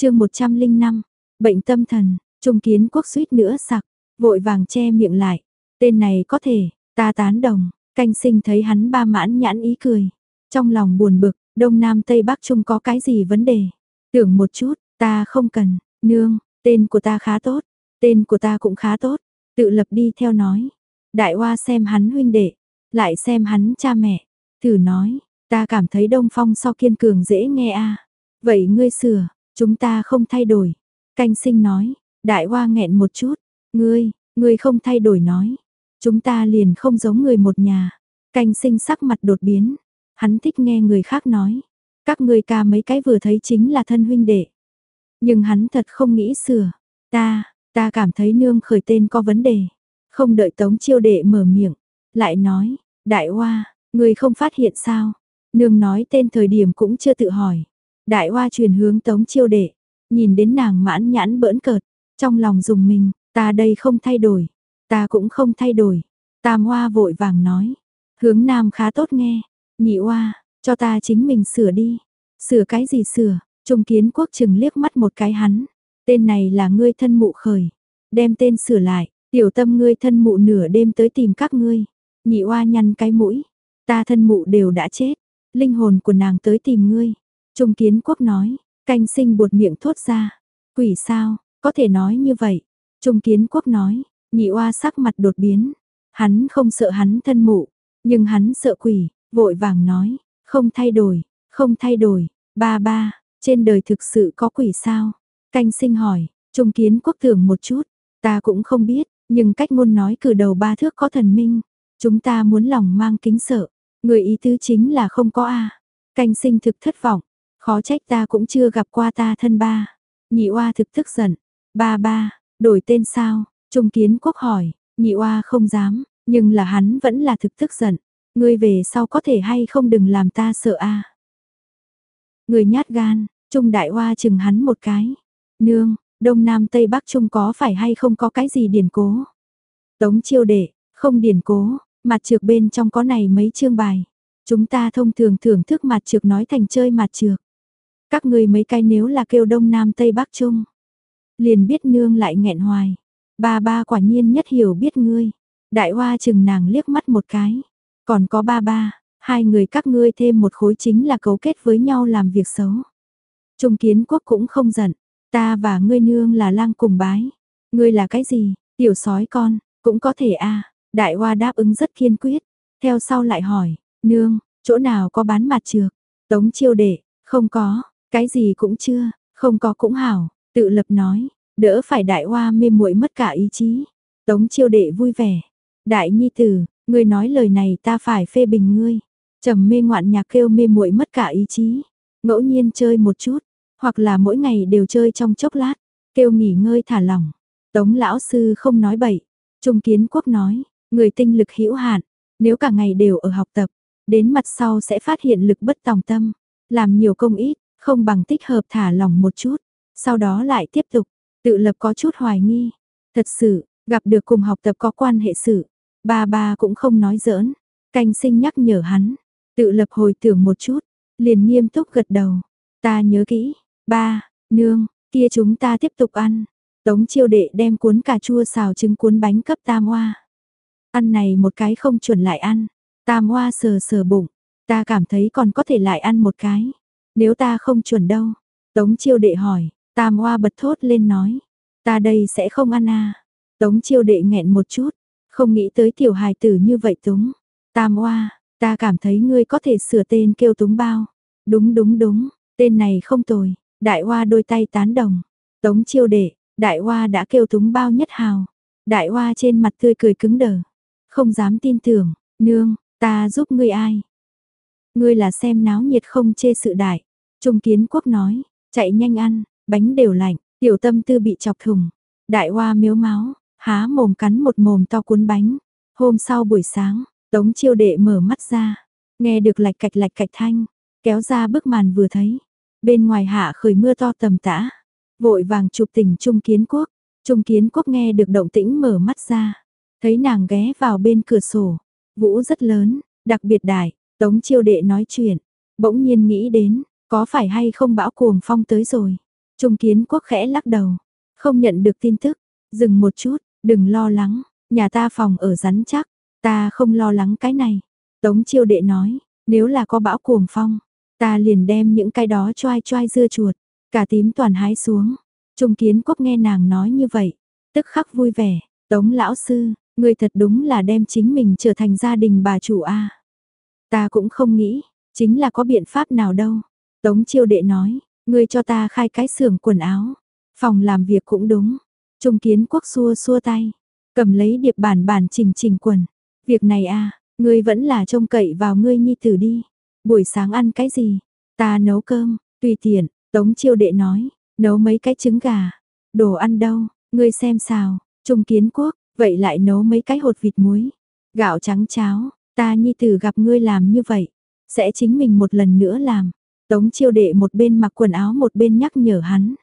chương 105, bệnh tâm thần, trung kiến quốc suýt nữa sặc, vội vàng che miệng lại. Tên này có thể, ta tán đồng, canh sinh thấy hắn ba mãn nhãn ý cười. Trong lòng buồn bực, Đông Nam Tây Bắc Trung có cái gì vấn đề? Tưởng một chút, ta không cần, nương, tên của ta khá tốt, tên của ta cũng khá tốt, tự lập đi theo nói. Đại Hoa xem hắn huynh đệ, lại xem hắn cha mẹ, thử nói, ta cảm thấy Đông Phong so kiên cường dễ nghe a. Vậy ngươi sửa, chúng ta không thay đổi. Canh sinh nói, Đại Hoa nghẹn một chút, ngươi, ngươi không thay đổi nói, chúng ta liền không giống người một nhà. Canh sinh sắc mặt đột biến, hắn thích nghe người khác nói, các ngươi ca mấy cái vừa thấy chính là thân huynh đệ. Nhưng hắn thật không nghĩ sửa, ta, ta cảm thấy nương khởi tên có vấn đề. Không đợi tống chiêu đệ mở miệng, lại nói, đại hoa, người không phát hiện sao? Nương nói tên thời điểm cũng chưa tự hỏi. Đại hoa truyền hướng tống chiêu đệ, nhìn đến nàng mãn nhãn bỡn cợt, trong lòng dùng mình, ta đây không thay đổi, ta cũng không thay đổi. Tam hoa vội vàng nói, hướng nam khá tốt nghe, nhị hoa, cho ta chính mình sửa đi. Sửa cái gì sửa, trung kiến quốc chừng liếc mắt một cái hắn, tên này là ngươi thân mụ khởi, đem tên sửa lại, tiểu tâm ngươi thân mụ nửa đêm tới tìm các ngươi. Nhị oa nhăn cái mũi, ta thân mụ đều đã chết, linh hồn của nàng tới tìm ngươi. Trung kiến quốc nói, canh sinh buột miệng thốt ra, quỷ sao, có thể nói như vậy. Trung kiến quốc nói, nhị oa sắc mặt đột biến, hắn không sợ hắn thân mụ, nhưng hắn sợ quỷ, vội vàng nói, không thay đổi, không thay đổi, ba ba, trên đời thực sự có quỷ sao? Canh sinh hỏi, trung kiến quốc tưởng một chút, ta cũng không biết, nhưng cách ngôn nói cử đầu ba thước có thần minh, chúng ta muốn lòng mang kính sợ, người ý tứ chính là không có a. Canh sinh thực thất vọng, khó trách ta cũng chưa gặp qua ta thân ba. Nhị oa thực tức giận, ba ba, đổi tên sao? Trung kiến quốc hỏi, nhị oa không dám, nhưng là hắn vẫn là thực tức giận. Ngươi về sau có thể hay không đừng làm ta sợ a. Người nhát gan, Trung đại oa chừng hắn một cái. Nương, Đông Nam Tây Bắc Trung có phải hay không có cái gì điển cố? Tống chiêu đệ, không điển cố, mặt trược bên trong có này mấy chương bài. Chúng ta thông thường thưởng thức mặt trược nói thành chơi mặt trược. Các ngươi mấy cái nếu là kêu Đông Nam Tây Bắc Trung. Liền biết nương lại nghẹn hoài. Ba ba quả nhiên nhất hiểu biết ngươi. Đại hoa chừng nàng liếc mắt một cái. Còn có ba ba, hai người các ngươi thêm một khối chính là cấu kết với nhau làm việc xấu. Trung kiến quốc cũng không giận, ta và ngươi nương là lang cùng bái. Ngươi là cái gì, tiểu sói con, cũng có thể a Đại hoa đáp ứng rất kiên quyết, theo sau lại hỏi, nương, chỗ nào có bán mặt trược? Tống chiêu đệ, không có, cái gì cũng chưa, không có cũng hảo, tự lập nói, đỡ phải đại hoa mê muội mất cả ý chí. Tống chiêu đệ vui vẻ, đại nhi tử, ngươi nói lời này ta phải phê bình ngươi. Trầm mê ngoạn nhạc kêu mê muội mất cả ý chí, ngẫu nhiên chơi một chút, hoặc là mỗi ngày đều chơi trong chốc lát, kêu nghỉ ngơi thả lỏng. Tống lão sư không nói bậy, Trung Kiến Quốc nói, người tinh lực hữu hạn, nếu cả ngày đều ở học tập, đến mặt sau sẽ phát hiện lực bất tòng tâm, làm nhiều công ít, không bằng tích hợp thả lỏng một chút, sau đó lại tiếp tục, tự lập có chút hoài nghi. Thật sự, gặp được cùng học tập có quan hệ sự, ba ba cũng không nói giỡn, canh sinh nhắc nhở hắn, tự lập hồi tưởng một chút, liền nghiêm túc gật đầu, ta nhớ kỹ, ba, nương, kia chúng ta tiếp tục ăn. Tống chiêu đệ đem cuốn cà chua xào trứng cuốn bánh cấp tam hoa. Ăn này một cái không chuẩn lại ăn. Tam hoa sờ sờ bụng. Ta cảm thấy còn có thể lại ăn một cái. Nếu ta không chuẩn đâu. Tống chiêu đệ hỏi. Tam hoa bật thốt lên nói. Ta đây sẽ không ăn à. Tống chiêu đệ nghẹn một chút. Không nghĩ tới tiểu hài tử như vậy Tống. Tam hoa, ta cảm thấy ngươi có thể sửa tên kêu Tống bao. Đúng đúng đúng, tên này không tồi. Đại hoa đôi tay tán đồng. Tống chiêu đệ, đại hoa đã kêu túng bao nhất hào. Đại hoa trên mặt tươi cười cứng đờ. Không dám tin tưởng, nương, ta giúp ngươi ai. Ngươi là xem náo nhiệt không chê sự đại. Trung kiến quốc nói, chạy nhanh ăn, bánh đều lạnh, tiểu tâm tư bị chọc thùng. Đại hoa miếu máu, há mồm cắn một mồm to cuốn bánh. Hôm sau buổi sáng, tống chiêu đệ mở mắt ra, nghe được lạch cạch lạch cạch thanh, kéo ra bức màn vừa thấy, Bên ngoài hạ khởi mưa to tầm tã, vội vàng chụp tình Trung Kiến Quốc. Trung Kiến Quốc nghe được động tĩnh mở mắt ra, thấy nàng ghé vào bên cửa sổ, vũ rất lớn, đặc biệt đại, tống chiêu đệ nói chuyện, bỗng nhiên nghĩ đến, có phải hay không bão cuồng phong tới rồi. Trung kiến quốc khẽ lắc đầu, không nhận được tin tức, dừng một chút, đừng lo lắng, nhà ta phòng ở rắn chắc, ta không lo lắng cái này. Tống chiêu đệ nói, nếu là có bão cuồng phong, ta liền đem những cái đó choai choai dưa chuột, cả tím toàn hái xuống. Trung kiến quốc nghe nàng nói như vậy, tức khắc vui vẻ, tống lão sư, người thật đúng là đem chính mình trở thành gia đình bà chủ a. Ta cũng không nghĩ, chính là có biện pháp nào đâu. Tống chiêu đệ nói, ngươi cho ta khai cái xưởng quần áo, phòng làm việc cũng đúng. Trung kiến quốc xua xua tay, cầm lấy điệp bản bản chỉnh chỉnh quần. Việc này a, ngươi vẫn là trông cậy vào ngươi nhi tử đi. Buổi sáng ăn cái gì? Ta nấu cơm, tùy tiện, Tống chiêu đệ nói, nấu mấy cái trứng gà. Đồ ăn đâu, ngươi xem sao, Trung kiến quốc, vậy lại nấu mấy cái hột vịt muối. Gạo trắng cháo, ta nhi tử gặp ngươi làm như vậy, sẽ chính mình một lần nữa làm. Tống chiêu đệ một bên mặc quần áo một bên nhắc nhở hắn.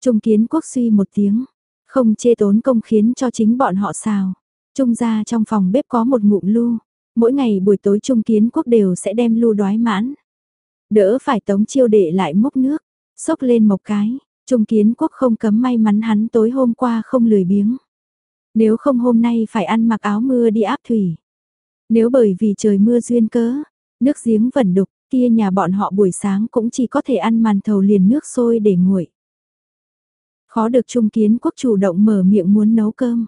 Trung kiến quốc suy một tiếng, không chê tốn công khiến cho chính bọn họ xào. Trung ra trong phòng bếp có một ngụm lu, mỗi ngày buổi tối Trung kiến quốc đều sẽ đem lu đoái mãn. Đỡ phải tống chiêu đệ lại múc nước, xốc lên một cái, Trung kiến quốc không cấm may mắn hắn tối hôm qua không lười biếng. Nếu không hôm nay phải ăn mặc áo mưa đi áp thủy. Nếu bởi vì trời mưa duyên cớ, nước giếng vẩn đục, kia nhà bọn họ buổi sáng cũng chỉ có thể ăn màn thầu liền nước sôi để nguội. Khó được Trung Kiến Quốc chủ động mở miệng muốn nấu cơm.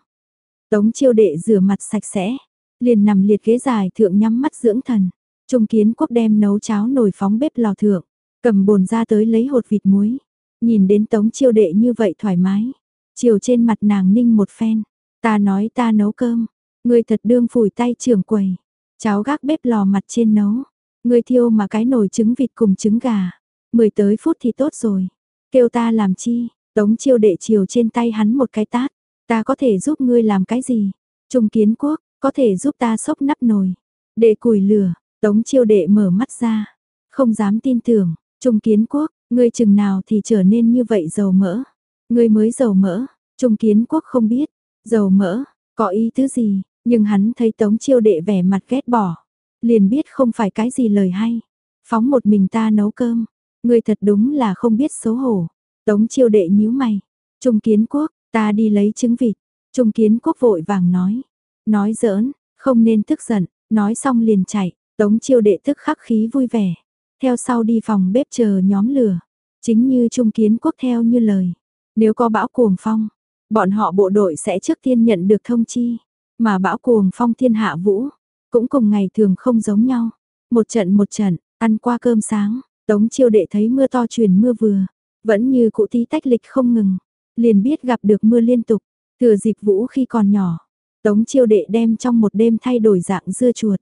Tống chiêu đệ rửa mặt sạch sẽ, liền nằm liệt ghế dài thượng nhắm mắt dưỡng thần. Trung Kiến Quốc đem nấu cháo nồi phóng bếp lò thượng, cầm bồn ra tới lấy hột vịt muối. Nhìn đến tống chiêu đệ như vậy thoải mái. Chiều trên mặt nàng ninh một phen. Ta nói ta nấu cơm. Người thật đương phủi tay trường quầy. Cháo gác bếp lò mặt trên nấu. Người thiêu mà cái nồi trứng vịt cùng trứng gà. Mười tới phút thì tốt rồi. Kêu ta làm chi. Tống chiêu đệ chiều trên tay hắn một cái tát. Ta có thể giúp ngươi làm cái gì? Trung kiến quốc, có thể giúp ta sốc nắp nồi. Đệ củi lửa, tống chiêu đệ mở mắt ra. Không dám tin tưởng, Trung kiến quốc, ngươi chừng nào thì trở nên như vậy dầu mỡ. Ngươi mới dầu mỡ, Trung kiến quốc không biết, dầu mỡ, có ý thứ gì, nhưng hắn thấy tống chiêu đệ vẻ mặt ghét bỏ. Liền biết không phải cái gì lời hay. Phóng một mình ta nấu cơm, ngươi thật đúng là không biết xấu hổ. Tống chiêu đệ nhíu mày. Trung kiến quốc, ta đi lấy trứng vịt. Trung kiến quốc vội vàng nói. Nói giỡn, không nên tức giận, nói xong liền chạy. Tống chiêu đệ tức khắc khí vui vẻ. Theo sau đi phòng bếp chờ nhóm lửa. Chính như Trung kiến quốc theo như lời. Nếu có bão cuồng phong, bọn họ bộ đội sẽ trước tiên nhận được thông chi. Mà bão cuồng phong thiên hạ vũ, cũng cùng ngày thường không giống nhau. Một trận một trận, ăn qua cơm sáng, Tống chiêu đệ thấy mưa to truyền mưa vừa, vẫn như cụ tí tách lịch không ngừng, liền biết gặp được mưa liên tục, thừa dịp vũ khi còn nhỏ. Tống chiêu đệ đem trong một đêm thay đổi dạng dưa chuột.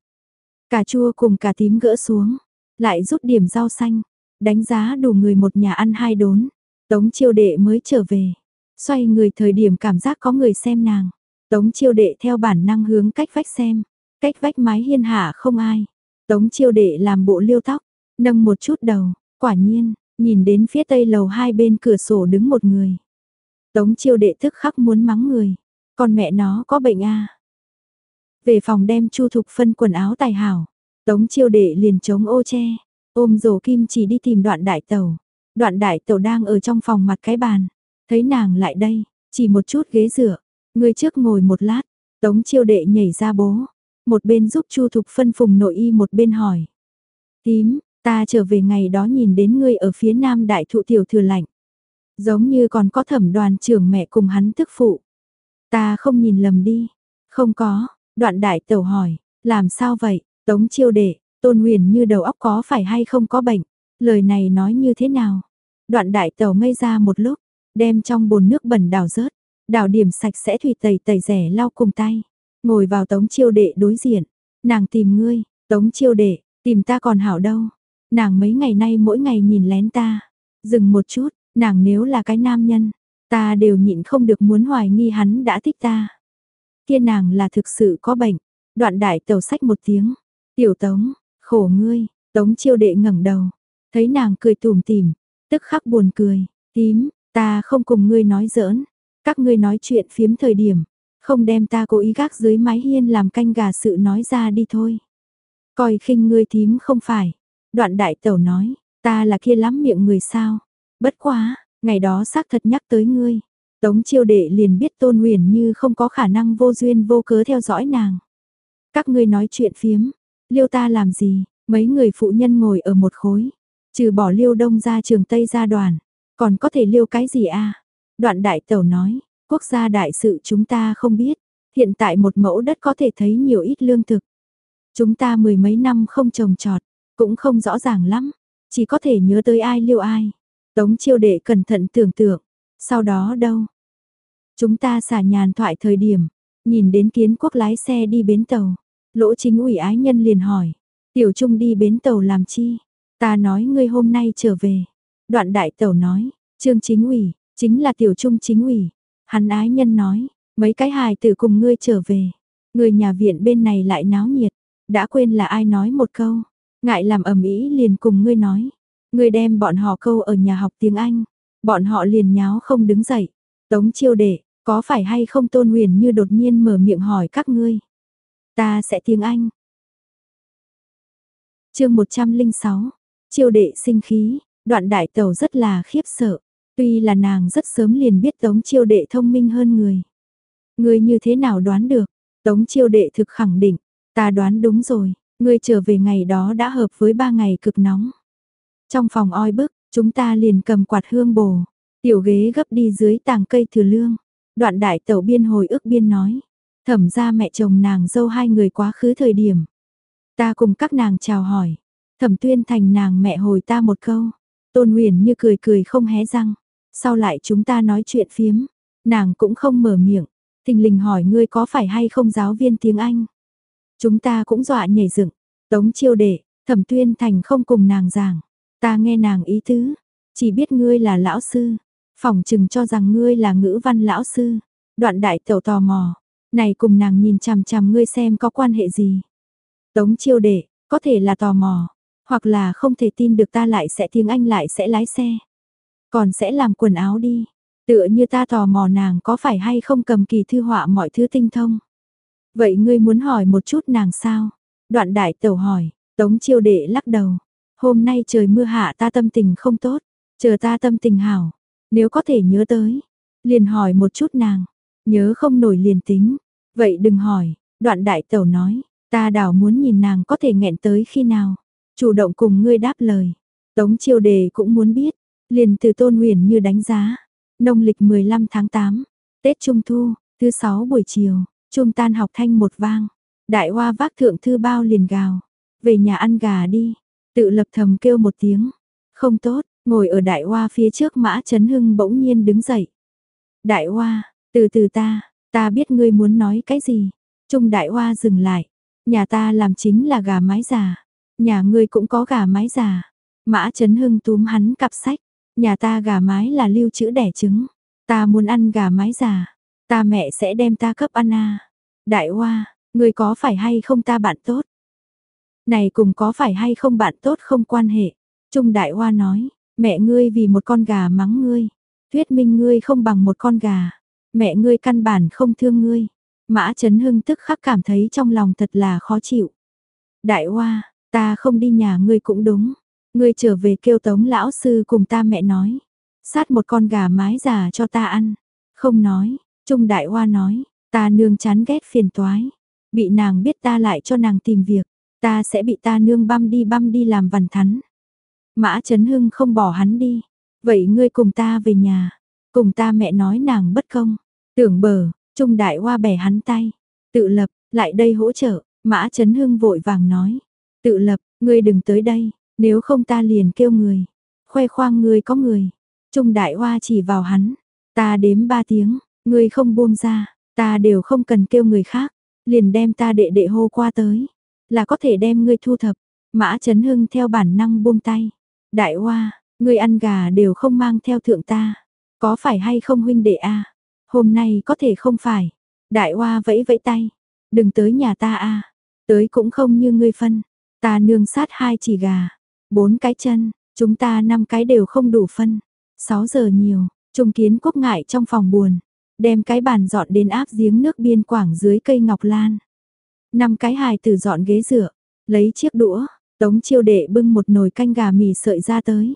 Cà chua cùng cà tím gỡ xuống, lại rút điểm rau xanh, đánh giá đủ người một nhà ăn hai đốn. Tống chiêu đệ mới trở về, xoay người thời điểm cảm giác có người xem nàng. Tống chiêu đệ theo bản năng hướng cách vách xem, cách vách mái hiên hạ không ai. Tống chiêu đệ làm bộ liêu tóc, nâng một chút đầu, quả nhiên, Nhìn đến phía tây lầu hai bên cửa sổ đứng một người. Tống chiêu đệ thức khắc muốn mắng người. Con mẹ nó có bệnh a Về phòng đem chu thục phân quần áo tài hảo. Tống chiêu đệ liền chống ô che. Ôm rổ kim chỉ đi tìm đoạn đại tàu. Đoạn đại tàu đang ở trong phòng mặt cái bàn. Thấy nàng lại đây, chỉ một chút ghế rửa. Người trước ngồi một lát. Tống chiêu đệ nhảy ra bố. Một bên giúp chu thục phân phùng nội y một bên hỏi. Tím, Ta trở về ngày đó nhìn đến ngươi ở phía nam đại thụ tiểu thừa lạnh. Giống như còn có thẩm đoàn trưởng mẹ cùng hắn tức phụ. Ta không nhìn lầm đi. Không có, đoạn đại tẩu hỏi, làm sao vậy, tống chiêu đệ, tôn huyền như đầu óc có phải hay không có bệnh. Lời này nói như thế nào? Đoạn đại tẩu ngây ra một lúc, đem trong bồn nước bẩn đào rớt, đào điểm sạch sẽ thủy tẩy tẩy rẻ lau cùng tay. Ngồi vào tống chiêu đệ đối diện, nàng tìm ngươi, tống chiêu đệ, tìm ta còn hảo đâu. Nàng mấy ngày nay mỗi ngày nhìn lén ta. Dừng một chút, nàng nếu là cái nam nhân, ta đều nhịn không được muốn hoài nghi hắn đã thích ta. Kia nàng là thực sự có bệnh. Đoạn đại tàu sách một tiếng. Tiểu tống, khổ ngươi, tống chiêu đệ ngẩng đầu. Thấy nàng cười tùm tìm, tức khắc buồn cười. Tím, ta không cùng ngươi nói giỡn. Các ngươi nói chuyện phiếm thời điểm. Không đem ta cố ý gác dưới mái hiên làm canh gà sự nói ra đi thôi. Coi khinh ngươi thím không phải. Đoạn đại tẩu nói, ta là kia lắm miệng người sao. Bất quá, Ngày đó xác thật nhắc tới ngươi. Tống chiêu đệ liền biết tôn huyền như không có khả năng vô duyên vô cớ theo dõi nàng. Các ngươi nói chuyện phiếm, liêu ta làm gì, mấy người phụ nhân ngồi ở một khối. Trừ bỏ liêu đông ra trường Tây ra đoàn, còn có thể liêu cái gì a Đoạn đại tẩu nói, quốc gia đại sự chúng ta không biết, hiện tại một mẫu đất có thể thấy nhiều ít lương thực. Chúng ta mười mấy năm không trồng trọt, cũng không rõ ràng lắm, chỉ có thể nhớ tới ai liêu ai. Tống chiêu đệ cẩn thận tưởng tượng, sau đó đâu? Chúng ta xả nhàn thoại thời điểm, nhìn đến kiến quốc lái xe đi bến tàu. Lỗ chính ủy ái nhân liền hỏi, tiểu trung đi bến tàu làm chi? Ta nói ngươi hôm nay trở về. Đoạn đại tàu nói, trương chính ủy, chính là tiểu trung chính ủy. Hắn ái nhân nói, mấy cái hài tử cùng ngươi trở về. Người nhà viện bên này lại náo nhiệt, đã quên là ai nói một câu. Ngại làm ầm ĩ liền cùng ngươi nói. Ngươi đem bọn họ câu ở nhà học tiếng Anh. Bọn họ liền nháo không đứng dậy. Tống chiêu đệ, có phải hay không tôn huyền như đột nhiên mở miệng hỏi các ngươi. Ta sẽ tiếng Anh. chương 106, chiêu đệ sinh khí, đoạn đại tàu rất là khiếp sợ. Tuy là nàng rất sớm liền biết tống chiêu đệ thông minh hơn người. Người như thế nào đoán được? Tống chiêu đệ thực khẳng định, ta đoán đúng rồi, người trở về ngày đó đã hợp với ba ngày cực nóng. Trong phòng oi bức, chúng ta liền cầm quạt hương bồ, tiểu ghế gấp đi dưới tàng cây thừa lương. Đoạn đại tẩu biên hồi ức biên nói, thẩm ra mẹ chồng nàng dâu hai người quá khứ thời điểm. Ta cùng các nàng chào hỏi, thẩm tuyên thành nàng mẹ hồi ta một câu, tôn huyền như cười cười không hé răng, sau lại chúng ta nói chuyện phiếm, nàng cũng không mở miệng, tình lình hỏi ngươi có phải hay không giáo viên tiếng Anh. Chúng ta cũng dọa nhảy dựng, tống chiêu đệ, thẩm tuyên thành không cùng nàng giảng, ta nghe nàng ý tứ, chỉ biết ngươi là lão sư, phỏng chừng cho rằng ngươi là ngữ văn lão sư. Đoạn đại tẩu tò mò, này cùng nàng nhìn chằm chằm ngươi xem có quan hệ gì. Tống chiêu đệ, có thể là tò mò, hoặc là không thể tin được ta lại sẽ tiếng Anh lại sẽ lái xe. Còn sẽ làm quần áo đi, tựa như ta tò mò nàng có phải hay không cầm kỳ thư họa mọi thứ tinh thông. Vậy ngươi muốn hỏi một chút nàng sao? Đoạn đại tẩu hỏi, tống chiêu đệ lắc đầu. Hôm nay trời mưa hạ ta tâm tình không tốt, chờ ta tâm tình hảo, nếu có thể nhớ tới, liền hỏi một chút nàng, nhớ không nổi liền tính, vậy đừng hỏi, đoạn đại tẩu nói, ta đảo muốn nhìn nàng có thể nghẹn tới khi nào, chủ động cùng ngươi đáp lời. Tống chiêu đề cũng muốn biết, liền từ tôn huyền như đánh giá, nông lịch 15 tháng 8, Tết Trung Thu, thứ 6 buổi chiều, trung tan học thanh một vang, đại hoa vác thượng thư bao liền gào, về nhà ăn gà đi, tự lập thầm kêu một tiếng, không tốt, Ngồi ở đại hoa phía trước mã chấn hưng bỗng nhiên đứng dậy. Đại hoa, từ từ ta, ta biết ngươi muốn nói cái gì. Trung đại hoa dừng lại. Nhà ta làm chính là gà mái già. Nhà ngươi cũng có gà mái già. Mã chấn hưng túm hắn cặp sách. Nhà ta gà mái là lưu trữ đẻ trứng. Ta muốn ăn gà mái già. Ta mẹ sẽ đem ta cấp ăn à. Đại hoa, người có phải hay không ta bạn tốt? Này cùng có phải hay không bạn tốt không quan hệ. Trung đại hoa nói, Mẹ ngươi vì một con gà mắng ngươi. Thuyết minh ngươi không bằng một con gà. Mẹ ngươi căn bản không thương ngươi. Mã Trấn Hưng tức khắc cảm thấy trong lòng thật là khó chịu. Đại Hoa, ta không đi nhà ngươi cũng đúng. Ngươi trở về kêu tống lão sư cùng ta mẹ nói. Sát một con gà mái già cho ta ăn. Không nói, Trung Đại Hoa nói, ta nương chán ghét phiền toái. Bị nàng biết ta lại cho nàng tìm việc. Ta sẽ bị ta nương băm đi băm đi làm vằn thắn. Mã Trấn Hưng không bỏ hắn đi. Vậy ngươi cùng ta về nhà. Cùng ta mẹ nói nàng bất công. Tưởng bờ, Trung Đại Hoa bẻ hắn tay. Tự lập, lại đây hỗ trợ. Mã Trấn Hưng vội vàng nói. Tự lập, ngươi đừng tới đây. Nếu không ta liền kêu người. Khoe khoang người có người. Trung Đại Hoa chỉ vào hắn. Ta đếm ba tiếng. người không buông ra. Ta đều không cần kêu người khác. Liền đem ta đệ đệ hô qua tới. Là có thể đem ngươi thu thập. Mã Trấn Hưng theo bản năng buông tay. Đại Hoa, người ăn gà đều không mang theo thượng ta. Có phải hay không huynh đệ a? Hôm nay có thể không phải. Đại Hoa vẫy vẫy tay. Đừng tới nhà ta a. Tới cũng không như ngươi phân. Ta nương sát hai chỉ gà. Bốn cái chân, chúng ta năm cái đều không đủ phân. Sáu giờ nhiều, Trung Kiến Quốc ngại trong phòng buồn. Đem cái bàn dọn đến áp giếng nước biên quảng dưới cây ngọc lan. Năm cái hài tử dọn ghế rửa. Lấy chiếc đũa, Tống chiêu đệ bưng một nồi canh gà mì sợi ra tới.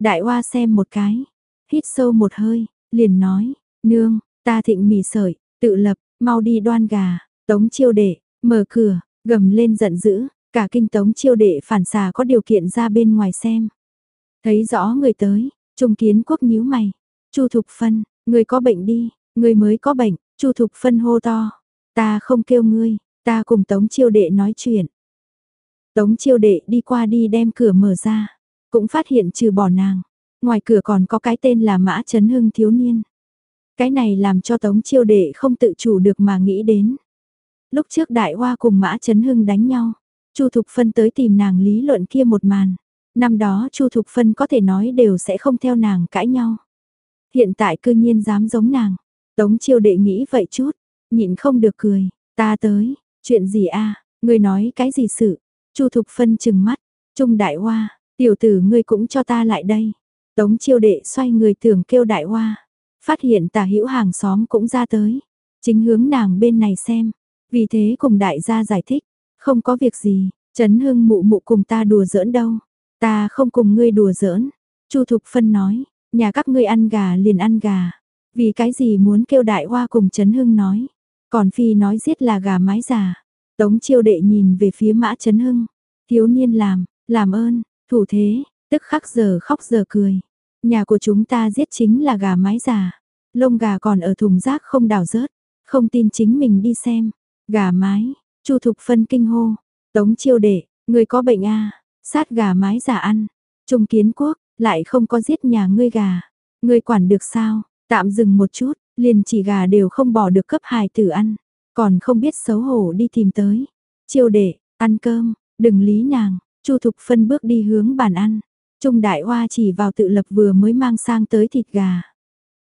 Đại hoa xem một cái. hít sâu một hơi, liền nói, nương, ta thịnh mì sợi, tự lập, mau đi đoan gà, tống chiêu đệ, mở cửa, gầm lên giận dữ, cả kinh tống chiêu đệ phản xà có điều kiện ra bên ngoài xem. Thấy rõ người tới, trung kiến quốc nhíu mày, chu thục phân, người có bệnh đi, người mới có bệnh, chu thục phân hô to, ta không kêu ngươi, ta cùng tống chiêu đệ nói chuyện. Tống chiêu đệ đi qua đi đem cửa mở ra, cũng phát hiện trừ bỏ nàng, ngoài cửa còn có cái tên là Mã Trấn Hưng thiếu niên. Cái này làm cho Tống chiêu đệ không tự chủ được mà nghĩ đến. Lúc trước Đại Hoa cùng Mã Trấn Hưng đánh nhau, Chu Thục Phân tới tìm nàng lý luận kia một màn. Năm đó Chu Thục Phân có thể nói đều sẽ không theo nàng cãi nhau. Hiện tại cư nhiên dám giống nàng. Tống chiêu đệ nghĩ vậy chút, nhịn không được cười, ta tới, chuyện gì a ngươi nói cái gì sự, Chu Thục Phân chừng mắt, Trung Đại Hoa, tiểu tử ngươi cũng cho ta lại đây. Tống chiêu đệ xoay người tưởng kêu Đại Hoa, phát hiện tả hữu hàng xóm cũng ra tới, chính hướng nàng bên này xem, vì thế cùng đại gia giải thích, không có việc gì, Trấn Hưng mụ mụ cùng ta đùa giỡn đâu, ta không cùng ngươi đùa giỡn. Chu Thục Phân nói, nhà các ngươi ăn gà liền ăn gà, vì cái gì muốn kêu Đại Hoa cùng Trấn Hưng nói, còn Phi nói giết là gà mái già. Tống chiêu đệ nhìn về phía mã trấn hưng. Thiếu niên làm, làm ơn, thủ thế, tức khắc giờ khóc giờ cười. Nhà của chúng ta giết chính là gà mái già. Lông gà còn ở thùng rác không đào rớt. Không tin chính mình đi xem. Gà mái, chu thục phân kinh hô. Tống chiêu đệ, người có bệnh a sát gà mái giả ăn. Trung kiến quốc, lại không có giết nhà ngươi gà. Ngươi quản được sao? Tạm dừng một chút, liền chỉ gà đều không bỏ được cấp hài tử ăn. Còn không biết xấu hổ đi tìm tới. Chiêu đệ, ăn cơm, đừng lý nàng, Chu Thục phân bước đi hướng bàn ăn. Trung Đại Hoa chỉ vào tự lập vừa mới mang sang tới thịt gà.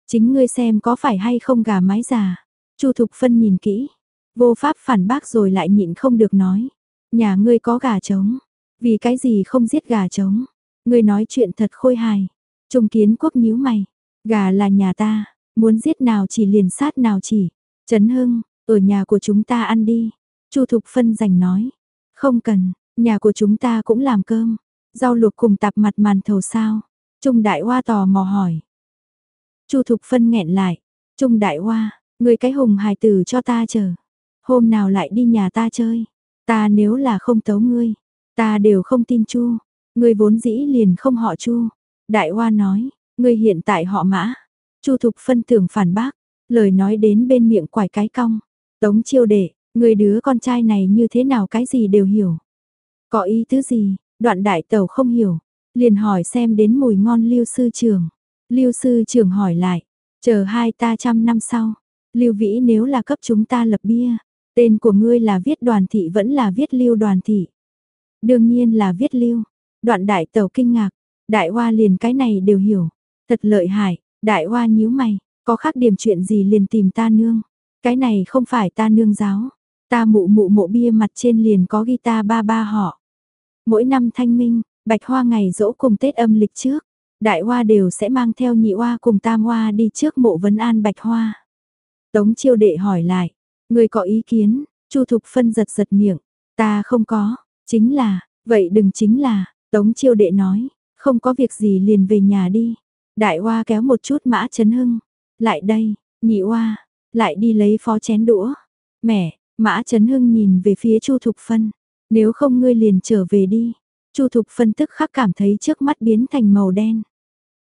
Chính ngươi xem có phải hay không gà mái già. Chu Thục phân nhìn kỹ, vô pháp phản bác rồi lại nhịn không được nói. Nhà ngươi có gà trống, vì cái gì không giết gà trống. Ngươi nói chuyện thật khôi hài. Trung kiến quốc nhíu mày, gà là nhà ta, muốn giết nào chỉ liền sát nào chỉ. Trấn Hưng, ở nhà của chúng ta ăn đi. Chu Thục Phân giành nói. Không cần, nhà của chúng ta cũng làm cơm. Rau luộc cùng tạp mặt màn thầu sao. Trung Đại Hoa tò mò hỏi. Chu Thục Phân nghẹn lại. Trung Đại Hoa, người cái hùng hài tử cho ta chờ. Hôm nào lại đi nhà ta chơi. Ta nếu là không tấu ngươi, ta đều không tin Chu. Ngươi vốn dĩ liền không họ Chu. Đại Hoa nói, ngươi hiện tại họ Mã. Chu Thục Phân tưởng phản bác, lời nói đến bên miệng quải cái cong. Tống chiêu đệ, người đứa con trai này như thế nào cái gì đều hiểu. Có ý tứ gì, đoạn đại tẩu không hiểu, liền hỏi xem đến mùi ngon lưu sư trưởng. Lưu sư trưởng hỏi lại, chờ hai ta trăm năm sau, lưu vĩ nếu là cấp chúng ta lập bia, tên của ngươi là viết đoàn thị vẫn là viết lưu đoàn thị. Đương nhiên là viết lưu, đoạn đại tẩu kinh ngạc, đại hoa liền cái này đều hiểu, thật lợi hại, đại hoa nhíu mày, có khác điểm chuyện gì liền tìm ta nương. Cái này không phải ta nương giáo, ta mụ mụ mộ bia mặt trên liền có ghi ta ba ba họ. Mỗi năm thanh minh, bạch hoa ngày dỗ cùng Tết âm lịch trước, đại hoa đều sẽ mang theo nhị hoa cùng tam hoa đi trước mộ vấn an bạch hoa. Tống chiêu đệ hỏi lại, người có ý kiến, chu thục phân giật giật miệng, ta không có, chính là, vậy đừng chính là, tống chiêu đệ nói, không có việc gì liền về nhà đi. Đại hoa kéo một chút mã chấn hưng, lại đây, nhị hoa, lại đi lấy phó chén đũa. Mẹ, Mã Chấn Hưng nhìn về phía Chu Thục Phân, nếu không ngươi liền trở về đi. Chu Thục Phân tức khắc cảm thấy trước mắt biến thành màu đen.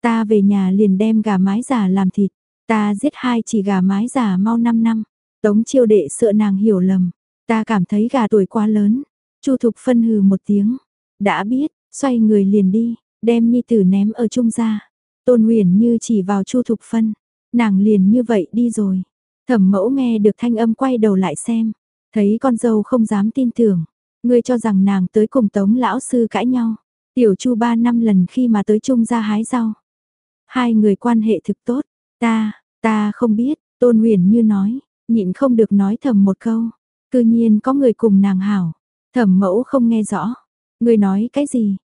Ta về nhà liền đem gà mái già làm thịt, ta giết hai chỉ gà mái già mau 5 năm. Tống chiêu đệ sợ nàng hiểu lầm, ta cảm thấy gà tuổi quá lớn. Chu Thục Phân hừ một tiếng, đã biết, xoay người liền đi, đem nhi tử ném ở trung gia. Tôn Huyền như chỉ vào Chu Thục Phân, nàng liền như vậy đi rồi. Thẩm mẫu nghe được thanh âm quay đầu lại xem, thấy con dâu không dám tin tưởng, ngươi cho rằng nàng tới cùng tống lão sư cãi nhau, tiểu chu ba năm lần khi mà tới trung ra hái rau. Hai người quan hệ thực tốt, ta, ta không biết, tôn huyền như nói, nhịn không được nói thầm một câu, cư nhiên có người cùng nàng hảo, thẩm mẫu không nghe rõ, người nói cái gì?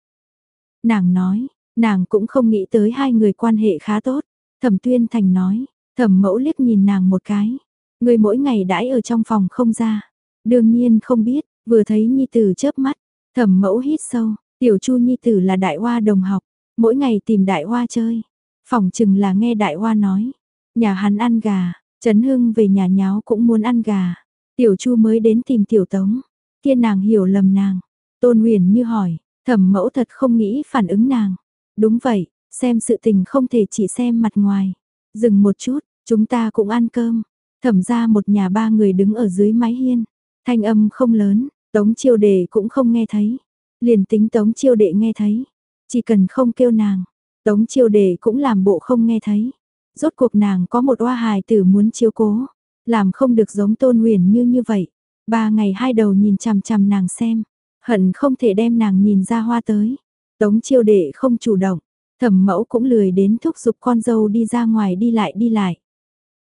Nàng nói, nàng cũng không nghĩ tới hai người quan hệ khá tốt, thẩm tuyên thành nói, Thẩm mẫu liếc nhìn nàng một cái. Người mỗi ngày đãi ở trong phòng không ra. Đương nhiên không biết, vừa thấy Nhi Tử chớp mắt. Thẩm mẫu hít sâu, tiểu chu Nhi Tử là đại hoa đồng học. Mỗi ngày tìm đại hoa chơi. Phòng chừng là nghe đại hoa nói. Nhà hắn ăn gà, Trấn Hưng về nhà nháo cũng muốn ăn gà. Tiểu Chu mới đến tìm Tiểu Tống. Kia nàng hiểu lầm nàng. Tôn Huyền như hỏi, thẩm mẫu thật không nghĩ phản ứng nàng. Đúng vậy, xem sự tình không thể chỉ xem mặt ngoài. Dừng một chút, chúng ta cũng ăn cơm. Thẩm ra một nhà ba người đứng ở dưới mái hiên. Thanh âm không lớn, Tống chiêu đệ cũng không nghe thấy. Liền tính Tống chiêu đệ nghe thấy. Chỉ cần không kêu nàng, Tống chiêu đệ cũng làm bộ không nghe thấy. Rốt cuộc nàng có một oa hài tử muốn chiếu cố. Làm không được giống tôn huyền như như vậy. Ba ngày hai đầu nhìn chằm chằm nàng xem. Hận không thể đem nàng nhìn ra hoa tới. Tống chiêu đệ không chủ động. Thẩm mẫu cũng lười đến thúc giục con dâu đi ra ngoài đi lại đi lại.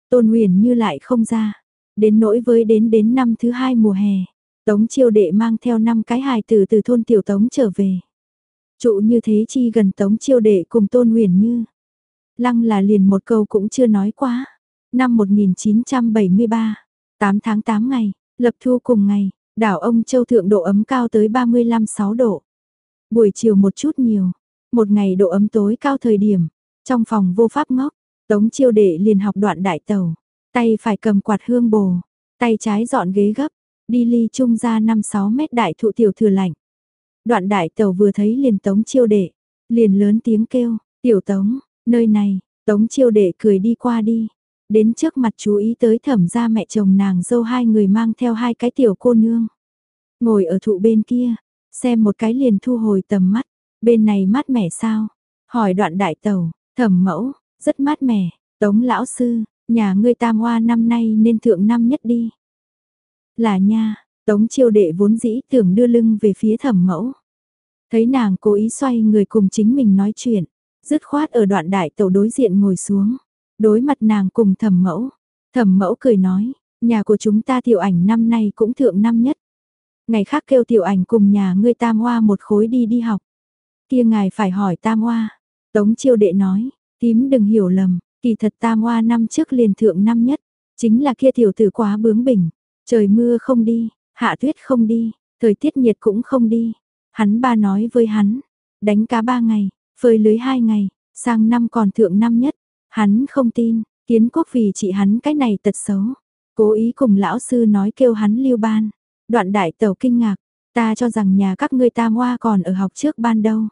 Tôn huyền như lại không ra. Đến nỗi với đến đến năm thứ hai mùa hè. Tống chiêu đệ mang theo năm cái hài tử từ thôn tiểu tống trở về. Trụ như thế chi gần tống chiêu đệ cùng tôn huyền như. Lăng là liền một câu cũng chưa nói quá. Năm 1973, 8 tháng 8 ngày, lập thu cùng ngày, đảo ông Châu Thượng độ ấm cao tới 35-6 độ. Buổi chiều một chút nhiều, một ngày độ ấm tối cao thời điểm, trong phòng vô pháp ngốc, tống chiêu đệ liền học đoạn đại tàu, tay phải cầm quạt hương bồ, tay trái dọn ghế gấp, đi ly trung ra 5-6 mét đại thụ tiểu thừa lạnh. Đoạn đại tàu vừa thấy liền tống chiêu đệ, liền lớn tiếng kêu, tiểu tống, nơi này, tống chiêu đệ cười đi qua đi, đến trước mặt chú ý tới thẩm ra mẹ chồng nàng dâu hai người mang theo hai cái tiểu cô nương. Ngồi ở thụ bên kia, xem một cái liền thu hồi tầm mắt, bên này mát mẻ sao? Hỏi đoạn đại tàu, thẩm mẫu, rất mát mẻ, tống lão sư, nhà ngươi tam hoa năm nay nên thượng năm nhất đi. Là nha, tống chiêu đệ vốn dĩ tưởng đưa lưng về phía thẩm mẫu. Thấy nàng cố ý xoay người cùng chính mình nói chuyện, dứt khoát ở đoạn đại tàu đối diện ngồi xuống. Đối mặt nàng cùng thẩm mẫu, thẩm mẫu cười nói, nhà của chúng ta tiểu ảnh năm nay cũng thượng năm nhất. Ngày khác kêu tiểu ảnh cùng nhà ngươi tam hoa một khối đi đi học. Kia ngài phải hỏi tam hoa. Tống chiêu đệ nói, tím đừng hiểu lầm, kỳ thật tam hoa năm trước liền thượng năm nhất. Chính là kia tiểu tử quá bướng bỉnh, trời mưa không đi, hạ tuyết không đi, thời tiết nhiệt cũng không đi. Hắn ba nói với hắn, đánh cá ba ngày, phơi lưới hai ngày, sang năm còn thượng năm nhất. Hắn không tin, kiến quốc vì chị hắn cái này tật xấu. Cố ý cùng lão sư nói kêu hắn lưu ban. Đoạn đại tẩu kinh ngạc, ta cho rằng nhà các ngươi tam hoa còn ở học trước ban đâu.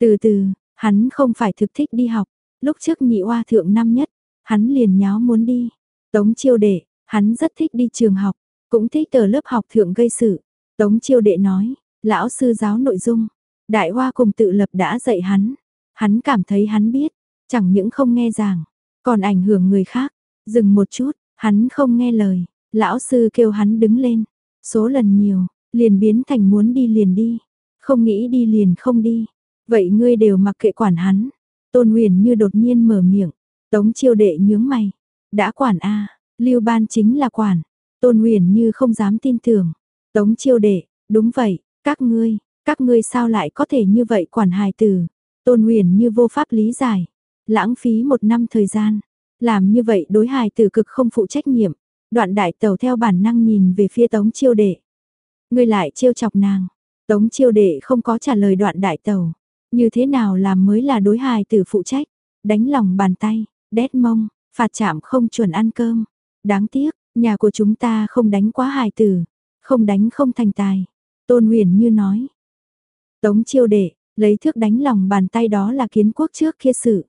Từ từ, hắn không phải thực thích đi học, lúc trước nhị hoa thượng năm nhất, hắn liền nháo muốn đi. Tống chiêu đệ, hắn rất thích đi trường học, cũng thích ở lớp học thượng gây sự. Tống chiêu đệ nói, lão sư giáo nội dung, đại hoa cùng tự lập đã dạy hắn. Hắn cảm thấy hắn biết, Chẳng những không nghe giảng, còn ảnh hưởng người khác. Dừng một chút, hắn không nghe lời, lão sư kêu hắn đứng lên. Số lần nhiều, liền biến thành muốn đi liền đi, không nghĩ đi liền không đi. Vậy ngươi đều mặc kệ quản hắn. Tôn Huyền như đột nhiên mở miệng, Tống Chiêu Đệ nhướng mày, đã quản a, Lưu Ban chính là quản. Tôn Huyền như không dám tin tưởng. Tống Chiêu Đệ, đúng vậy, các ngươi, các ngươi sao lại có thể như vậy quản hài tử? Tôn Huyền như vô pháp lý giải. Lãng phí một năm thời gian. Làm như vậy đối hài tử cực không phụ trách nhiệm. Đoạn đại tàu theo bản năng nhìn về phía tống chiêu đệ. ngươi lại chiêu chọc nàng. Tống chiêu đệ không có trả lời đoạn đại tàu. Như thế nào làm mới là đối hài tử phụ trách. Đánh lòng bàn tay, đét mông, phạt chạm không chuẩn ăn cơm. Đáng tiếc, nhà của chúng ta không đánh quá hài tử. Không đánh không thành tài. Tôn huyền như nói. Tống chiêu đệ, lấy thước đánh lòng bàn tay đó là kiến quốc trước kia sự.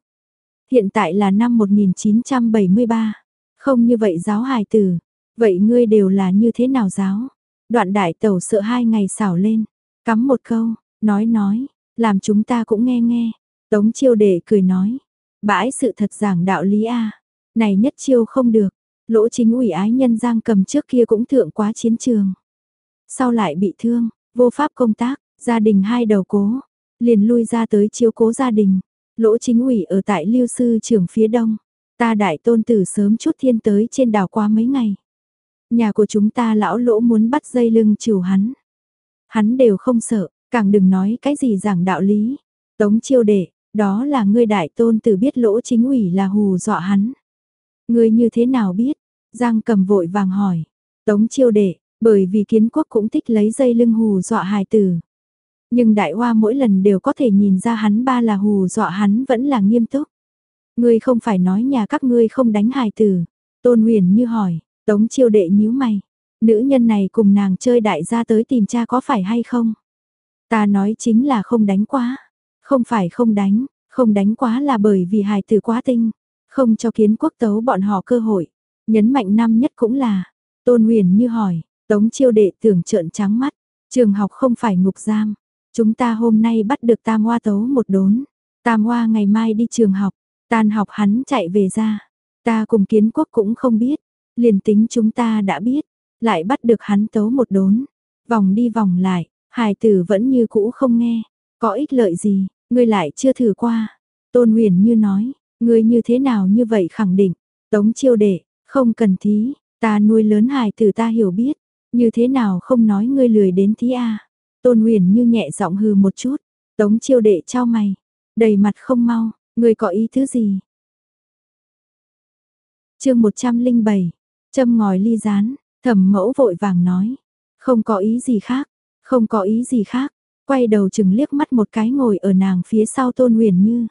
Hiện tại là năm 1973. Không như vậy giáo hài tử. Vậy ngươi đều là như thế nào giáo? Đoạn đại tẩu sợ hai ngày xảo lên. Cắm một câu, nói nói, làm chúng ta cũng nghe nghe. Tống chiêu đệ cười nói. Bãi sự thật giảng đạo lý a Này nhất chiêu không được. Lỗ chính ủy ái nhân giang cầm trước kia cũng thượng quá chiến trường. Sau lại bị thương, vô pháp công tác, gia đình hai đầu cố. Liền lui ra tới chiếu cố gia đình. Lỗ chính ủy ở tại lưu sư trưởng phía đông. Ta đại tôn tử sớm chút thiên tới trên đảo qua mấy ngày. Nhà của chúng ta lão lỗ muốn bắt dây lưng chiều hắn. Hắn đều không sợ, càng đừng nói cái gì giảng đạo lý. Tống chiêu đệ, đó là ngươi đại tôn tử biết lỗ chính ủy là hù dọa hắn. Ngươi như thế nào biết? Giang cầm vội vàng hỏi. Tống chiêu đệ, bởi vì kiến quốc cũng thích lấy dây lưng hù dọa hài tử. Nhưng đại hoa mỗi lần đều có thể nhìn ra hắn ba là hù dọa hắn vẫn là nghiêm túc. Ngươi không phải nói nhà các ngươi không đánh hài tử. Tôn huyền như hỏi, tống chiêu đệ nhíu mày. Nữ nhân này cùng nàng chơi đại gia tới tìm cha có phải hay không? Ta nói chính là không đánh quá. Không phải không đánh, không đánh quá là bởi vì hài tử quá tinh. Không cho kiến quốc tấu bọn họ cơ hội. Nhấn mạnh năm nhất cũng là. Tôn huyền như hỏi, tống chiêu đệ tưởng trợn trắng mắt. Trường học không phải ngục giam. Chúng ta hôm nay bắt được tam hoa tấu một đốn. Tam hoa ngày mai đi trường học. Tan học hắn chạy về ra. Ta cùng kiến quốc cũng không biết. Liền tính chúng ta đã biết. Lại bắt được hắn tấu một đốn. Vòng đi vòng lại. Hải tử vẫn như cũ không nghe. Có ích lợi gì, ngươi lại chưa thử qua. Tôn huyền như nói, ngươi như thế nào như vậy khẳng định. Tống chiêu đệ, không cần thí, ta nuôi lớn hài tử ta hiểu biết. Như thế nào không nói ngươi lười đến thí a Tôn huyền như nhẹ giọng hừ một chút. Tống chiêu đệ trao mày, đầy mặt không mau, người có ý thứ gì? chương 107, châm ngòi ly rán, thẩm mẫu vội vàng nói. Không có ý gì khác, không có ý gì khác, quay đầu chừng liếc mắt một cái ngồi ở nàng phía sau tôn huyền như.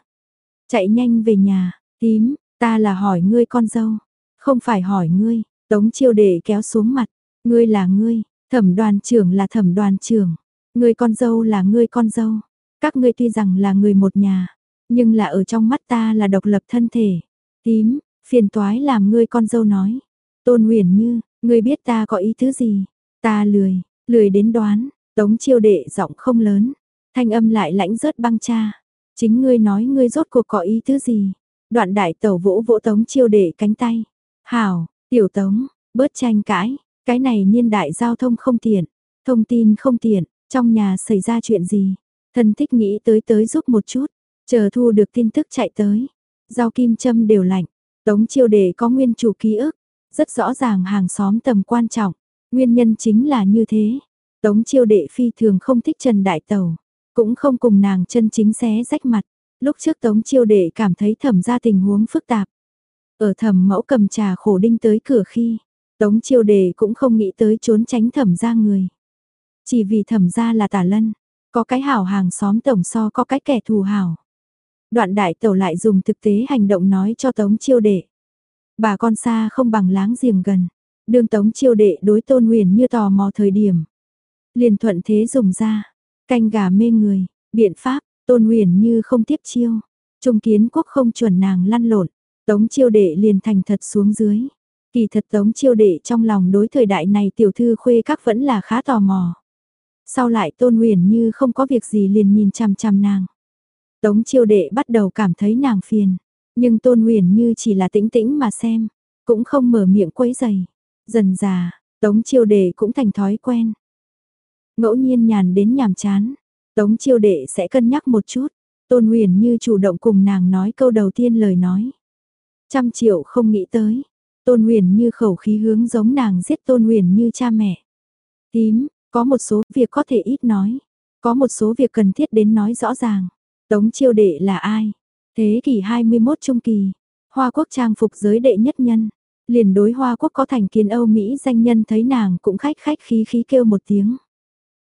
Chạy nhanh về nhà, tím, ta là hỏi ngươi con dâu, không phải hỏi ngươi, tống chiêu đệ kéo xuống mặt, ngươi là ngươi, thẩm đoàn trưởng là thẩm đoàn trưởng, ngươi con dâu là ngươi con dâu, các ngươi tuy rằng là người một nhà, nhưng là ở trong mắt ta là độc lập thân thể, tím, phiền toái làm ngươi con dâu nói, tôn huyền như, ngươi biết ta có ý thứ gì, ta lười, lười đến đoán, Tống chiêu đệ giọng không lớn, thanh âm lại lãnh rớt băng cha. Chính ngươi nói ngươi rốt cuộc có ý thứ gì? Đoạn đại tẩu vỗ vỗ tống chiêu đệ cánh tay. Hảo, tiểu tống, bớt tranh cãi, cái này niên đại giao thông không tiện, thông tin không tiện, trong nhà xảy ra chuyện gì? Thân thích nghĩ tới tới giúp một chút, chờ thu được tin tức chạy tới. Giao kim châm đều lạnh, tống chiêu đệ có nguyên chủ ký ức, rất rõ ràng hàng xóm tầm quan trọng, nguyên nhân chính là như thế. Tống chiêu đệ phi thường không thích Trần Đại Tẩu, cũng không cùng nàng chân chính xé rách mặt. Lúc trước Tống chiêu đệ cảm thấy thẩm ra tình huống phức tạp. Ở thẩm mẫu cầm trà khổ đinh tới cửa khi, Tống chiêu đệ cũng không nghĩ tới trốn tránh thẩm ra người. Chỉ vì thẩm ra là tả lân, có cái hảo hàng xóm tổng so có cái kẻ thù hảo. Đoạn đại tẩu lại dùng thực tế hành động nói cho Tống chiêu đệ. Bà con xa không bằng láng giềng gần. Đương Tống chiêu đệ đối tôn huyền như tò mò thời điểm, liền thuận thế dùng ra, canh gà mê người, biện pháp, tôn huyền như không tiếp chiêu, trung kiến quốc không chuẩn nàng lăn lộn, tống chiêu đệ liền thành thật xuống dưới. Kỳ thật tống chiêu đệ trong lòng đối thời đại này tiểu thư khuê các vẫn là khá tò mò. Sau lại tôn huyền như không có việc gì liền nhìn chằm chằm nàng. Tống chiêu đệ bắt đầu cảm thấy nàng phiền, nhưng tôn huyền như chỉ là tĩnh tĩnh mà xem, cũng không mở miệng quấy giày. Dần già, tống chiêu đệ cũng thành thói quen, Ngẫu nhiên nhàn đến nhàm chán, Tống chiêu đệ sẽ cân nhắc một chút, Tôn Huyền như chủ động cùng nàng nói câu đầu tiên lời nói. Trăm triệu không nghĩ tới, Tôn Huyền như khẩu khí hướng giống nàng giết Tôn Huyền như cha mẹ. Tím, có một số việc có thể ít nói, có một số việc cần thiết đến nói rõ ràng. Tống chiêu đệ là ai? Thế kỷ 21 trung kỳ, Hoa Quốc trang phục giới đệ nhất nhân. Liền đối Hoa Quốc có thành kiến Âu Mỹ danh nhân thấy nàng cũng khách khách khí khí kêu một tiếng.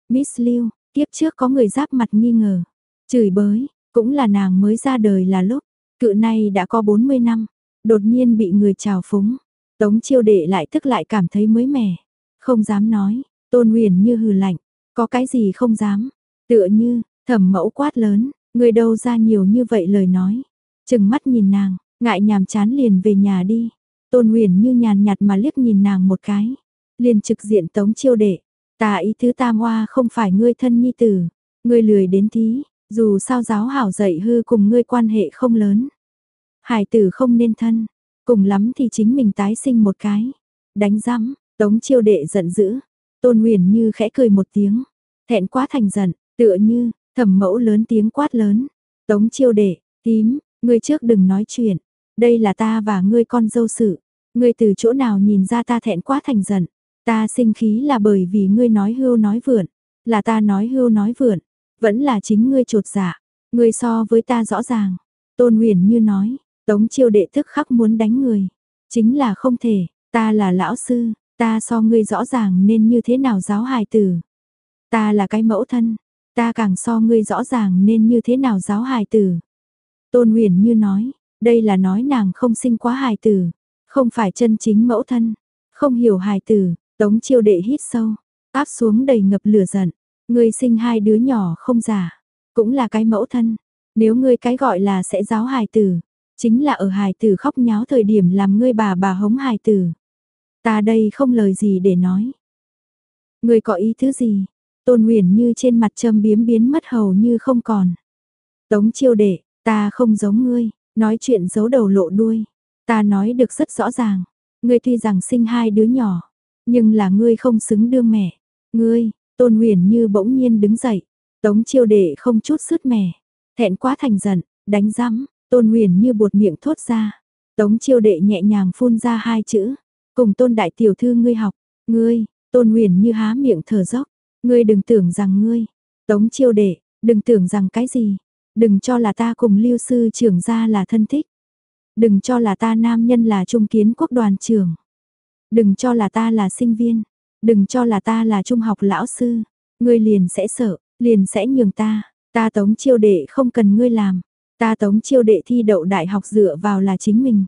Miss Liu tiếp trước có người giáp mặt nghi ngờ, chửi bới, cũng là nàng mới ra đời là lúc, cự này đã có 40 năm, đột nhiên bị người chào phúng. Tống chiêu đệ lại tức lại cảm thấy mới mẻ, không dám nói, tôn huyền như hừ lạnh, có cái gì không dám, tựa như, thẩm mẫu quát lớn, người đâu ra nhiều như vậy lời nói, chừng mắt nhìn nàng, ngại nhàm chán liền về nhà đi, tôn huyền như nhàn nhạt mà liếc nhìn nàng một cái, liền trực diện tống chiêu đệ, Ta ý thứ tam hoa không phải ngươi thân nhi tử, ngươi lười đến thí, dù sao giáo hảo dạy hư cùng ngươi quan hệ không lớn. Hải tử không nên thân, cùng lắm thì chính mình tái sinh một cái. Đánh rắm, tống chiêu đệ giận dữ, tôn huyền như khẽ cười một tiếng, thẹn quá thành giận, tựa như, thẩm mẫu lớn tiếng quát lớn. Tống chiêu đệ, tím, ngươi trước đừng nói chuyện, đây là ta và ngươi con dâu sự, ngươi từ chỗ nào nhìn ra ta thẹn quá thành giận. Ta sinh khí là bởi vì ngươi nói hưu nói vượn, là ta nói hưu nói vượn, vẫn là chính ngươi trột dạ, ngươi so với ta rõ ràng. Tôn huyền như nói, tống chiêu đệ thức khắc muốn đánh người, chính là không thể, ta là lão sư, ta so ngươi rõ ràng nên như thế nào giáo hài tử. Ta là cái mẫu thân, ta càng so ngươi rõ ràng nên như thế nào giáo hài tử. Tôn huyền như nói, Đây là nói nàng không sinh quá hài tử, không phải chân chính mẫu thân, không hiểu hài tử, tống chiêu đệ hít sâu, áp xuống đầy ngập lửa giận, ngươi sinh hai đứa nhỏ không giả, cũng là cái mẫu thân, nếu ngươi cái gọi là sẽ giáo hài tử, chính là ở hài tử khóc nháo thời điểm làm ngươi bà bà hống hài tử. Ta đây không lời gì để nói. Ngươi có ý thứ gì? Tôn Nguyễn như trên mặt châm biếm biến mất hầu như không còn. Tống chiêu đệ, ta không giống ngươi, nói chuyện giấu đầu lộ đuôi. Ta nói được rất rõ ràng, ngươi tuy rằng sinh hai đứa nhỏ, nhưng là ngươi không xứng đương mẹ. Ngươi, Tôn Nguyễn như bỗng nhiên đứng dậy, Tống chiêu đệ không chút sứt mẻ, thẹn quá thành giận, đánh rắm, Tôn Nguyễn như buột miệng thốt ra. Tống chiêu đệ nhẹ nhàng phun ra hai chữ, cùng Tôn đại tiểu thư ngươi học, ngươi, Tôn huyền như há miệng thở dốc, ngươi đừng tưởng rằng ngươi, Tống chiêu đệ, đừng tưởng rằng cái gì, đừng cho là ta cùng lưu sư trưởng gia là thân thích. Đừng cho là ta nam nhân là trung kiến quốc đoàn trưởng. Đừng cho là ta là sinh viên. Đừng cho là ta là trung học lão sư. Ngươi liền sẽ sợ, liền sẽ nhường ta. Ta tống chiêu đệ không cần ngươi làm. Ta tống chiêu đệ thi đậu đại học dựa vào là chính mình.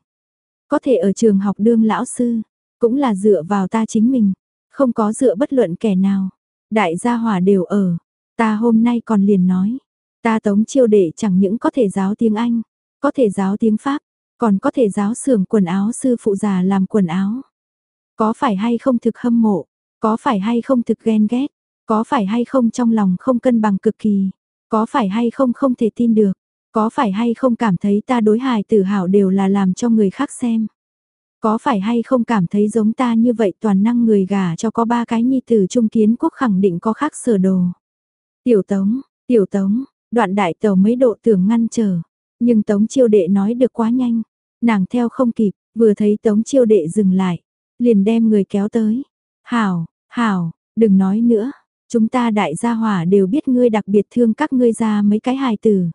Có thể ở trường học đương lão sư, cũng là dựa vào ta chính mình. Không có dựa bất luận kẻ nào. Đại gia hỏa đều ở. Ta hôm nay còn liền nói. Ta tống chiêu đệ chẳng những có thể giáo tiếng Anh, có thể giáo tiếng Pháp, còn có thể giáo xưởng quần áo sư phụ già làm quần áo. Có phải hay không thực hâm mộ, có phải hay không thực ghen ghét, có phải hay không trong lòng không cân bằng cực kỳ, có phải hay không không thể tin được, có phải hay không cảm thấy ta đối hài tử hảo đều là làm cho người khác xem. Có phải hay không cảm thấy giống ta như vậy toàn năng người gà cho có ba cái nhi tử trung kiến quốc khẳng định có khác sở đồ. Tiểu tống, tiểu tống, đoạn đại tàu mấy độ tưởng ngăn trở, nhưng tống chiêu đệ nói được quá nhanh, nàng theo không kịp, vừa thấy tống chiêu đệ dừng lại, liền đem người kéo tới. Hảo, hảo, đừng nói nữa, chúng ta đại gia hỏa đều biết ngươi đặc biệt thương các ngươi ra mấy cái hài tử.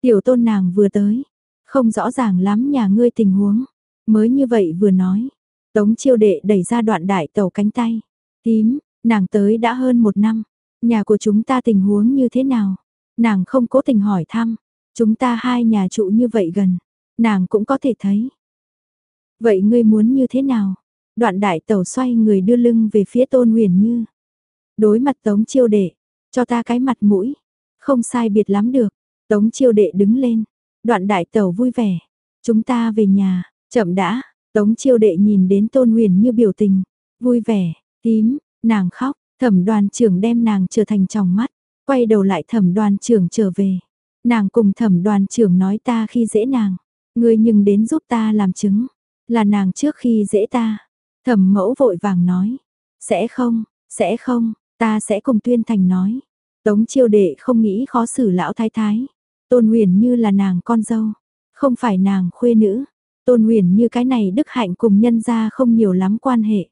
Tiểu tôn nàng vừa tới, không rõ ràng lắm nhà ngươi tình huống, mới như vậy vừa nói. Tống chiêu đệ đẩy ra đoạn đại tàu cánh tay. Tím, nàng tới đã hơn một năm, nhà của chúng ta tình huống như thế nào? Nàng không cố tình hỏi thăm, chúng ta hai nhà trụ như vậy gần, nàng cũng có thể thấy. Vậy ngươi muốn như thế nào? Đoạn đại tàu xoay người đưa lưng về phía tôn huyền như. Đối mặt tống chiêu đệ, cho ta cái mặt mũi. Không sai biệt lắm được. Tống chiêu đệ đứng lên. Đoạn đại tàu vui vẻ. Chúng ta về nhà, chậm đã. Tống chiêu đệ nhìn đến tôn huyền như biểu tình. Vui vẻ, tím, nàng khóc. Thẩm đoàn trưởng đem nàng trở thành tròng mắt. Quay đầu lại thẩm đoàn trưởng trở về. Nàng cùng thẩm đoàn trưởng nói ta khi dễ nàng. Ngươi nhưng đến giúp ta làm chứng. Là nàng trước khi dễ ta. Thẩm mẫu vội vàng nói. Sẽ không, sẽ không, ta sẽ cùng tuyên thành nói. Tống chiêu đệ không nghĩ khó xử lão thái thái. Tôn huyền như là nàng con dâu. Không phải nàng khuê nữ. Tôn huyền như cái này đức hạnh cùng nhân ra không nhiều lắm quan hệ.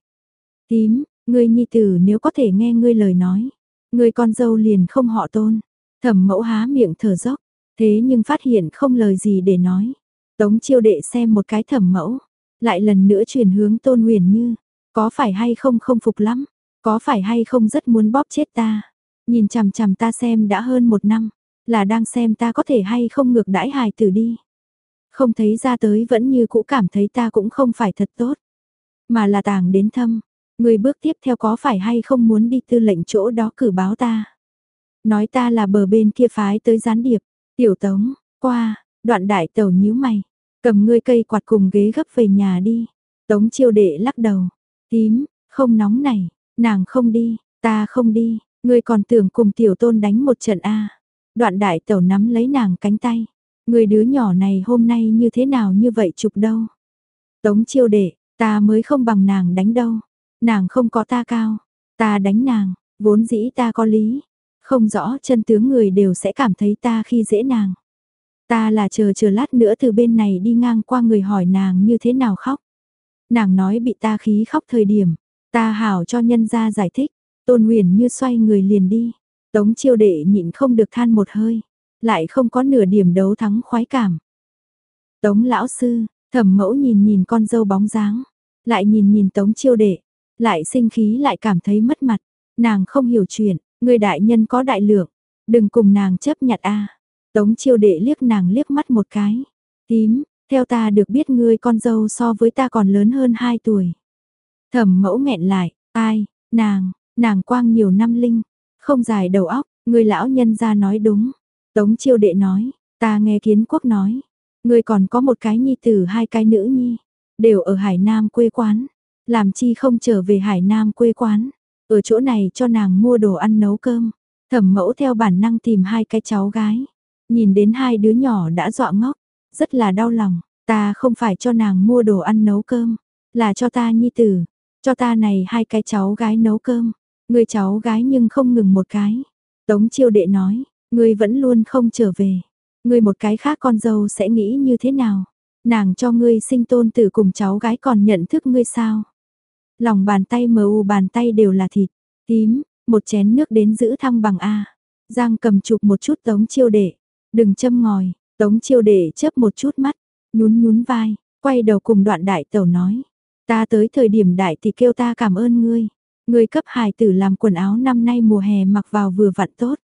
Tím, ngươi nhi tử nếu có thể nghe ngươi lời nói. Ngươi con dâu liền không họ tôn. Thẩm mẫu há miệng thở dốc. Thế nhưng phát hiện không lời gì để nói. Tống chiêu đệ xem một cái thẩm mẫu, lại lần nữa truyền hướng tôn huyền như, có phải hay không không phục lắm, có phải hay không rất muốn bóp chết ta, nhìn chằm chằm ta xem đã hơn một năm, là đang xem ta có thể hay không ngược đãi hài tử đi. Không thấy ra tới vẫn như cũ cảm thấy ta cũng không phải thật tốt, mà là tàng đến thâm, người bước tiếp theo có phải hay không muốn đi tư lệnh chỗ đó cử báo ta. Nói ta là bờ bên kia phái tới gián điệp, tiểu tống, qua, đoạn đại tẩu nhíu mày, Cầm ngươi cây quạt cùng ghế gấp về nhà đi. Tống chiêu đệ lắc đầu. Tím, không nóng này, nàng không đi, ta không đi, ngươi còn tưởng cùng tiểu tôn đánh một trận a Đoạn đại tẩu nắm lấy nàng cánh tay. Người đứa nhỏ này hôm nay như thế nào như vậy chụp đâu. Tống chiêu đệ, ta mới không bằng nàng đánh đâu. Nàng không có ta cao. Ta đánh nàng, vốn dĩ ta có lý. Không rõ chân tướng người đều sẽ cảm thấy ta khi dễ nàng. Ta là chờ chờ lát nữa từ bên này đi ngang qua người hỏi nàng như thế nào khóc. Nàng nói bị ta khí khóc thời điểm, ta hảo cho nhân ra giải thích, tôn huyền như xoay người liền đi. Tống chiêu đệ nhịn không được than một hơi, lại không có nửa điểm đấu thắng khoái cảm. Tống lão sư, thẩm mẫu nhìn nhìn con dâu bóng dáng, lại nhìn nhìn tống chiêu đệ, lại sinh khí lại cảm thấy mất mặt, nàng không hiểu chuyện, người đại nhân có đại lượng, đừng cùng nàng chấp nhặt a Tống chiêu đệ liếc nàng liếc mắt một cái. Tím, Theo ta được biết ngươi con dâu so với ta còn lớn hơn 2 tuổi. Thẩm mẫu nghẹn lại, ai, nàng, nàng quang nhiều năm linh, không dài đầu óc, người lão nhân ra nói đúng. Tống chiêu đệ nói, ta nghe kiến quốc nói, ngươi còn có một cái nhi tử hai cái nữ nhi, đều ở Hải Nam quê quán, làm chi không trở về Hải Nam quê quán, ở chỗ này cho nàng mua đồ ăn nấu cơm. Thẩm mẫu theo bản năng tìm hai cái cháu gái, nhìn đến hai đứa nhỏ đã dọa ngốc, rất là đau lòng, ta không phải cho nàng mua đồ ăn nấu cơm, là cho ta nhi tử, cho ta này hai cái cháu gái nấu cơm, người cháu gái nhưng không ngừng một cái. Tống chiêu đệ nói, ngươi vẫn luôn không trở về, ngươi một cái khác con dâu sẽ nghĩ như thế nào? Nàng cho ngươi sinh tôn tử cùng cháu gái còn nhận thức ngươi sao? Lòng bàn tay mờ u bàn tay đều là thịt, tím, một chén nước đến giữ thăng bằng A. Giang cầm chụp một chút tống chiêu đệ, đừng châm ngòi, tống chiêu đệ chớp một chút mắt, nhún nhún vai, quay đầu cùng đoạn đại tẩu nói. Ta tới thời điểm đại thì kêu ta cảm ơn ngươi. Ngươi cấp hài tử làm quần áo năm nay mùa hè mặc vào vừa vặn tốt.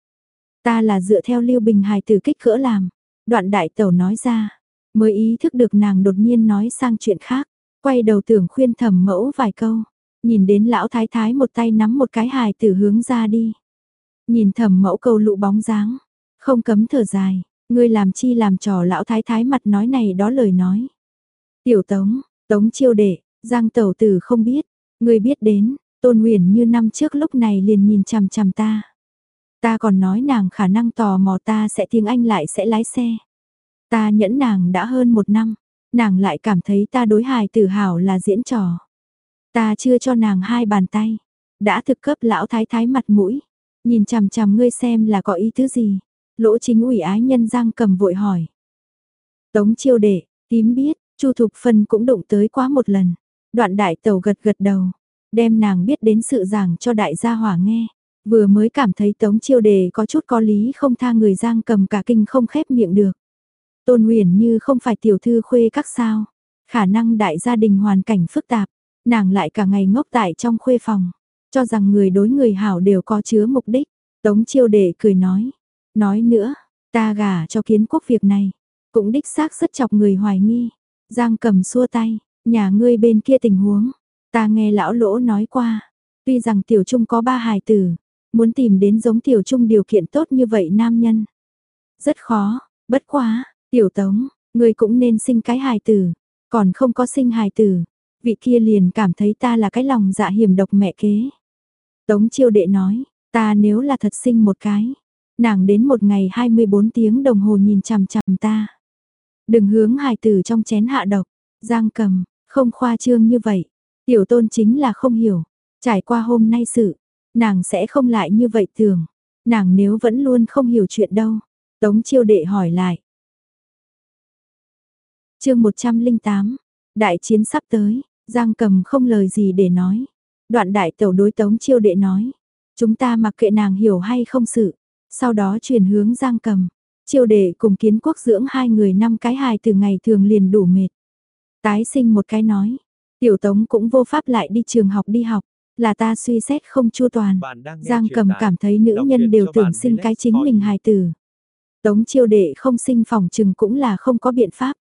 Ta là dựa theo lưu bình hài tử kích cỡ làm. Đoạn đại tẩu nói ra, mới ý thức được nàng đột nhiên nói sang chuyện khác. Quay đầu tưởng khuyên thẩm mẫu vài câu. Nhìn đến lão thái thái một tay nắm một cái hài tử hướng ra đi. Nhìn thẩm mẫu câu lụ bóng dáng. Không cấm thở dài, ngươi làm chi làm trò lão thái thái mặt nói này đó lời nói. Tiểu tống, tống chiêu đệ, giang tẩu tử không biết, ngươi biết đến, tôn nguyễn như năm trước lúc này liền nhìn chằm chằm ta. Ta còn nói nàng khả năng tò mò ta sẽ tiếng Anh lại sẽ lái xe. Ta nhẫn nàng đã hơn một năm, nàng lại cảm thấy ta đối hài tử hào là diễn trò. Ta chưa cho nàng hai bàn tay, đã thực cấp lão thái thái mặt mũi, nhìn chằm chằm ngươi xem là có ý thứ gì. Lỗ chính ủy ái nhân giang cầm vội hỏi. Tống chiêu đệ, tím biết, Chu Thục Phân cũng đụng tới quá một lần. Đoạn đại tàu gật gật đầu, đem nàng biết đến sự giảng cho đại gia hỏa nghe. Vừa mới cảm thấy tống chiêu đề có chút có lý không tha người giang cầm cả kinh không khép miệng được. Tôn huyền như không phải tiểu thư khuê các sao. Khả năng đại gia đình hoàn cảnh phức tạp, nàng lại cả ngày ngốc tại trong khuê phòng. Cho rằng người đối người hảo đều có chứa mục đích. Tống chiêu đề cười nói, Nói nữa, ta gả cho kiến quốc việc này, cũng đích xác rất chọc người hoài nghi. Giang cầm xua tay, nhà ngươi bên kia tình huống, ta nghe lão lỗ nói qua, tuy rằng tiểu trung có ba hài tử, muốn tìm đến giống tiểu trung điều kiện tốt như vậy nam nhân. Rất khó, bất quá, tiểu tống, ngươi cũng nên sinh cái hài tử, còn không có sinh hài tử, vị kia liền cảm thấy ta là cái lòng dạ hiểm độc mẹ kế. Tống chiêu đệ nói, ta nếu là thật sinh một cái, Nàng đến một ngày 24 tiếng đồng hồ nhìn chằm chằm ta. Đừng hướng hài tử trong chén hạ độc. Giang cầm, không khoa trương như vậy. Tiểu tôn chính là không hiểu. Trải qua hôm nay sự, nàng sẽ không lại như vậy thường. Nàng nếu vẫn luôn không hiểu chuyện đâu. Tống chiêu đệ hỏi lại. chương 108, đại chiến sắp tới, Giang cầm không lời gì để nói. Đoạn đại tẩu đối tống chiêu đệ nói. Chúng ta mặc kệ nàng hiểu hay không sự, sau đó chuyển hướng Giang Cầm. Chiêu đệ cùng kiến quốc dưỡng hai người năm cái hài từ ngày thường liền đủ mệt. Tái sinh một cái nói. Tiểu Tống cũng vô pháp lại đi trường học đi học. Là ta suy xét không chu toàn. Giang Cầm cảm thấy nữ nhân đều tưởng sinh cái chính mình hài tử. Tống chiêu đệ không sinh phòng trừng cũng là không có biện pháp.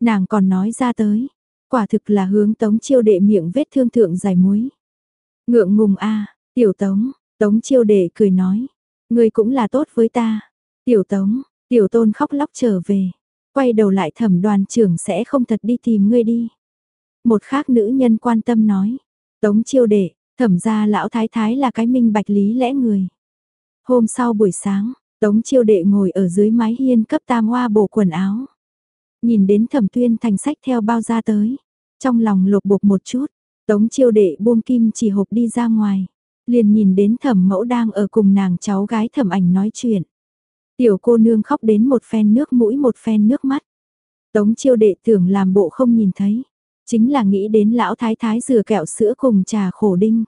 Nàng còn nói ra tới. Quả thực là hướng tống chiêu đệ miệng vết thương thượng dài muối. Ngượng ngùng a tiểu tống, tống chiêu đệ cười nói. Ngươi cũng là tốt với ta. Tiểu tống, tiểu tôn khóc lóc trở về. Quay đầu lại thẩm đoàn trưởng sẽ không thật đi tìm ngươi đi. Một khác nữ nhân quan tâm nói. Tống chiêu đệ, thẩm ra lão thái thái là cái minh bạch lý lẽ người. Hôm sau buổi sáng, tống chiêu đệ ngồi ở dưới mái hiên cấp tam hoa bổ quần áo. Nhìn đến thẩm tuyên thành sách theo bao ra tới. Trong lòng lột bột một chút, tống chiêu đệ buông kim chỉ hộp đi ra ngoài liền nhìn đến thẩm mẫu đang ở cùng nàng cháu gái thẩm ảnh nói chuyện. Tiểu cô nương khóc đến một phen nước mũi một phen nước mắt. Tống chiêu đệ tưởng làm bộ không nhìn thấy. Chính là nghĩ đến lão thái thái rửa kẹo sữa cùng trà khổ đinh.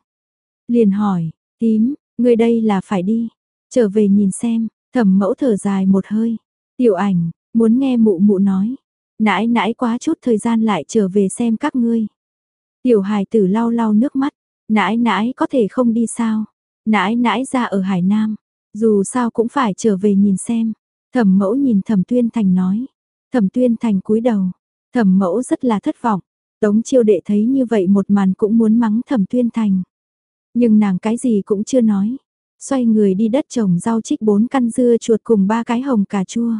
Liền hỏi, tím, người đây là phải đi. Trở về nhìn xem, thẩm mẫu thở dài một hơi. Tiểu ảnh, muốn nghe mụ mụ nói. Nãi nãi quá chút thời gian lại trở về xem các ngươi. Tiểu hài tử lau lau nước mắt, Nãi nãi có thể không đi sao? Nãi nãi ra ở Hải Nam, dù sao cũng phải trở về nhìn xem. Thẩm mẫu nhìn thẩm tuyên thành nói. Thẩm tuyên thành cúi đầu, Thẩm mẫu rất là thất vọng, Tống chiêu đệ thấy như vậy một màn cũng muốn mắng thẩm tuyên thành. Nhưng nàng cái gì cũng chưa nói, xoay người đi đất trồng rau trích bốn căn dưa chuột cùng ba cái hồng cà chua.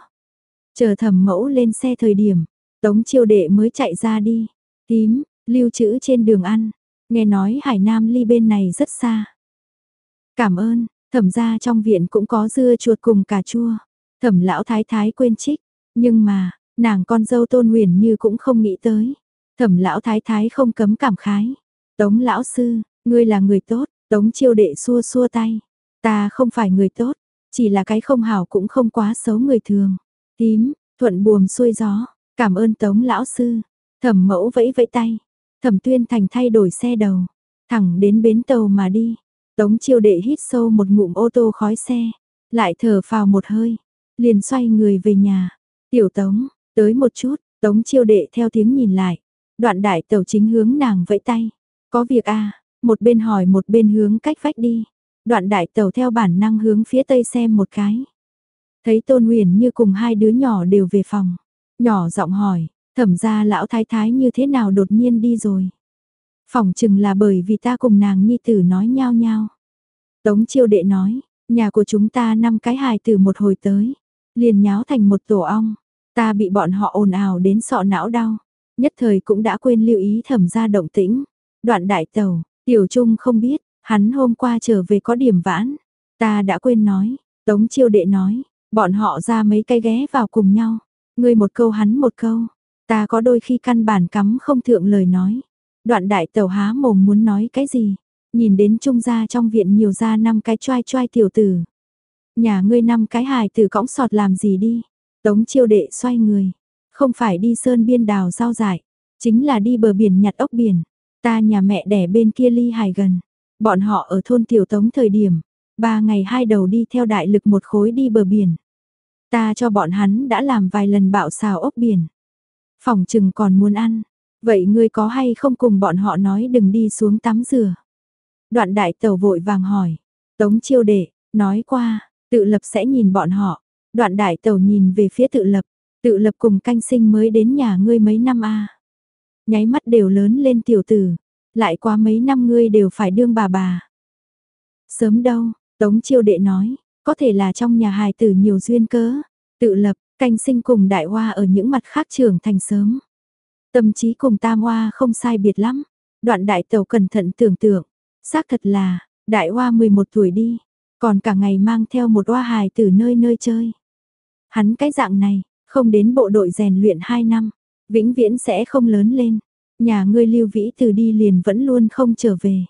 Chờ thẩm mẫu lên xe thời điểm, tống chiêu đệ mới chạy ra đi, tím, lưu trữ trên đường ăn, nghe nói Hải Nam ly bên này rất xa. Cảm ơn, thẩm ra trong viện cũng có dưa chuột cùng cà chua, thẩm lão thái thái quên trích, nhưng mà, nàng con dâu tôn huyền như cũng không nghĩ tới. Thẩm lão thái thái không cấm cảm khái. Tống lão sư, ngươi là người tốt, tống chiêu đệ xua xua tay. Ta không phải người tốt, chỉ là cái không hảo cũng không quá xấu người thường. Tím, thuận buồm xuôi gió, cảm ơn tống lão sư. Thẩm mẫu vẫy vẫy tay. Thẩm tuyên thành thay đổi xe đầu, thẳng đến bến tàu mà đi. Tống chiêu đệ hít sâu một ngụm ô tô khói xe, lại thở phào một hơi, liền xoay người về nhà. Tiểu tống, tới một chút, tống chiêu đệ theo tiếng nhìn lại, Đoạn đại tẩu chính hướng nàng vẫy tay. Có việc à, một bên hỏi một bên hướng cách vách đi. Đoạn đại tẩu theo bản năng hướng phía tây xem một cái. Thấy tôn huyền như cùng hai đứa nhỏ đều về phòng. Nhỏ giọng hỏi, thẩm ra lão thái thái như thế nào đột nhiên đi rồi. Phòng chừng là bởi vì ta cùng nàng nhi tử nói nhau nhau. Tống chiêu đệ nói, nhà của chúng ta năm cái hài từ một hồi tới. Liền nháo thành một tổ ong. Ta bị bọn họ ồn ào đến sọ não đau nhất thời cũng đã quên lưu ý thẩm ra động tĩnh. Đoạn đại tàu, tiểu trung không biết, hắn hôm qua trở về có điểm vãn, ta đã quên nói, tống chiêu đệ nói, bọn họ ra mấy cái ghé vào cùng nhau, ngươi một câu hắn một câu, ta có đôi khi căn bản cắm không thượng lời nói. Đoạn đại tàu há mồm muốn nói cái gì, nhìn đến trung gia trong viện nhiều ra năm cái choai choai tiểu tử. Nhà ngươi năm cái hài tử cõng sọt làm gì đi, tống chiêu đệ xoay người, không phải đi sơn biên đào rau dại, chính là đi bờ biển nhặt ốc biển. Ta nhà mẹ đẻ bên kia ly hải gần. Bọn họ ở thôn tiểu tống thời điểm, ba ngày hai đầu đi theo đại lực một khối đi bờ biển. Ta cho bọn hắn đã làm vài lần bạo xào ốc biển. Phòng chừng còn muốn ăn. Vậy ngươi có hay không cùng bọn họ nói đừng đi xuống tắm rửa? Đoạn đại tàu vội vàng hỏi. Tống chiêu đệ, nói qua, tự lập sẽ nhìn bọn họ. Đoạn đại tàu nhìn về phía tự lập, Tự lập cùng canh sinh mới đến nhà ngươi mấy năm a Nháy mắt đều lớn lên tiểu tử, lại qua mấy năm ngươi đều phải đương bà bà. Sớm đâu, Tống chiêu đệ nói, có thể là trong nhà hài tử nhiều duyên cớ, tự lập, canh sinh cùng đại hoa ở những mặt khác trưởng thành sớm. Tâm trí cùng tam hoa không sai biệt lắm, đoạn đại tàu cẩn thận tưởng tượng, xác thật là, đại hoa 11 tuổi đi, còn cả ngày mang theo một hoa hài từ nơi nơi chơi. Hắn cái dạng này, không đến bộ đội rèn luyện 2 năm, vĩnh viễn sẽ không lớn lên. Nhà ngươi lưu vĩ từ đi liền vẫn luôn không trở về.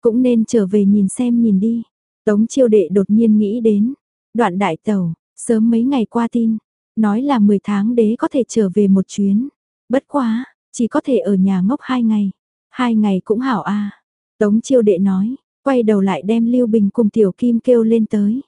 Cũng nên trở về nhìn xem nhìn đi. Tống chiêu đệ đột nhiên nghĩ đến. Đoạn đại tàu, sớm mấy ngày qua tin. Nói là 10 tháng đế có thể trở về một chuyến. Bất quá, chỉ có thể ở nhà ngốc 2 ngày. Hai ngày cũng hảo a Tống chiêu đệ nói, quay đầu lại đem Lưu Bình cùng Tiểu Kim kêu lên tới.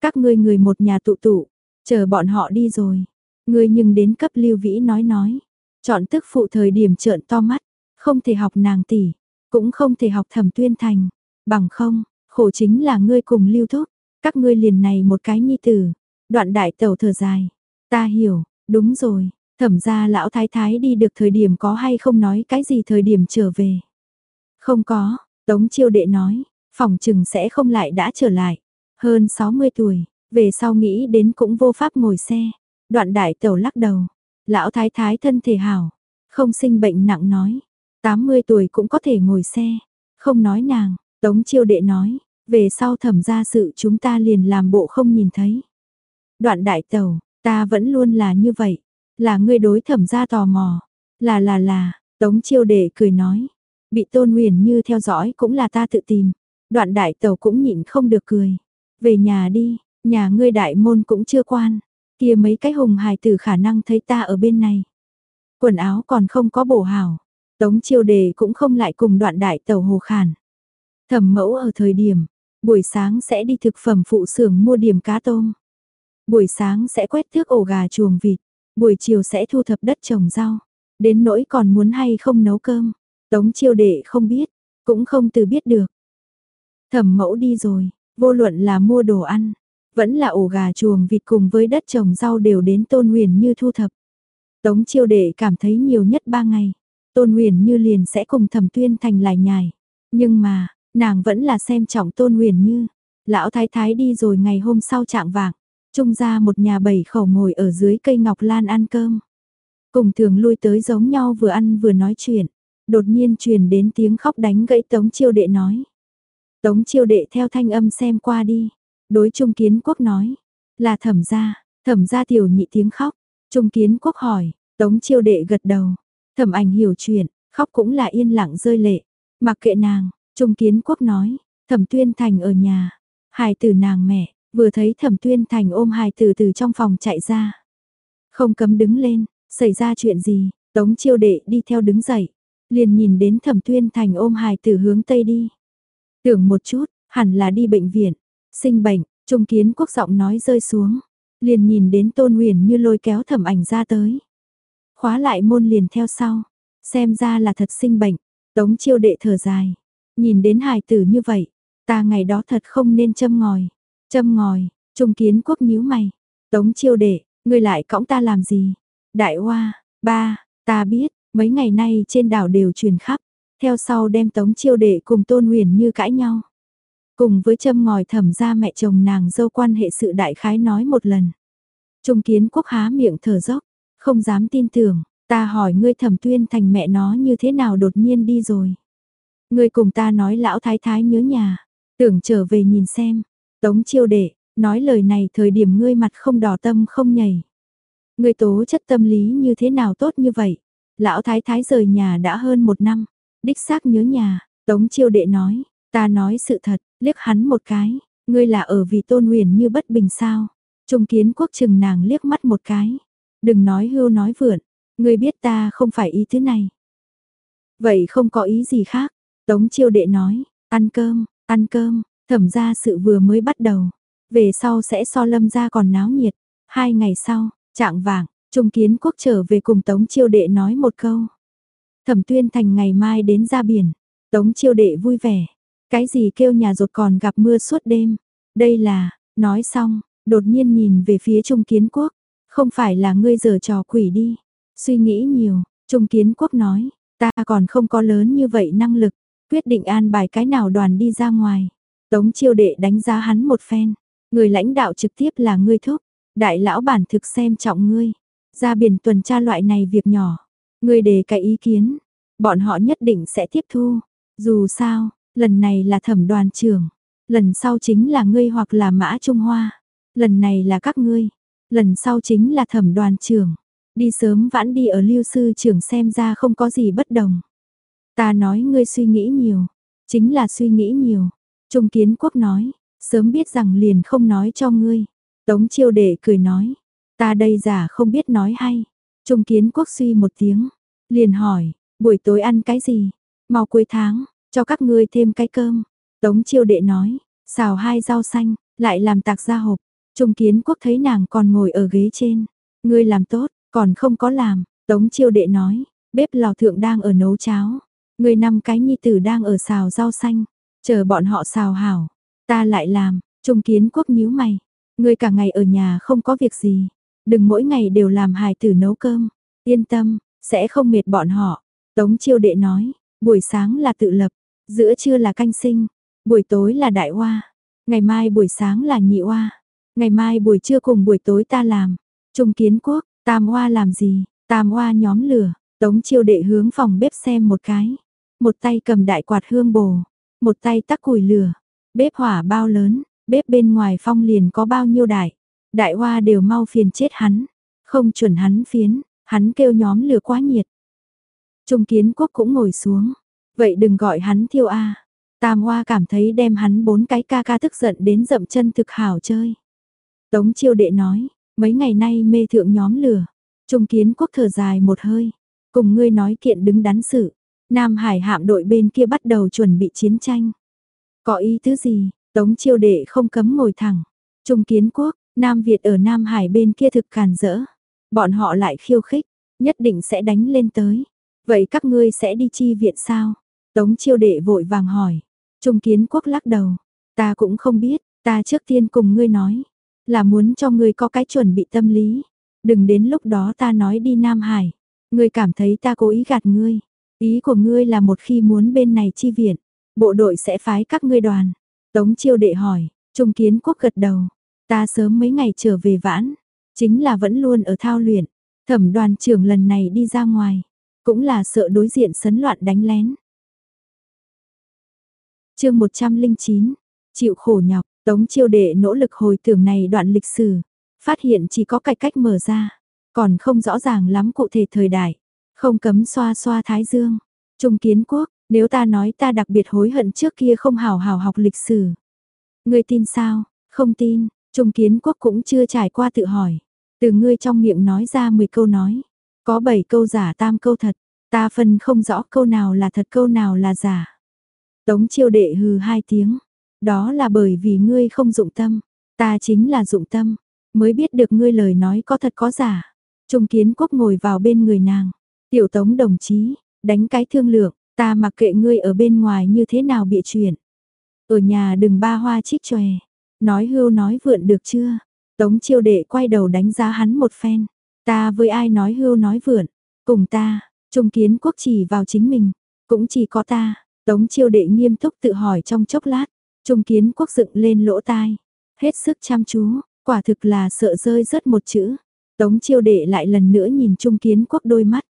Các ngươi người một nhà tụ tụ, Chờ bọn họ đi rồi, ngươi nhưng đến cấp lưu vĩ nói nói. Chọn tức phụ thời điểm trợn to mắt, không thể học nàng tỷ, cũng không thể học thẩm tuyên thành. Bằng không, khổ chính là ngươi cùng lưu thúc, các ngươi liền này một cái nhi tử. Đoạn đại tẩu thở dài, ta hiểu, đúng rồi, thẩm ra lão thái thái đi được thời điểm có hay không nói cái gì thời điểm trở về. Không có, Tống chiêu đệ nói, phòng trừng sẽ không lại đã trở lại. Hơn 60 tuổi, về sau nghĩ đến cũng vô pháp ngồi xe. Đoạn đại tẩu lắc đầu. Lão thái thái thân thể hảo. Không sinh bệnh nặng nói. 80 tuổi cũng có thể ngồi xe. Không nói nàng. Tống chiêu đệ nói. Về sau thẩm ra sự chúng ta liền làm bộ không nhìn thấy. Đoạn đại tẩu. Ta vẫn luôn là như vậy. Là ngươi đối thẩm ra tò mò. Là là là. Tống chiêu đệ cười nói. Bị tôn huyền như theo dõi cũng là ta tự tìm. Đoạn đại tẩu cũng nhịn không được cười. Về nhà đi, Nhà ngươi đại môn cũng chưa quan, kia mấy cái hùng hài tử khả năng thấy ta ở bên này. Quần áo còn không có bổ hảo, tống chiêu đề cũng không lại cùng đoạn đại tàu hồ khản. Thẩm mẫu ở thời điểm, buổi sáng sẽ đi thực phẩm phụ xưởng mua điểm cá tôm. Buổi sáng sẽ quét thước ổ gà chuồng vịt, buổi chiều sẽ thu thập đất trồng rau. Đến nỗi còn muốn hay không nấu cơm, tống chiêu đệ không biết, cũng không từ biết được. Thẩm mẫu đi rồi, vô luận là mua đồ ăn, vẫn là ổ gà chuồng vịt cùng với đất trồng rau đều đến tôn huyền như thu thập. Tống chiêu đệ cảm thấy nhiều nhất ba ngày. Tôn huyền như liền sẽ cùng thẩm tuyên thành lại nhài. Nhưng mà, nàng vẫn là xem trọng tôn huyền như. Lão thái thái đi rồi ngày hôm sau trạng vạng. Trung ra một nhà bảy khẩu ngồi ở dưới cây ngọc lan ăn cơm. Cùng thường lui tới giống nhau vừa ăn vừa nói chuyện. Đột nhiên truyền đến tiếng khóc đánh gãy tống chiêu đệ nói. Tống chiêu đệ theo thanh âm xem qua đi. Đối trung kiến quốc nói. Là thẩm gia, thẩm gia tiểu nhị tiếng khóc. Trung kiến quốc hỏi, tống chiêu đệ gật đầu. Thẩm ảnh hiểu chuyện, khóc cũng là yên lặng rơi lệ. Mặc kệ nàng, trung kiến quốc nói, thẩm tuyên thành ở nhà. Hài tử nàng mẹ, vừa thấy thẩm tuyên thành ôm hài tử từ trong phòng chạy ra. Không cấm đứng lên, xảy ra chuyện gì, tống chiêu đệ đi theo đứng dậy. Liền nhìn đến thẩm tuyên thành ôm hài tử hướng tây đi. Tưởng một chút, hẳn là đi bệnh viện, sinh bệnh, trung kiến quốc giọng nói rơi xuống. Liền nhìn đến tôn huyền như lôi kéo thẩm ảnh ra tới. Khóa lại môn liền theo sau, xem ra là thật sinh bệnh, tống chiêu đệ thở dài. Nhìn đến hài tử như vậy, ta ngày đó thật không nên châm ngòi. Châm ngòi, trung kiến quốc nhíu mày. Tống chiêu đệ, ngươi lại cõng ta làm gì? Đại hoa, ba, ta biết, mấy ngày nay trên đảo đều truyền khắp. Theo sau đem tống chiêu đệ cùng tôn huyền như cãi nhau. Cùng với châm ngòi thẩm ra mẹ chồng nàng dâu quan hệ sự đại khái nói một lần. Trung kiến quốc há miệng thở dốc, không dám tin tưởng, ta hỏi ngươi thẩm tuyên thành mẹ nó như thế nào đột nhiên đi rồi. Ngươi cùng ta nói lão thái thái nhớ nhà, tưởng trở về nhìn xem, tống chiêu đệ, nói lời này thời điểm ngươi mặt không đỏ tâm không nhảy. Ngươi tố chất tâm lý như thế nào tốt như vậy, lão thái thái rời nhà đã hơn một năm, đích xác nhớ nhà, tống chiêu đệ nói, ta nói sự thật, liếc hắn một cái, ngươi là ở vì tôn huyền như bất bình sao. Trung kiến quốc chừng nàng liếc mắt một cái. Đừng nói hưu nói vượn, ngươi biết ta không phải ý thứ này. Vậy không có ý gì khác, Tống chiêu đệ nói, ăn cơm, ăn cơm, thẩm ra sự vừa mới bắt đầu. Về sau sẽ so lâm ra còn náo nhiệt. Hai ngày sau, trạng vàng, Trung kiến quốc trở về cùng Tống chiêu đệ nói một câu. Thẩm tuyên thành ngày mai đến ra biển. Tống chiêu đệ vui vẻ. Cái gì kêu nhà rột còn gặp mưa suốt đêm. Đây là, nói xong, đột nhiên nhìn về phía Trung Kiến Quốc. Không phải là ngươi giờ trò quỷ đi. Suy nghĩ nhiều, Trung Kiến Quốc nói, ta còn không có lớn như vậy năng lực. Quyết định an bài cái nào đoàn đi ra ngoài. Tống chiêu đệ đánh giá hắn một phen. Người lãnh đạo trực tiếp là ngươi thúc. Đại lão bản thực xem trọng ngươi. Ra biển tuần tra loại này việc nhỏ. Ngươi đề cái ý kiến. Bọn họ nhất định sẽ tiếp thu. Dù sao, lần này là thẩm đoàn trưởng. Lần sau chính là ngươi hoặc là mã Trung Hoa. Lần này là các ngươi. Lần sau chính là thẩm đoàn trưởng. Đi sớm vãn đi ở lưu sư trưởng xem ra không có gì bất đồng. Ta nói ngươi suy nghĩ nhiều. Chính là suy nghĩ nhiều. Trung kiến quốc nói. Sớm biết rằng liền không nói cho ngươi. Tống chiêu đệ cười nói. Ta đây giả không biết nói hay. Trung kiến quốc suy một tiếng. Liền hỏi. Buổi tối ăn cái gì? Mau cuối tháng. Cho các ngươi thêm cái cơm. Tống chiêu đệ nói. Xào hai rau xanh. Lại làm tạc ra hộp. Trung kiến quốc thấy nàng còn ngồi ở ghế trên. Ngươi làm tốt, còn không có làm. Tống chiêu đệ nói. Bếp lò thượng đang ở nấu cháo. Ngươi năm cái nhi tử đang ở xào rau xanh. Chờ bọn họ xào hảo. Ta lại làm. Trung kiến quốc nhíu mày. Ngươi cả ngày ở nhà không có việc gì. Đừng mỗi ngày đều làm hài tử nấu cơm. Yên tâm, sẽ không mệt bọn họ. Tống chiêu đệ nói. Buổi sáng là tự lập. Giữa trưa là canh sinh. Buổi tối là đại hoa. Ngày mai buổi sáng là nhị hoa. Ngày mai buổi trưa cùng buổi tối ta làm. Trung kiến quốc, tam hoa làm gì? Tam hoa nhóm lửa. Tống chiêu đệ hướng phòng bếp xem một cái. Một tay cầm đại quạt hương bồ. Một tay tắc củi lửa. Bếp hỏa bao lớn. Bếp bên ngoài phong liền có bao nhiêu đại. Đại hoa đều mau phiền chết hắn. Không chuẩn hắn phiến. Hắn kêu nhóm lửa quá nhiệt. Trung kiến quốc cũng ngồi xuống. Vậy đừng gọi hắn thiêu a. Tam Hoa cảm thấy đem hắn bốn cái ca ca tức giận đến dậm chân thực hảo chơi. Tống chiêu đệ nói, mấy ngày nay mê thượng nhóm lửa. Trung kiến quốc thở dài một hơi. Cùng ngươi nói kiện đứng đắn sự. Nam Hải hạm đội bên kia bắt đầu chuẩn bị chiến tranh. Có ý tứ gì, Tống chiêu đệ không cấm ngồi thẳng. Trung kiến quốc, Nam Việt ở Nam Hải bên kia thực càn rỡ. Bọn họ lại khiêu khích, nhất định sẽ đánh lên tới. Vậy các ngươi sẽ đi chi viện sao? Tống chiêu đệ vội vàng hỏi. Trung kiến quốc lắc đầu. Ta cũng không biết, ta trước tiên cùng ngươi nói. Là muốn cho ngươi có cái chuẩn bị tâm lý. đừng đến lúc đó ta nói đi Nam Hải. Ngươi cảm thấy ta cố ý gạt ngươi. Ý của ngươi là một khi muốn bên này chi viện, bộ đội sẽ phái các ngươi đoàn. Tống chiêu đệ hỏi, Trung Kiến Quốc gật đầu. Ta sớm mấy ngày trở về vãn, chính là vẫn luôn ở thao luyện. Thẩm đoàn trưởng lần này đi ra ngoài, cũng là sợ đối diện sấn loạn đánh lén chương 109, chịu khổ nhọc, Tống chiêu đệ nỗ lực hồi tưởng này đoạn lịch sử, phát hiện chỉ có cải cách mở ra, còn không rõ ràng lắm cụ thể thời đại, không cấm xoa xoa thái dương. Trung kiến quốc, nếu ta nói ta đặc biệt hối hận trước kia không hào hào học lịch sử. Ngươi tin sao? Không tin, Trung kiến quốc cũng chưa trải qua tự hỏi. Từ ngươi trong miệng nói ra 10 câu nói. Có 7 câu giả tam câu thật. Ta phân không rõ câu nào là thật câu nào là giả. Tống chiêu đệ hừ hai tiếng. Đó là bởi vì ngươi không dụng tâm. Ta chính là dụng tâm. Mới biết được ngươi lời nói có thật có giả. Trung kiến quốc ngồi vào bên người nàng. Tiểu tống đồng chí, đánh cái thương lượng, ta mặc kệ ngươi ở bên ngoài như thế nào bịa chuyện. Ở nhà đừng ba hoa chích chòe. Nói hưu nói vượn được chưa? Tống chiêu đệ quay đầu đánh giá hắn một phen. Ta với ai nói hưu nói vượn? Cùng ta, trung kiến quốc chỉ vào chính mình. Cũng chỉ có ta. Tống chiêu đệ nghiêm túc tự hỏi trong chốc lát. Trung kiến quốc dựng lên lỗ tai. Hết sức chăm chú, quả thực là sợ rơi rớt một chữ. Tống chiêu đệ lại lần nữa nhìn Trung kiến quốc đôi mắt.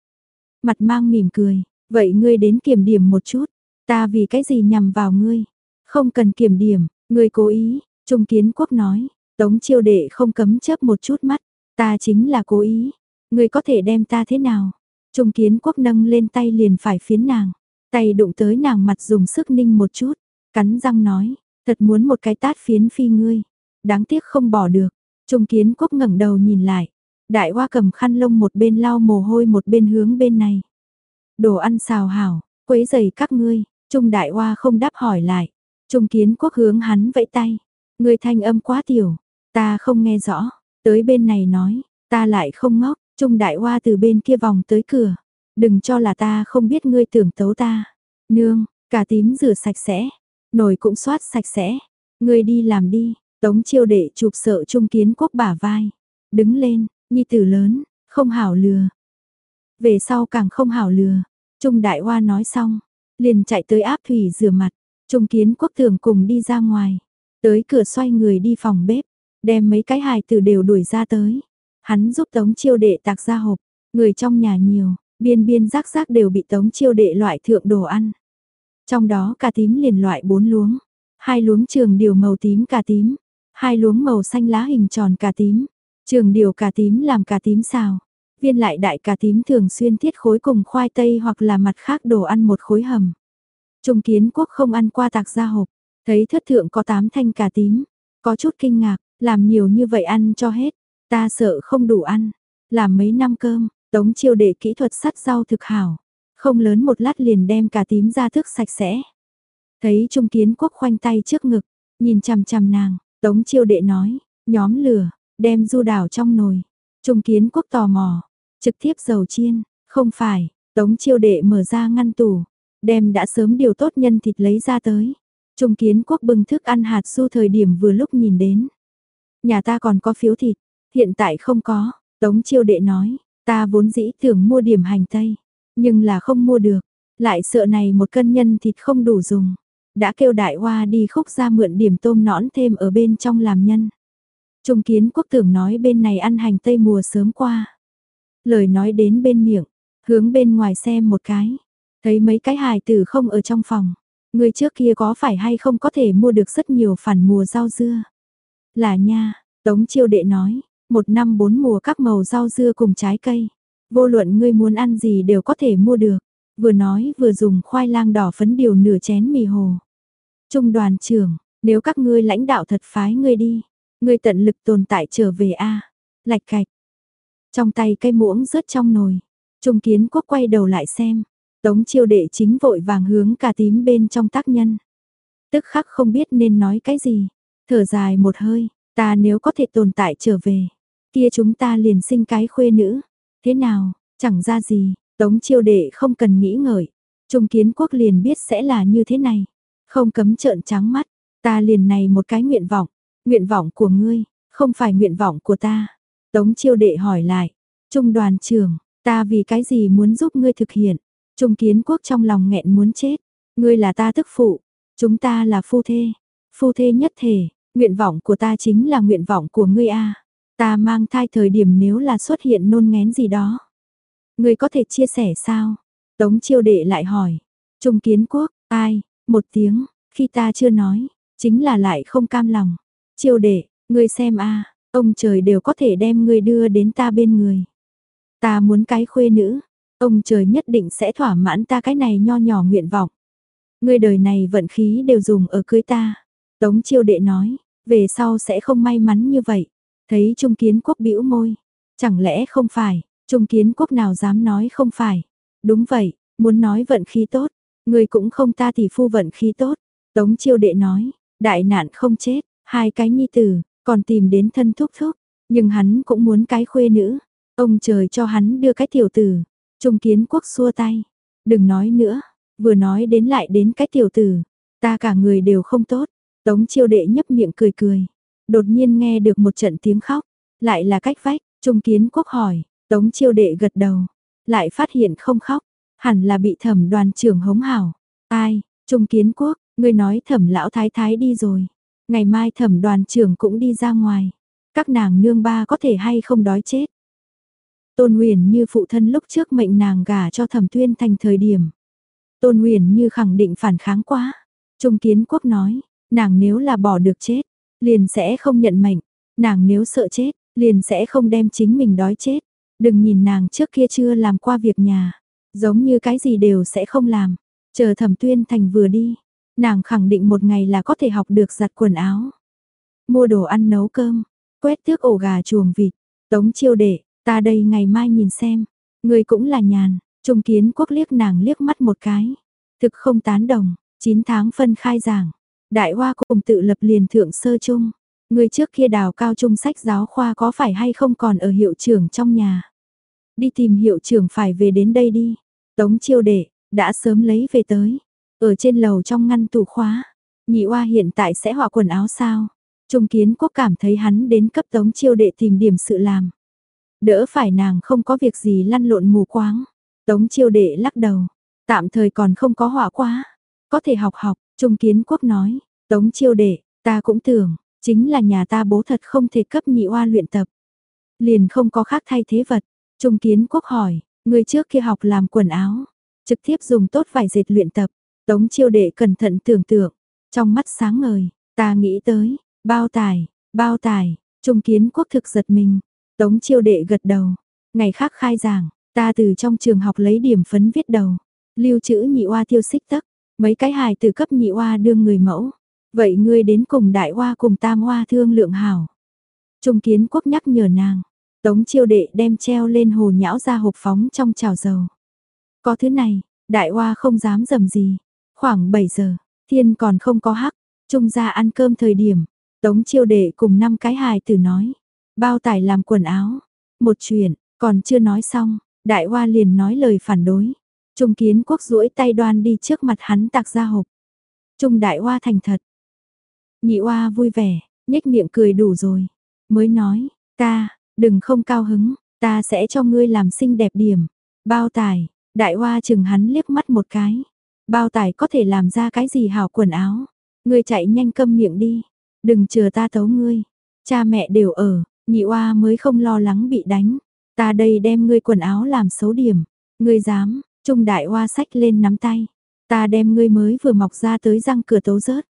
Mặt mang mỉm cười. Vậy ngươi đến kiểm điểm một chút. Ta vì cái gì nhằm vào ngươi? Không cần kiểm điểm, ngươi cố ý. Trung kiến quốc nói. Tống chiêu đệ không cấm chớp một chút mắt. Ta chính là cố ý. Ngươi có thể đem ta thế nào? Trung kiến quốc nâng lên tay liền phải phiến nàng. Tay đụng tới nàng mặt dùng sức ninh một chút. Cắn răng nói. Thật muốn một cái tát phiến phi ngươi. Đáng tiếc không bỏ được. Trung kiến quốc ngẩng đầu nhìn lại. Đại hoa cầm khăn lông một bên lau mồ hôi một bên hướng bên này. Đồ ăn xào hảo, quấy giày các ngươi. Trung đại hoa không đáp hỏi lại. Trung kiến quốc hướng hắn vẫy tay. Người thanh âm quá tiểu, Ta không nghe rõ, tới bên này nói, ta lại không ngốc, Trung Đại Hoa từ bên kia vòng tới cửa. Đừng cho là ta không biết ngươi tưởng tấu ta. Nương, cả tím rửa sạch sẽ, nồi cũng xoát sạch sẽ. Ngươi đi làm đi, tống chiêu đệ chụp sợ Trung Kiến Quốc bả vai. Đứng lên, nhi tử lớn, không hảo lừa. Về sau càng không hảo lừa. Trung Đại Hoa nói xong, liền chạy tới áp thủy rửa mặt. Trung Kiến Quốc thường cùng đi ra ngoài. Tới cửa xoay người đi phòng bếp đem mấy cái hài tử đều đuổi ra tới. Hắn giúp Tống Chiêu Đệ tạc ra hộp, người trong nhà nhiều, biên biên rác rác đều bị Tống Chiêu Đệ loại thượng đồ ăn. Trong đó cà tím liền loại bốn luống, hai luống trường điều màu tím cà tím, hai luống màu xanh lá hình tròn cà tím, trường điều cà tím làm cà tím xào. Viên lại đại cà tím thường xuyên thiết khối cùng khoai tây hoặc là mặt khác đồ ăn một khối hầm. Trung kiến quốc không ăn qua tạc ra hộp, thấy thất thượng có tám thanh cà tím, có chút kinh ngạc, làm nhiều như vậy ăn cho hết, ta sợ không đủ ăn. Làm mấy năm cơm, tống chiêu đệ kỹ thuật sắt rau thực hảo. Không lớn một lát liền đem cả tím ra thức sạch sẽ. Thấy Trung Kiến Quốc khoanh tay trước ngực, nhìn chằm chằm nàng, tống chiêu đệ nói, nhóm lửa, đem du đảo trong nồi. Trung Kiến Quốc tò mò, trực tiếp dầu chiên, không phải, tống chiêu đệ mở ra ngăn tủ, đem đã sớm điều tốt nhân thịt lấy ra tới. Trung Kiến Quốc bưng thức ăn hạt su thời điểm vừa lúc nhìn đến. Nhà ta còn có phiếu thịt, hiện tại không có, Tống chiêu đệ nói, ta vốn dĩ tưởng mua điểm hành tây, nhưng là không mua được, lại sợ này một cân nhân thịt không đủ dùng. Đã kêu đại hoa đi khúc ra mượn điểm tôm nõn thêm ở bên trong làm nhân. Trung kiến quốc tưởng nói bên này ăn hành tây mùa sớm qua. Lời nói đến bên miệng, hướng bên ngoài xem một cái. Thấy mấy cái hài tử không ở trong phòng. Người trước kia có phải hay không có thể mua được rất nhiều phản mùa rau dưa. Là nha, Tống chiêu đệ nói, một năm bốn mùa các màu rau dưa cùng trái cây. Vô luận ngươi muốn ăn gì đều có thể mua được. Vừa nói vừa dùng khoai lang đỏ phấn điều nửa chén mì hồ. Trung đoàn trưởng, nếu các ngươi lãnh đạo thật phái ngươi đi, ngươi tận lực tồn tại trở về a Lạch cạch. Trong tay cây muỗng rớt trong nồi. Trung kiến quốc quay đầu lại xem. Tống chiêu đệ chính vội vàng hướng cà tím bên trong tác nhân. Tức khắc không biết nên nói cái gì. Thở dài một hơi, ta nếu có thể tồn tại trở về, kia chúng ta liền sinh cái khuê nữ. Thế nào, chẳng ra gì, tống chiêu đệ không cần nghĩ ngợi. Trung kiến quốc liền biết sẽ là như thế này. Không cấm trợn trắng mắt, ta liền này một cái nguyện vọng. Nguyện vọng của ngươi, không phải nguyện vọng của ta. Tống chiêu đệ hỏi lại, trung đoàn trưởng, ta vì cái gì muốn giúp ngươi thực hiện? Trung kiến quốc trong lòng nghẹn muốn chết, ngươi là ta thức phụ, chúng ta là phu thê, phu thê nhất thể, nguyện vọng của ta chính là nguyện vọng của ngươi a. Ta mang thai thời điểm nếu là xuất hiện nôn ngén gì đó. người có thể chia sẻ sao? Tống chiêu đệ lại hỏi. Trung kiến quốc, ai? Một tiếng, khi ta chưa nói, chính là lại không cam lòng. Chiêu đệ, ngươi xem a, ông trời đều có thể đem ngươi đưa đến ta bên người. Ta muốn cái khuê nữ, ông trời nhất định sẽ thỏa mãn ta cái này nho nhỏ nguyện vọng. Ngươi đời này vận khí đều dùng ở cưới ta. Tống chiêu đệ nói, về sau sẽ không may mắn như vậy. Thấy Trung Kiến Quốc bĩu môi, chẳng lẽ không phải, Trung Kiến Quốc nào dám nói không phải. Đúng vậy, muốn nói vận khí tốt, người cũng không ta thì phu vận khí tốt. Tống chiêu đệ nói, đại nạn không chết, hai cái nhi tử, còn tìm đến thân thúc thúc, nhưng hắn cũng muốn cái khuê nữ. Ông trời cho hắn đưa cái tiểu tử. Trung Kiến Quốc xua tay, đừng nói nữa, vừa nói đến lại đến cái tiểu tử, ta cả người đều không tốt. Tống chiêu đệ nhấp miệng cười cười, đột nhiên nghe được một trận tiếng khóc, lại là cách vách, Trung Kiến Quốc hỏi, Tống chiêu đệ gật đầu, lại phát hiện không khóc, hẳn là bị thẩm đoàn trưởng hống hảo. Ai, Trung Kiến Quốc, ngươi nói thẩm lão thái thái đi rồi, ngày mai thẩm đoàn trưởng cũng đi ra ngoài, các nàng nương ba có thể hay không đói chết. Tôn Huyền như phụ thân lúc trước mệnh nàng gả cho thẩm tuyên thành thời điểm. Tôn Huyền như khẳng định phản kháng quá. Trung Kiến Quốc nói, nàng nếu là bỏ được chết, liền sẽ không nhận mệnh, nàng nếu sợ chết, liền sẽ không đem chính mình đói chết. Đừng nhìn nàng trước kia chưa làm qua việc nhà, giống như cái gì đều sẽ không làm. Chờ thẩm tuyên thành vừa đi, nàng khẳng định một ngày là có thể học được giặt quần áo. Mua đồ ăn nấu cơm, quét tước ổ gà chuồng vịt, tống chiêu đệ, ta đây ngày mai nhìn xem, người cũng là nhàn, trung kiến quốc liếc nàng liếc mắt một cái. Thực không tán đồng, 9 tháng phân khai giảng, Đại Hoa cùng tự lập liền thượng sơ chung. Người trước kia đào cao trung sách giáo khoa có phải hay không còn ở hiệu trưởng trong nhà. Đi tìm hiệu trưởng phải về đến đây đi. Tống chiêu đệ, đã sớm lấy về tới. Ở trên lầu trong ngăn tủ khóa. Nhị oa hiện tại sẽ họa quần áo sao? Trung kiến quốc cảm thấy hắn đến cấp tống chiêu đệ tìm điểm sự làm. Đỡ phải nàng không có việc gì lăn lộn mù quáng. Tống chiêu đệ lắc đầu. Tạm thời còn không có họa quá. Có thể học học, Trung Kiến Quốc nói, Tống chiêu đệ, ta cũng tưởng, chính là nhà ta bố thật không thể cấp nhị oa luyện tập. Liền không có khác thay thế vật. Trung Kiến Quốc hỏi, người trước kia học làm quần áo, trực tiếp dùng tốt vải dệt luyện tập. Tống chiêu đệ cẩn thận tưởng tượng, trong mắt sáng ngời, ta nghĩ tới, bao tài, bao tài, Trung Kiến Quốc thực giật mình. Tống chiêu đệ gật đầu, ngày khác khai giảng, ta từ trong trường học lấy điểm phấn viết đầu, lưu trữ nhị oa tiêu xích tắc, Mấy cái hài từ cấp nhị oa đương người mẫu. Vậy ngươi đến cùng đại oa cùng tam oa thương lượng hảo. Trung kiến quốc nhắc nhở nàng. Tống chiêu đệ đem treo lên hồ nhão ra hộp phóng trong chảo dầu. Có thứ này, đại oa không dám dầm gì. Khoảng 7 giờ, thiên còn không có hắc. Trung ra ăn cơm thời điểm. Tống chiêu đệ cùng năm cái hài tử nói. Bao tải làm quần áo. Một chuyện, còn chưa nói xong. Đại oa liền nói lời phản đối. Trung kiến quốc duỗi tay đoan đi trước mặt hắn tạc ra hộp. Trung đại hoa thành thật. Nhị hoa vui vẻ, nhếch miệng cười đủ rồi. Mới nói, ta, đừng không cao hứng, ta sẽ cho ngươi làm xinh đẹp điểm. Bao tài đại hoa chừng hắn liếc mắt một cái. Bao tài có thể làm ra cái gì hảo quần áo. Ngươi chạy nhanh câm miệng đi. Đừng chờ ta tấu ngươi. Cha mẹ đều ở, nhị oa mới không lo lắng bị đánh. Ta đây đem ngươi quần áo làm xấu điểm. Ngươi dám, Trung đại hoa sách lên nắm tay. Ta đem ngươi mới vừa mọc ra tới răng cửa tấu rớt.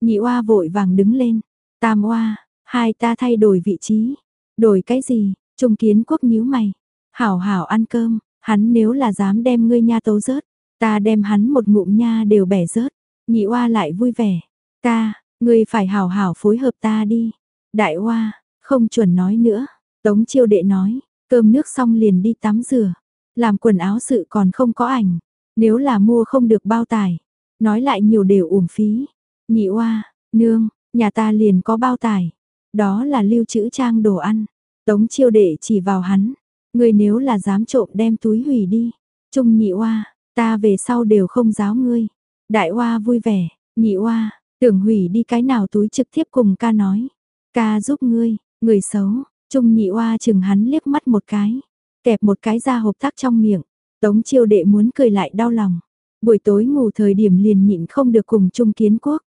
Nhị oa vội vàng đứng lên. Tam oa, hai ta thay đổi vị trí. Đổi cái gì? Trung kiến quốc nhíu mày. Hảo hảo ăn cơm, hắn nếu là dám đem ngươi nha tấu rớt, ta đem hắn một ngụm nha đều bẻ rớt. Nhị oa lại vui vẻ. Ta, ngươi phải hảo hảo phối hợp ta đi. Đại oa, không chuẩn nói nữa. Tống chiêu đệ nói, cơm nước xong liền đi tắm rửa. Làm quần áo sự còn không có ảnh, nếu là mua không được bao tải, nói lại nhiều đều uổng phí. Nhị oa, nương, nhà ta liền có bao tải, đó là lưu trữ trang đồ ăn. Tống chiêu đệ chỉ vào hắn, người nếu là dám trộm đem túi hủy đi. Trung nhị oa, ta về sau đều không giáo ngươi. Đại oa vui vẻ, nhị oa, tưởng hủy đi cái nào túi trực tiếp cùng ca nói. Ca giúp ngươi, người xấu, Trung nhị oa chừng hắn liếc mắt một cái, kẹp một cái ra hộp tác trong miệng, tống chiêu đệ muốn cười lại đau lòng. Buổi tối ngủ thời điểm liền nhịn không được cùng Trung kiến quốc.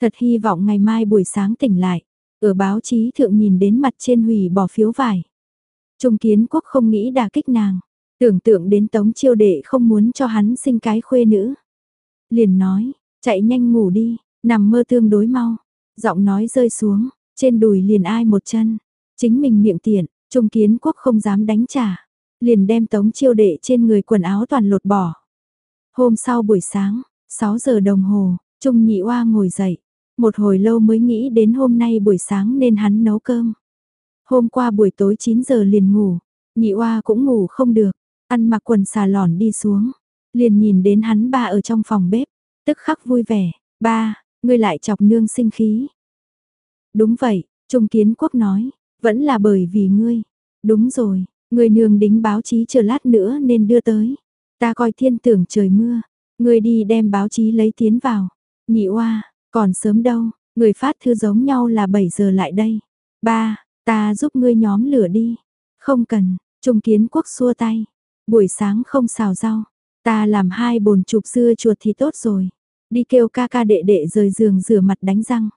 Thật hy vọng ngày mai buổi sáng tỉnh lại, ở báo chí thượng nhìn đến mặt trên hủy bỏ phiếu vải. Trung kiến quốc không nghĩ đả kích nàng, tưởng tượng đến tống chiêu đệ không muốn cho hắn sinh cái khuê nữ. Liền nói, chạy nhanh ngủ đi, nằm mơ tương đối mau, giọng nói rơi xuống, trên đùi liền ai một chân, chính mình miệng tiện, trung kiến quốc không dám đánh trả, liền đem tống chiêu đệ trên người quần áo toàn lột bỏ. Hôm sau buổi sáng, 6 giờ đồng hồ, Trung Nhị Oa ngồi dậy, một hồi lâu mới nghĩ đến hôm nay buổi sáng nên hắn nấu cơm. Hôm qua buổi tối 9 giờ liền ngủ, Nhị Oa cũng ngủ không được, ăn mặc quần xà lỏn đi xuống, liền nhìn đến hắn ba ở trong phòng bếp, tức khắc vui vẻ, ba, ngươi lại chọc nương sinh khí. Đúng vậy, Trung Kiến Quốc nói, vẫn là bởi vì ngươi. Đúng rồi, ngươi nương đính báo chí chờ lát nữa nên đưa tới. Ta coi thiên tưởng trời mưa, ngươi đi đem báo chí lấy tiến vào. Nhị oa, còn sớm đâu, người phát thư giống nhau là 7 giờ lại đây. Ba, ta giúp ngươi nhóm lửa đi. Không cần, Trung Kiến Quốc xua tay. Buổi sáng không xào rau, ta làm hai bồn chụp dưa chuột thì tốt rồi. Đi kêu ca ca đệ đệ rời giường rửa mặt đánh răng.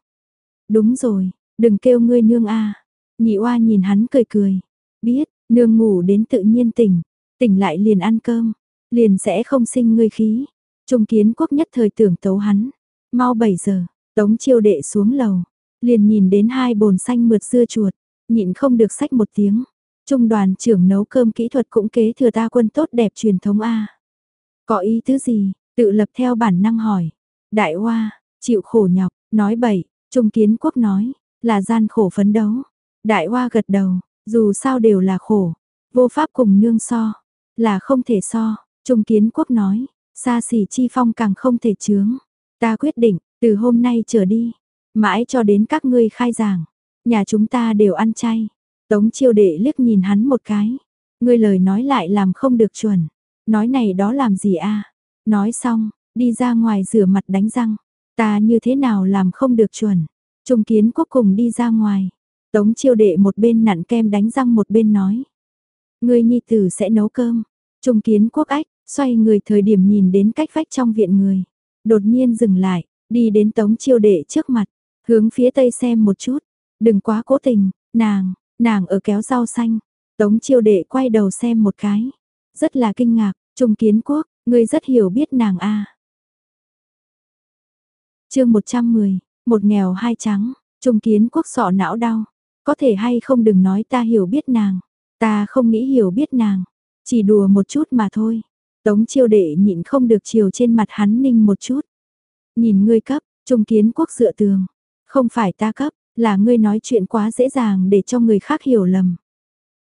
Đúng rồi, đừng kêu ngươi nương a. Nhị oa nhìn hắn cười cười. Biết, nương ngủ đến tự nhiên tỉnh, tỉnh lại liền ăn cơm, liền sẽ không sinh ngươi khí. Trung kiến quốc nhất thời tưởng tấu hắn. Mau 7 giờ, tống chiêu đệ xuống lầu, liền nhìn đến hai bồn xanh mượt dưa chuột, nhịn không được sách một tiếng. Trung đoàn trưởng nấu cơm kỹ thuật cũng kế thừa ta quân tốt đẹp truyền thống A. Có ý tứ gì, tự lập theo bản năng hỏi. Đại hoa, chịu khổ nhọc, nói bậy, Trung kiến quốc nói, là gian khổ phấn đấu. Đại hoa gật đầu, dù sao đều là khổ, vô pháp cùng nương so, là không thể so. Trung kiến quốc nói, xa xỉ chi phong càng không thể chướng. Ta quyết định, từ hôm nay trở đi, mãi cho đến các ngươi khai giảng, nhà chúng ta đều ăn chay. Tống chiêu đệ liếc nhìn hắn một cái, ngươi lời nói lại làm không được chuẩn. Nói này đó làm gì a? Nói xong, đi ra ngoài rửa mặt đánh răng. Ta như thế nào làm không được chuẩn. Trung kiến quốc cùng đi ra ngoài. Tống chiêu đệ một bên nặn kem đánh răng một bên nói. Người nhi tử sẽ nấu cơm. Trung kiến quốc ách, xoay người thời điểm nhìn đến cách vách trong viện người. Đột nhiên dừng lại, đi đến tống chiêu đệ trước mặt, hướng phía tây xem một chút. Đừng quá cố tình, nàng, nàng ở kéo rau xanh. Tống chiêu đệ quay đầu xem một cái. Rất là kinh ngạc, Trung kiến quốc, ngươi rất hiểu biết nàng a chương 110, một nghèo hai trắng, trung kiến quốc sọ não đau. Có thể hay không đừng nói ta hiểu biết nàng. Ta không nghĩ hiểu biết nàng. Chỉ đùa một chút mà thôi. Tống chiêu đệ nhịn không được chiều trên mặt hắn ninh một chút. Nhìn ngươi cấp, trung kiến quốc dựa tường. Không phải ta cấp, là ngươi nói chuyện quá dễ dàng để cho người khác hiểu lầm.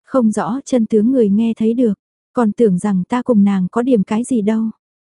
Không rõ chân tướng người nghe thấy được. Còn tưởng rằng ta cùng nàng có điểm cái gì đâu.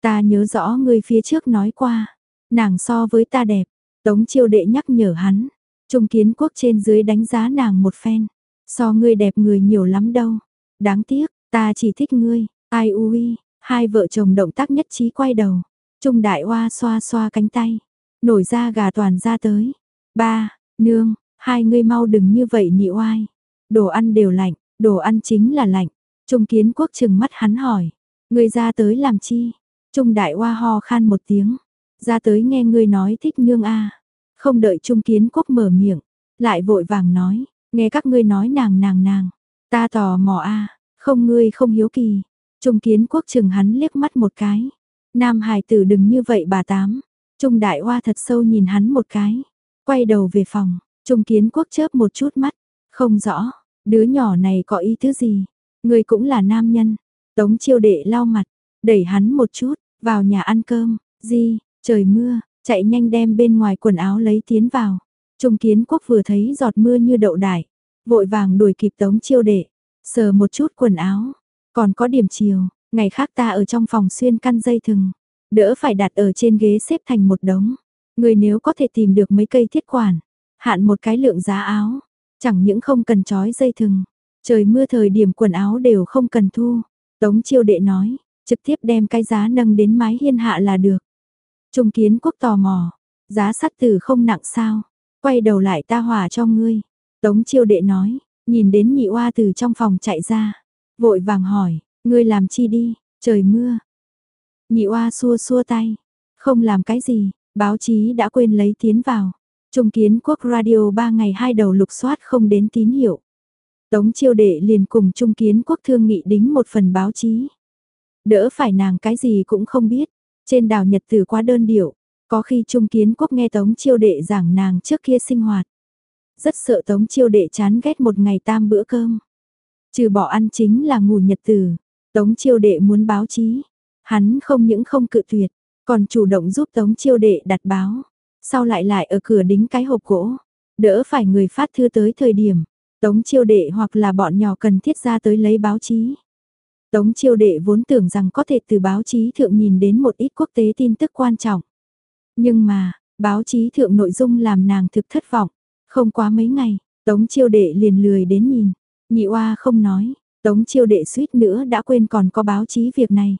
Ta nhớ rõ ngươi phía trước nói qua. Nàng so với ta đẹp, Tống chiêu đệ nhắc nhở hắn, Trung kiến quốc trên dưới đánh giá nàng một phen, so ngươi đẹp người nhiều lắm đâu, đáng tiếc, ta chỉ thích ngươi, ai ui, hai vợ chồng động tác nhất trí quay đầu, Trung đại hoa xoa xoa cánh tay, nổi ra gà toàn ra tới, ba, nương, hai ngươi mau đừng như vậy nhị oai, đồ ăn đều lạnh, đồ ăn chính là lạnh, Trung kiến quốc chừng mắt hắn hỏi, ngươi ra tới làm chi, Trung đại hoa ho khan một tiếng, ra tới nghe ngươi nói thích nương a. Không đợi Trung Kiến Quốc mở miệng, lại vội vàng nói, nghe các ngươi nói nàng nàng nàng, ta tò mò a, không ngươi không hiếu kỳ. Trung Kiến Quốc chừng hắn liếc mắt một cái. Nam Hải tử đừng như vậy bà tám. Trung Đại Hoa thật sâu nhìn hắn một cái, quay đầu về phòng, Trung Kiến Quốc chớp một chút mắt, không rõ, đứa nhỏ này có ý thứ gì? Ngươi cũng là nam nhân. Tống Chiêu Đệ lau mặt, đẩy hắn một chút, vào nhà ăn cơm, gì, Trời mưa, chạy nhanh đem bên ngoài quần áo lấy tiến vào. Trung kiến quốc vừa thấy giọt mưa như đậu đại, vội vàng đuổi kịp tống chiêu đệ, sờ một chút quần áo, còn có điểm chiều, ngày khác ta ở trong phòng xuyên căn dây thừng, đỡ phải đặt ở trên ghế xếp thành một đống. Người nếu có thể tìm được mấy cây thiết quản, hạn một cái lượng giá áo, chẳng những không cần trói dây thừng, trời mưa thời điểm quần áo đều không cần thu. Tống chiêu đệ nói, trực tiếp đem cái giá nâng đến mái hiên hạ là được. Trung kiến quốc tò mò, giá sắt tử không nặng sao, quay đầu lại ta hòa cho ngươi. Tống chiêu đệ nói, nhìn đến nhị oa từ trong phòng chạy ra, vội vàng hỏi, ngươi làm chi đi, trời mưa. Nhị oa xua xua tay, không làm cái gì, báo chí đã quên lấy tiến vào. Trung kiến quốc radio 3 ngày hai đầu lục soát không đến tín hiệu. Tống chiêu đệ liền cùng Trung kiến quốc thương nghị đính một phần báo chí. Đỡ phải nàng cái gì cũng không biết, trên đảo Nhật tử quá đơn điệu, có khi Trung kiến quốc nghe Tống chiêu đệ giảng nàng trước kia sinh hoạt. Rất sợ Tống chiêu đệ chán ghét một ngày tam bữa cơm. Trừ bỏ ăn chính là ngủ nhật tử, Tống chiêu đệ muốn báo chí. Hắn không những không cự tuyệt, còn chủ động giúp Tống chiêu đệ đặt báo. Sau lại lại ở cửa đính cái hộp gỗ, đỡ phải người phát thư tới thời điểm, Tống chiêu đệ hoặc là bọn nhỏ cần thiết ra tới lấy báo chí. Tống chiêu đệ vốn tưởng rằng có thể từ báo chí thượng nhìn đến một ít quốc tế tin tức quan trọng. Nhưng mà, báo chí thượng nội dung làm nàng thực thất vọng. Không quá mấy ngày, Tống chiêu đệ liền lười đến nhìn. Nhị oa không nói, Tống chiêu đệ suýt nữa đã quên còn có báo chí việc này.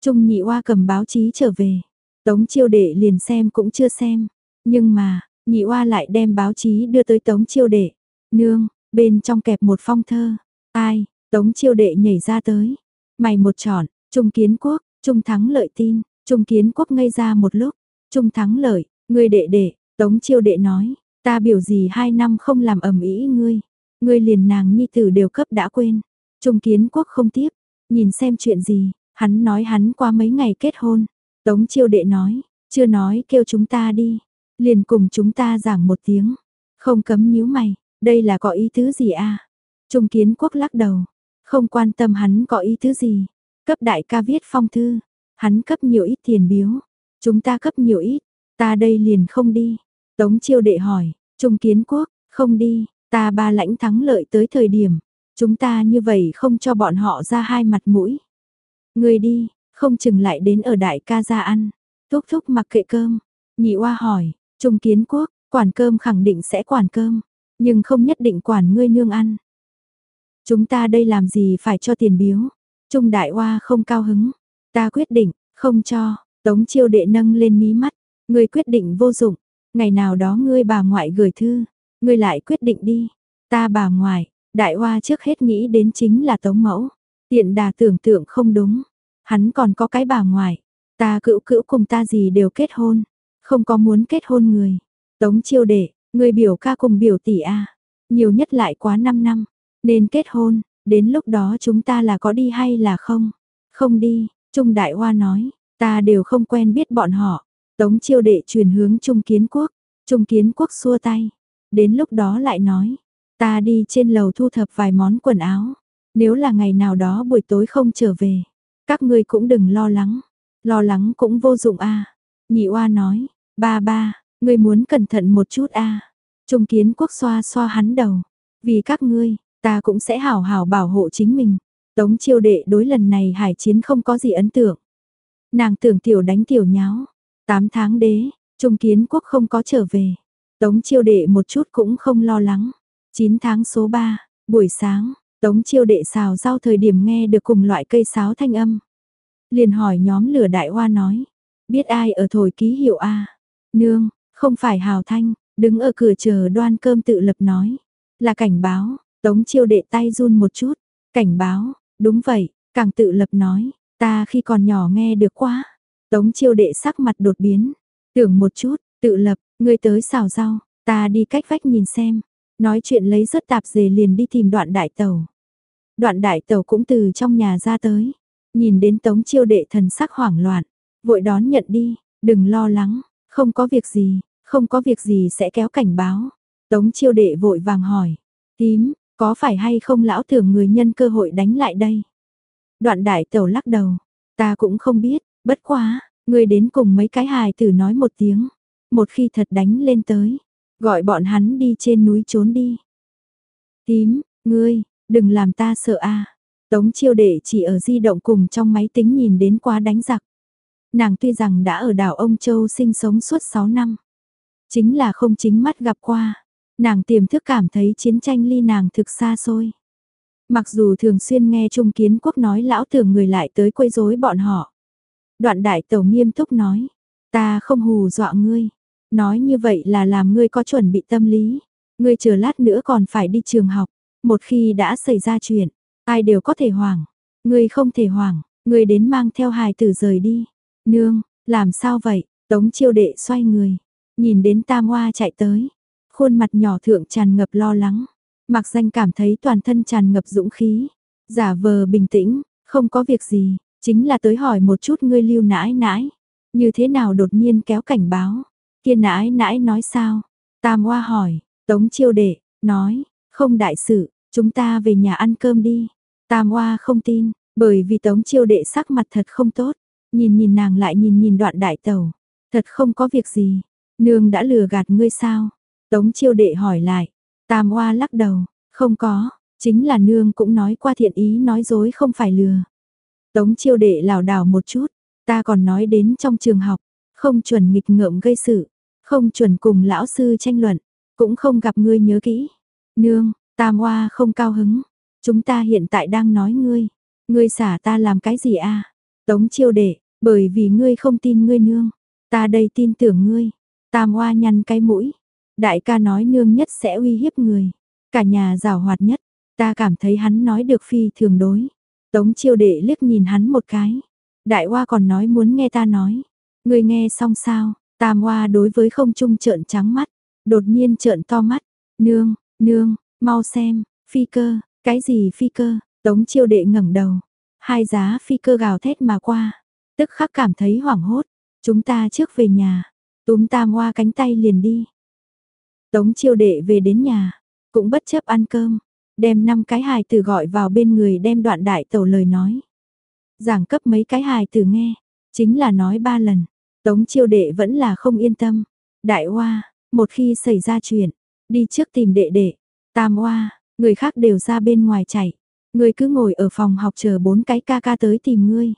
Trung nhị oa cầm báo chí trở về. Tống chiêu đệ liền xem cũng chưa xem. Nhưng mà, nhị oa lại đem báo chí đưa tới tống chiêu đệ. Nương, bên trong kẹp một phong thơ. Ai, tống chiêu đệ nhảy ra tới. Mày một tròn, Trung kiến quốc, Trung thắng lợi tin. Trung kiến quốc ngây ra một lúc. Trung thắng lợi, ngươi đệ đệ, tống chiêu đệ nói. Ta biểu gì hai năm không làm ẩm ý ngươi. Ngươi liền nàng nhi tử đều cấp đã quên. Trung kiến quốc không tiếp, nhìn xem chuyện gì, hắn nói hắn qua mấy ngày kết hôn. Tống chiêu đệ nói, chưa nói kêu chúng ta đi, liền cùng chúng ta giảng một tiếng, không cấm nhíu mày, đây là có ý tứ gì a? Trung kiến quốc lắc đầu, không quan tâm hắn có ý thứ gì, cấp đại ca viết phong thư, hắn cấp nhiều ít tiền biếu, chúng ta cấp nhiều ít, ta đây liền không đi. Tống chiêu đệ hỏi, Trung kiến quốc, không đi, ta ba lãnh thắng lợi tới thời điểm, chúng ta như vậy không cho bọn họ ra hai mặt mũi. Người đi, không chừng lại đến ở đại ca ra ăn. Thúc thúc mặc kệ cơm. Nhị oa hỏi, Trung kiến quốc, quản cơm khẳng định sẽ quản cơm, nhưng không nhất định quản ngươi nương ăn. Chúng ta đây làm gì phải cho tiền biếu. Trung đại oa không cao hứng. Ta quyết định, không cho. Tống chiêu đệ nâng lên mí mắt. Ngươi quyết định vô dụng. Ngày nào đó ngươi bà ngoại gửi thư. Ngươi lại quyết định đi. Ta bà ngoại, đại oa trước hết nghĩ đến chính là tống mẫu. Tiện đà tưởng tượng không đúng. Hắn còn có cái bà ngoại. Ta cữu cữu cùng ta gì đều kết hôn. Không có muốn kết hôn người. Tống chiêu đệ, người biểu ca cùng biểu tỷ a Nhiều nhất lại quá 5 năm. Nên kết hôn, đến lúc đó chúng ta là có đi hay là không? Không đi, Trung Đại Hoa nói, ta đều không quen biết bọn họ. Tống chiêu đệ truyền hướng Trung Kiến Quốc. Trung Kiến Quốc xua tay. Đến lúc đó lại nói, ta đi trên lầu thu thập vài món quần áo. Nếu là ngày nào đó buổi tối không trở về, các ngươi cũng đừng lo lắng, lo lắng cũng vô dụng a. Nhị oa nói, ba ba, ngươi muốn cẩn thận một chút a. Trung kiến quốc xoa xoa hắn đầu, vì các ngươi, ta cũng sẽ hảo hảo bảo hộ chính mình. Tống chiêu đệ đối lần này hải chiến không có gì ấn tượng. Nàng tưởng tiểu đánh tiểu nháo, tám tháng đế, Trung kiến quốc không có trở về. Tống chiêu đệ một chút cũng không lo lắng. 9 tháng số 3, buổi sáng, Tống chiêu đệ xào rau thời điểm nghe được cùng loại cây sáo thanh âm. Liền hỏi nhóm lửa đại hoa nói, biết ai ở thổi ký hiệu A. Nương, không phải hào thanh, đứng ở cửa chờ đoan cơm tự lập nói. Là cảnh báo, tống chiêu đệ tay run một chút. Cảnh báo, đúng vậy, càng tự lập nói, ta khi còn nhỏ nghe được quá. Tống chiêu đệ sắc mặt đột biến, tưởng một chút, tự lập, ngươi tới xào rau, ta đi cách vách nhìn xem. Nói chuyện lấy rất tạp dề liền đi tìm đoạn đại tàu. Đoạn đại tàu cũng từ trong nhà ra tới. Nhìn đến tống chiêu đệ thần sắc hoảng loạn. Vội đón nhận đi, đừng lo lắng, không có việc gì, không có việc gì sẽ kéo cảnh báo. Tống chiêu đệ vội vàng hỏi. Tím, có phải hay không lão tưởng người nhân cơ hội đánh lại đây? Đoạn đại tẩu lắc đầu. Ta cũng không biết, bất quá, người đến cùng mấy cái hài tử nói một tiếng. Một khi thật đánh lên tới, Gọi bọn hắn đi trên núi trốn đi. Tím, ngươi, đừng làm ta sợ a. Tống chiêu đệ chỉ ở di động cùng trong máy tính nhìn đến quá đánh giặc. Nàng tuy rằng đã ở đảo Ông Châu sinh sống suốt 6 năm. Chính là không chính mắt gặp qua. Nàng tiềm thức cảm thấy chiến tranh ly nàng thực xa xôi. Mặc dù thường xuyên nghe Trung Kiến Quốc nói lão tưởng người lại tới quấy rối bọn họ. Đoạn đại tẩu nghiêm túc nói, ta không hù dọa ngươi, Nói như vậy là làm ngươi có chuẩn bị tâm lý. Ngươi chờ lát nữa còn phải đi trường học. Một khi đã xảy ra chuyện, ai đều có thể hoảng. Ngươi không thể hoảng, ngươi đến mang theo hài tử rời đi. Nương, làm sao vậy? Tống chiêu đệ xoay người, nhìn đến tam hoa chạy tới. Khuôn mặt nhỏ thượng tràn ngập lo lắng. Mặc danh cảm thấy toàn thân tràn ngập dũng khí. Giả vờ bình tĩnh, không có việc gì, chính là tới hỏi một chút ngươi lưu nãi nãi. Như thế nào đột nhiên kéo cảnh báo. Kia nãi nãi nói sao? Tam Hoa hỏi, Tống chiêu đệ, nói, không đại sự, chúng ta về nhà ăn cơm đi. Tam Hoa không tin, bởi vì Tống chiêu đệ sắc mặt thật không tốt. Nhìn nhìn nàng lại nhìn nhìn đoạn đại tàu. Thật không có việc gì. Nương đã lừa gạt ngươi sao? Tống chiêu đệ hỏi lại. Tam Hoa lắc đầu, không có, chính là nương cũng nói qua thiện ý nói dối không phải lừa. Tống chiêu đệ lảo đảo một chút, ta còn nói đến trong trường học, không chuẩn nghịch ngợm gây sự, không chuẩn cùng lão sư tranh luận, cũng không gặp ngươi nhớ kỹ. Nương, Tam Hoa không cao hứng, chúng ta hiện tại đang nói ngươi, ngươi xả ta làm cái gì a? Tống chiêu đệ, bởi vì ngươi không tin ngươi nương, ta đây tin tưởng ngươi. Tam Hoa nhăn cái mũi, đại ca nói nương nhất sẽ uy hiếp người, cả nhà rào hoạt nhất, ta cảm thấy hắn nói được phi thường đối. Tống chiêu đệ liếc nhìn hắn một cái, đại hoa còn nói muốn nghe ta nói, ngươi nghe xong sao, tam hoa đối với không trung trợn trắng mắt, đột nhiên trợn to mắt, nương, nương, mau xem, phi cơ, cái gì phi cơ, tống chiêu đệ ngẩng đầu, hai giá phi cơ gào thét mà qua, tức khắc cảm thấy hoảng hốt, chúng ta trước về nhà, túm tam hoa cánh tay liền đi. Tống chiêu đệ về đến nhà, cũng bất chấp ăn cơm, đem năm cái hài tử gọi vào bên người đem đoạn đại tẩu lời nói. Giảng cấp mấy cái hài tử nghe, chính là nói ba lần, tống chiêu đệ vẫn là không yên tâm. Đại hoa, một khi xảy ra chuyện, đi trước tìm đệ đệ, tam hoa, người khác đều ra bên ngoài chạy, người cứ ngồi ở phòng học chờ bốn cái ca ca tới tìm ngươi.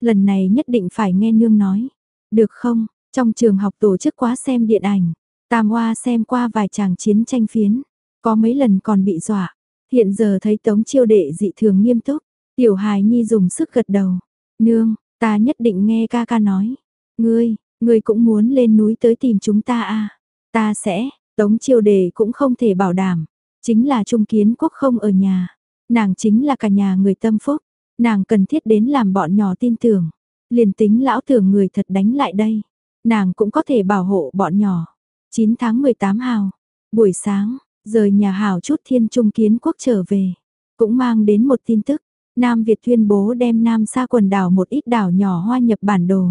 Lần này nhất định phải nghe nương nói, được không, trong trường học tổ chức quá xem điện ảnh, tam hoa xem qua vài chàng chiến tranh phiến, có mấy lần còn bị dọa, hiện giờ thấy tống chiêu đệ dị thường nghiêm túc, tiểu hài nhi dùng sức gật đầu, nương, ta nhất định nghe ca ca nói, ngươi, ngươi cũng muốn lên núi tới tìm chúng ta à, ta sẽ, tống chiêu đệ cũng không thể bảo đảm, chính là trung kiến quốc không ở nhà, nàng chính là cả nhà người tâm phúc, nàng cần thiết đến làm bọn nhỏ tin tưởng, liền tính lão tưởng người thật đánh lại đây, nàng cũng có thể bảo hộ bọn nhỏ. 9 tháng 18 hào, buổi sáng, rời nhà hào chút thiên trung kiến quốc trở về, cũng mang đến một tin tức, Nam Việt tuyên bố đem Nam xa quần đảo một ít đảo nhỏ hoa nhập bản đồ.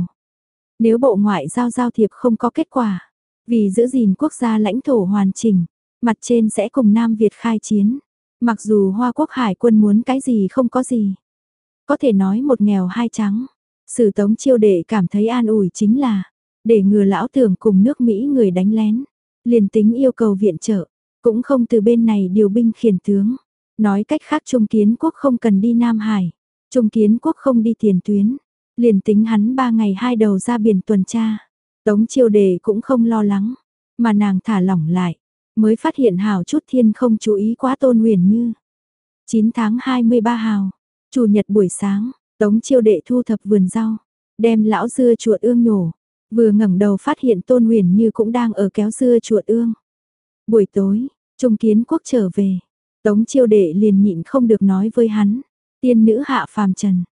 Nếu bộ ngoại giao giao thiệp không có kết quả, vì giữ gìn quốc gia lãnh thổ hoàn chỉnh, mặt trên sẽ cùng Nam Việt khai chiến. Mặc dù Hoa Quốc Hải quân muốn cái gì không có gì. Có thể nói một nghèo hai trắng. Sử tống chiêu đệ cảm thấy an ủi chính là, để ngừa lão tưởng cùng nước Mỹ người đánh lén. Liền tính yêu cầu viện trợ, cũng không từ bên này điều binh khiển tướng. Nói cách khác Trung Kiến Quốc không cần đi Nam Hải. Trung Kiến Quốc không đi tiền tuyến. Liền tính hắn ba ngày hai đầu ra biển tuần tra. Tống chiêu đề cũng không lo lắng. Mà nàng thả lỏng lại. Mới phát hiện hào chút thiên không chú ý quá tôn huyền như. 9 tháng 23 hào. Chủ nhật buổi sáng. Tống chiêu đệ thu thập vườn rau. Đem lão dưa chuột ương nhổ. Vừa ngẩng đầu phát hiện tôn huyền như cũng đang ở kéo dưa chuột ương. Buổi tối, Trung Kiến Quốc trở về, Tống Chiêu Đệ liền nhịn không được nói với hắn, tiên nữ hạ phàm trần.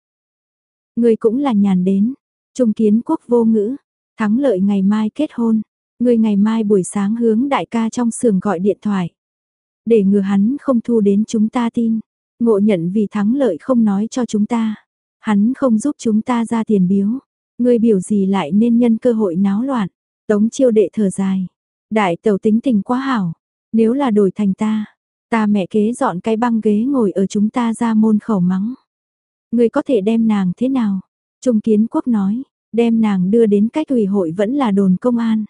Người cũng là nhàn đến, Trung Kiến Quốc vô ngữ, thắng lợi ngày mai kết hôn, người ngày mai buổi sáng hướng đại ca trong sườn gọi điện thoại. Để ngừa hắn không thu đến chúng ta tin, ngộ nhận vì thắng lợi không nói cho chúng ta. Hắn không giúp chúng ta ra tiền biếu, người biểu gì lại nên nhân cơ hội náo loạn. Tống chiêu đệ thở dài, đại tàu tính tình quá hảo, nếu là đổi thành ta, ta mẹ kế dọn cái băng ghế ngồi ở chúng ta ra môn khẩu mắng. Người có thể đem nàng thế nào? Trung kiến quốc nói, đem nàng đưa đến cách ủy hội vẫn là đồn công an.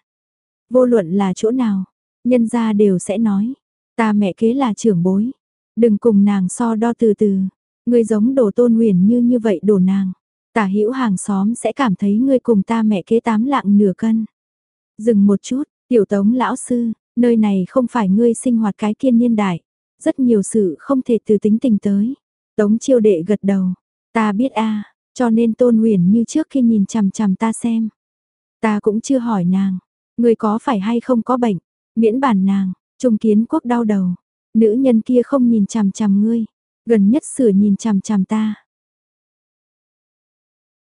Vô luận là chỗ nào, nhân gia đều sẽ nói, ta mẹ kế là trưởng bối, đừng cùng nàng so đo từ từ, người giống đồ tôn huyền như như vậy đổ nàng, tả hữu hàng xóm sẽ cảm thấy ngươi cùng ta mẹ kế tám lạng nửa cân. Dừng một chút, tiểu tống lão sư, Nơi này không phải ngươi sinh hoạt cái kiên niên đại. Rất nhiều sự không thể từ tính tình tới. Tống chiêu đệ gật đầu. Ta biết a cho nên tôn huyền như trước khi nhìn chằm chằm ta xem. Ta cũng chưa hỏi nàng. Ngươi có phải hay không có bệnh. Miễn bản nàng. Trung kiến quốc đau đầu. nữ nhân kia không nhìn chằm chằm ngươi, gần nhất sửa nhìn chằm chằm ta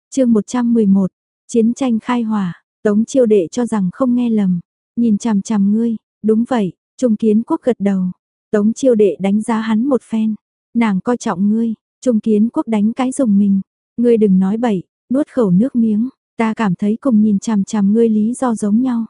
chương 111, chiến tranh khai hỏa, Tống chiêu đệ cho rằng không nghe lầm, nhìn chằm chằm ngươi, đúng vậy, Trung Kiến Quốc gật đầu. Tống chiêu đệ đánh giá hắn một phen, nàng coi trọng ngươi, Trung Kiến Quốc đánh cái dùng mình, ngươi đừng nói bậy, nuốt khẩu nước miếng, ta cảm thấy cùng nhìn chằm chằm ngươi lý do giống nhau.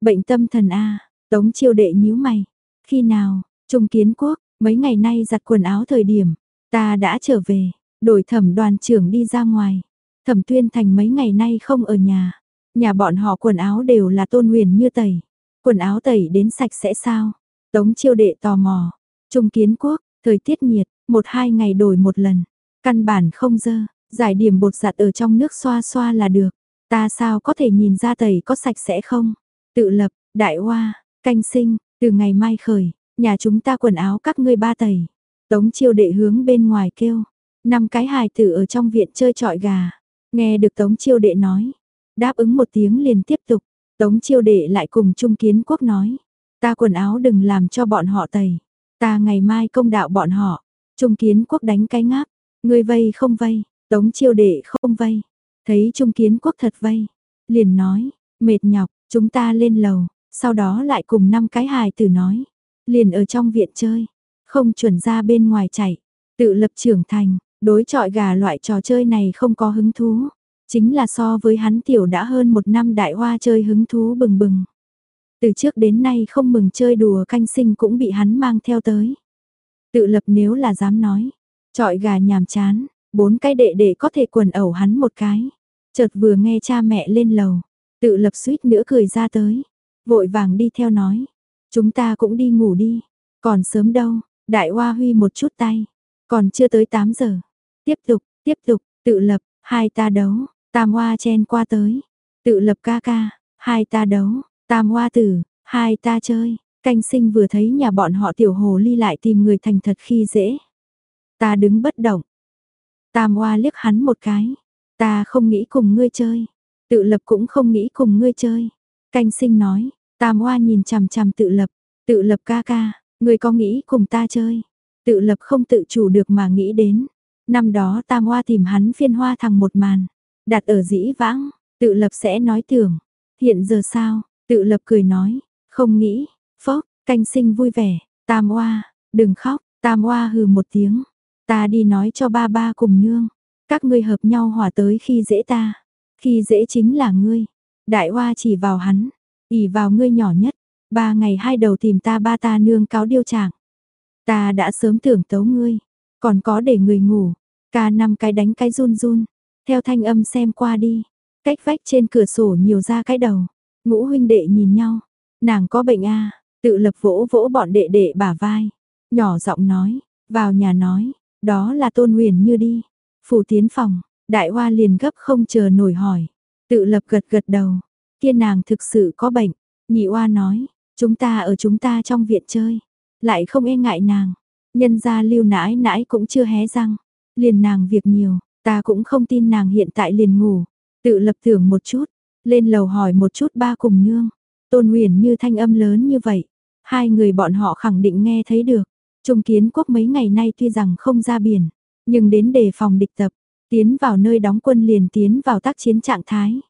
Bệnh tâm thần a, Tống chiêu đệ nhíu mày, khi nào, Trung Kiến Quốc, mấy ngày nay giặt quần áo thời điểm, ta đã trở về, đổi thẩm đoàn trưởng đi ra ngoài. Thẩm tuyên thành mấy ngày nay không ở nhà, nhà bọn họ quần áo đều là tôn huyền như tẩy. Quần áo tẩy đến sạch sẽ sao? Tống chiêu đệ tò mò. Trung kiến quốc, thời tiết nhiệt, một hai ngày đổi một lần. Căn bản không dơ, giải điểm bột giặt ở trong nước xoa xoa là được. Ta sao có thể nhìn ra tẩy có sạch sẽ không? Tự lập, đại hoa, canh sinh, từ ngày mai khởi, nhà chúng ta quần áo các ngươi ba tẩy. Tống chiêu đệ hướng bên ngoài kêu. Năm cái hài tử ở trong viện chơi trọi gà. Nghe được tống chiêu đệ nói. Đáp ứng một tiếng liền tiếp tục. Tống chiêu đệ lại cùng Trung Kiến Quốc nói. Ta quần áo đừng làm cho bọn họ tẩy. Ta ngày mai công đạo bọn họ. Trung Kiến Quốc đánh cái ngáp. ngươi vây không vây. Tống chiêu đệ không vây. Thấy Trung Kiến Quốc thật vây. Liền nói. Mệt nhọc. Chúng ta lên lầu. Sau đó lại cùng năm cái hài tử nói. Liền ở trong viện chơi. Không chuẩn ra bên ngoài chạy. Tự lập trưởng thành. Đối trọi gà loại trò chơi này không có hứng thú. Chính là so với hắn tiểu đã hơn một năm đại hoa chơi hứng thú bừng bừng. Từ trước đến nay không mừng chơi đùa canh sinh cũng bị hắn mang theo tới. Tự lập nếu là dám nói, trọi gà nhàm chán, bốn cái đệ đệ có thể quần ẩu hắn một cái. Chợt vừa nghe cha mẹ lên lầu, tự lập suýt nữa cười ra tới, vội vàng đi theo nói, chúng ta cũng đi ngủ đi, còn sớm đâu, đại hoa huy một chút tay, còn chưa tới 8 giờ, tiếp tục, tiếp tục, tự lập, hai ta đấu, Tam hoa chen qua tới, tự lập ca ca, hai ta đấu, tam hoa tử, hai ta chơi, canh sinh vừa thấy nhà bọn họ tiểu hồ ly lại tìm người thành thật khi dễ. Ta đứng bất động. Tam hoa liếc hắn một cái, ta không nghĩ cùng ngươi chơi, tự lập cũng không nghĩ cùng ngươi chơi. Canh sinh nói, tam hoa nhìn chằm chằm tự lập, tự lập ca ca, ngươi có nghĩ cùng ta chơi. Tự lập không tự chủ được mà nghĩ đến. Năm đó tam hoa tìm hắn phiên hoa thằng một màn. Đặt ở dĩ vãng, tự lập sẽ nói tưởng. Hiện giờ sao, tự lập cười nói, không nghĩ, phốc, canh sinh vui vẻ, tam Hoa đừng khóc, tam Hoa hừ một tiếng. Ta đi nói cho ba ba cùng nương, các ngươi hợp nhau hòa tới khi dễ ta, khi dễ chính là ngươi. Đại Hoa chỉ vào hắn, ỉ vào ngươi nhỏ nhất, ba ngày hai đầu tìm ta ba ta nương cáo điêu trạng. Ta đã sớm tưởng tấu ngươi, còn có để người ngủ, ca năm cái đánh cái run run, theo thanh âm xem qua đi, cách vách trên cửa sổ nhiều ra cái đầu. Ngũ huynh đệ nhìn nhau, nàng có bệnh a à, tự lập vỗ vỗ bọn đệ đệ bả vai. Nhỏ giọng nói, vào nhà nói, đó là tôn huyền như đi. Phủ tiến phòng, đại hoa liền gấp không chờ nổi hỏi. Tự lập gật gật đầu, kia nàng thực sự có bệnh. Nhị hoa nói, chúng ta ở chúng ta trong viện chơi. Lại không e ngại nàng, nhân gia lưu nãi nãi cũng chưa hé răng. Liền nàng việc nhiều, Ta cũng không tin nàng hiện tại liền ngủ, tự lập tưởng một chút, lên lầu hỏi một chút ba cùng nương. Tôn huyền như thanh âm lớn như vậy, hai người bọn họ khẳng định nghe thấy được. Trung kiến quốc mấy ngày nay tuy rằng không ra biển, nhưng đến đề phòng địch tập, tiến vào nơi đóng quân liền tiến vào tác chiến trạng thái.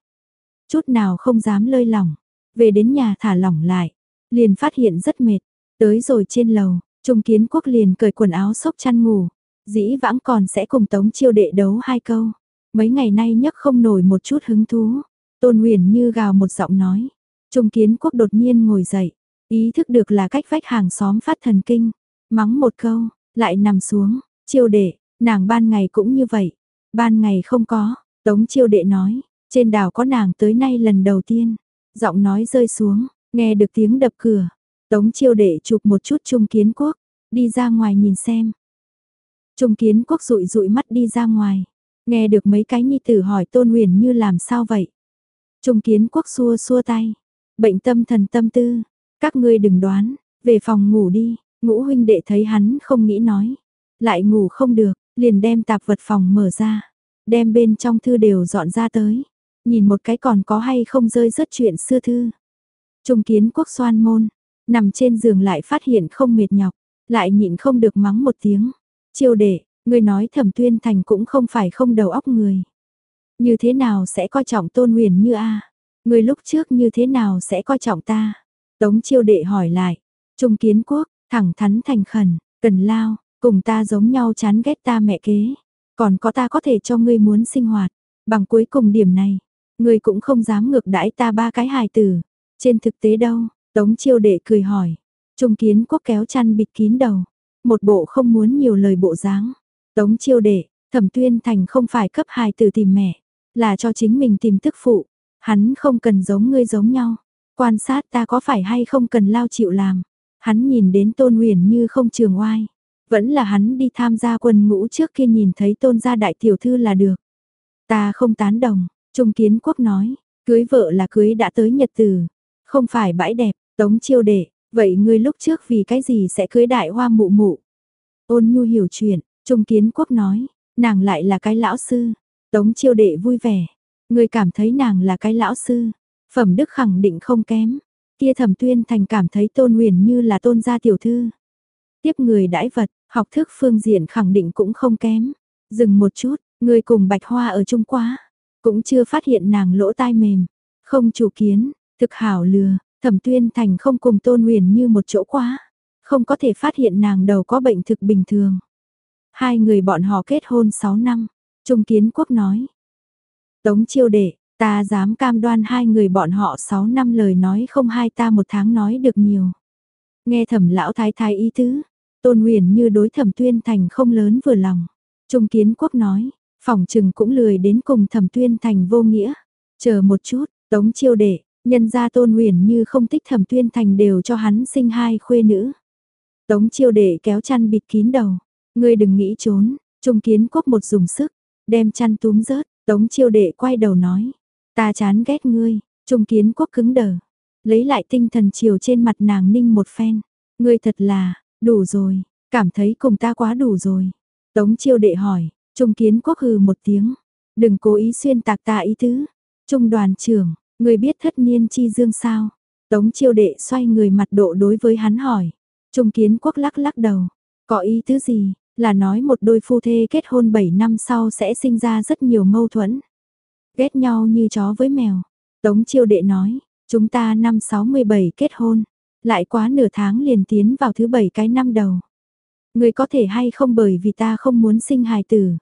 Chút nào không dám lơi lỏng, về đến nhà thả lỏng lại, liền phát hiện rất mệt, tới rồi trên lầu, Trung kiến quốc liền cởi quần áo xốc chăn ngủ, Dĩ vãng còn sẽ cùng Tống Chiêu đệ đấu hai câu. Mấy ngày nay nhấc không nổi một chút hứng thú. Tôn Huyền như gào một giọng nói. Trung kiến quốc đột nhiên ngồi dậy. Ý thức được là cách vách hàng xóm phát thần kinh. Mắng một câu, lại nằm xuống. Chiêu đệ, nàng ban ngày cũng như vậy. Ban ngày không có, Tống Chiêu đệ nói. Trên đảo có nàng tới nay lần đầu tiên. Giọng nói rơi xuống, nghe được tiếng đập cửa. Tống Chiêu đệ chụp một chút Trung kiến quốc. Đi ra ngoài nhìn xem, Trung kiến quốc rụi rụi mắt đi ra ngoài. Nghe được mấy cái nhi tử hỏi tôn huyền như làm sao vậy. Trung kiến quốc xua xua tay. Bệnh tâm thần tâm tư. Các ngươi đừng đoán. Về phòng ngủ đi. Ngũ huynh đệ thấy hắn không nghĩ nói. Lại ngủ không được. Liền đem tạp vật phòng mở ra. Đem bên trong thư đều dọn ra tới. Nhìn một cái còn có hay không rơi rớt chuyện xưa thư. Trung kiến quốc xoan môn. Nằm trên giường lại phát hiện không mệt nhọc. lại nhịn không được mắng một tiếng. Chiêu đệ, người nói thẩm tuyên thành cũng không phải không đầu óc người. Như thế nào sẽ coi trọng tôn huyền như a Người lúc trước như thế nào sẽ coi trọng ta? Tống chiêu đệ hỏi lại. Trung kiến quốc, thẳng thắn thành khẩn, cần lao, cùng ta giống nhau chán ghét ta mẹ kế. Còn có ta có thể cho ngươi muốn sinh hoạt. Bằng cuối cùng điểm này, ngươi cũng không dám ngược đãi ta ba cái hài tử. Trên thực tế đâu, Tống chiêu đệ cười hỏi. Trung kiến quốc kéo chăn bịt kín đầu. Một bộ không muốn nhiều lời bộ dáng. Tống chiêu đệ, thẩm tuyên thành không phải cấp hài tử tìm mẹ. Là cho chính mình tìm tức phụ. Hắn không cần giống ngươi giống nhau. Quan sát ta có phải hay không cần lao chịu làm. Hắn nhìn đến tôn huyền như không trường oai. Vẫn là hắn đi tham gia quân ngũ trước khi nhìn thấy tôn gia đại tiểu thư là được. Ta không tán đồng, Trung Kiến Quốc nói, cưới vợ là cưới đã tới nhật từ không phải bãi đẹp, tống chiêu đệ, vậy ngươi lúc trước vì cái gì sẽ cưới đại hoa mụ mụ? Ôn nhu hiểu chuyện, Trung Kiến Quốc nói, nàng lại là cái lão sư, tống chiêu đệ vui vẻ, ngươi cảm thấy nàng là cái lão sư, phẩm đức khẳng định không kém, kia thẩm tuyên thành cảm thấy tôn huyền như là tôn gia tiểu thư. Tiếp người đãi vật, học thức phương diện khẳng định cũng không kém. Dừng một chút, người cùng bạch hoa ở chung quá. Cũng chưa phát hiện nàng lỗ tai mềm. Không chủ kiến, thực hảo lừa, thẩm tuyên thành không cùng tôn huyền như một chỗ quá. Không có thể phát hiện nàng đầu có bệnh thực bình thường. Hai người bọn họ kết hôn 6 năm. Trung kiến quốc nói. Tống chiêu đệ, ta dám cam đoan hai người bọn họ 6 năm lời nói không hai ta một tháng nói được nhiều. Nghe thẩm lão thái thái ý tứ, tôn huyền như đối thẩm tuyên thành không lớn vừa lòng. Trung kiến quốc nói, phòng trừng cũng lười đến cùng thẩm tuyên thành vô nghĩa. Chờ một chút, tống chiêu đệ, nhân gia tôn huyền như không thích thẩm tuyên thành đều cho hắn sinh hai khuê nữ. Tống chiêu đệ kéo chăn bịt kín đầu, ngươi đừng nghĩ trốn, trung kiến quốc một dùng sức, đem chăn túm rớt, tống chiêu đệ quay đầu nói, ta chán ghét ngươi, trung kiến quốc cứng đờ, lấy lại tinh thần chiều trên mặt nàng ninh một phen. Ngươi thật là, đủ rồi, cảm thấy cùng ta quá đủ rồi. Tống chiêu đệ hỏi, trung kiến quốc hừ một tiếng. Đừng cố ý xuyên tạc ta ý tứ. Trung đoàn trưởng, người biết thất niên chi dương sao? Tống chiêu đệ xoay người mặt độ đối với hắn hỏi. Trung kiến quốc lắc lắc đầu. Có ý tứ gì? Là nói một đôi phu thê kết hôn 7 năm sau sẽ sinh ra rất nhiều mâu thuẫn. Ghét nhau như chó với mèo. Tống chiêu đệ nói, Chúng ta năm 67 kết hôn, lại quá nửa tháng liền tiến vào thứ bảy cái năm đầu. Người có thể hay không bởi vì ta không muốn sinh hài tử.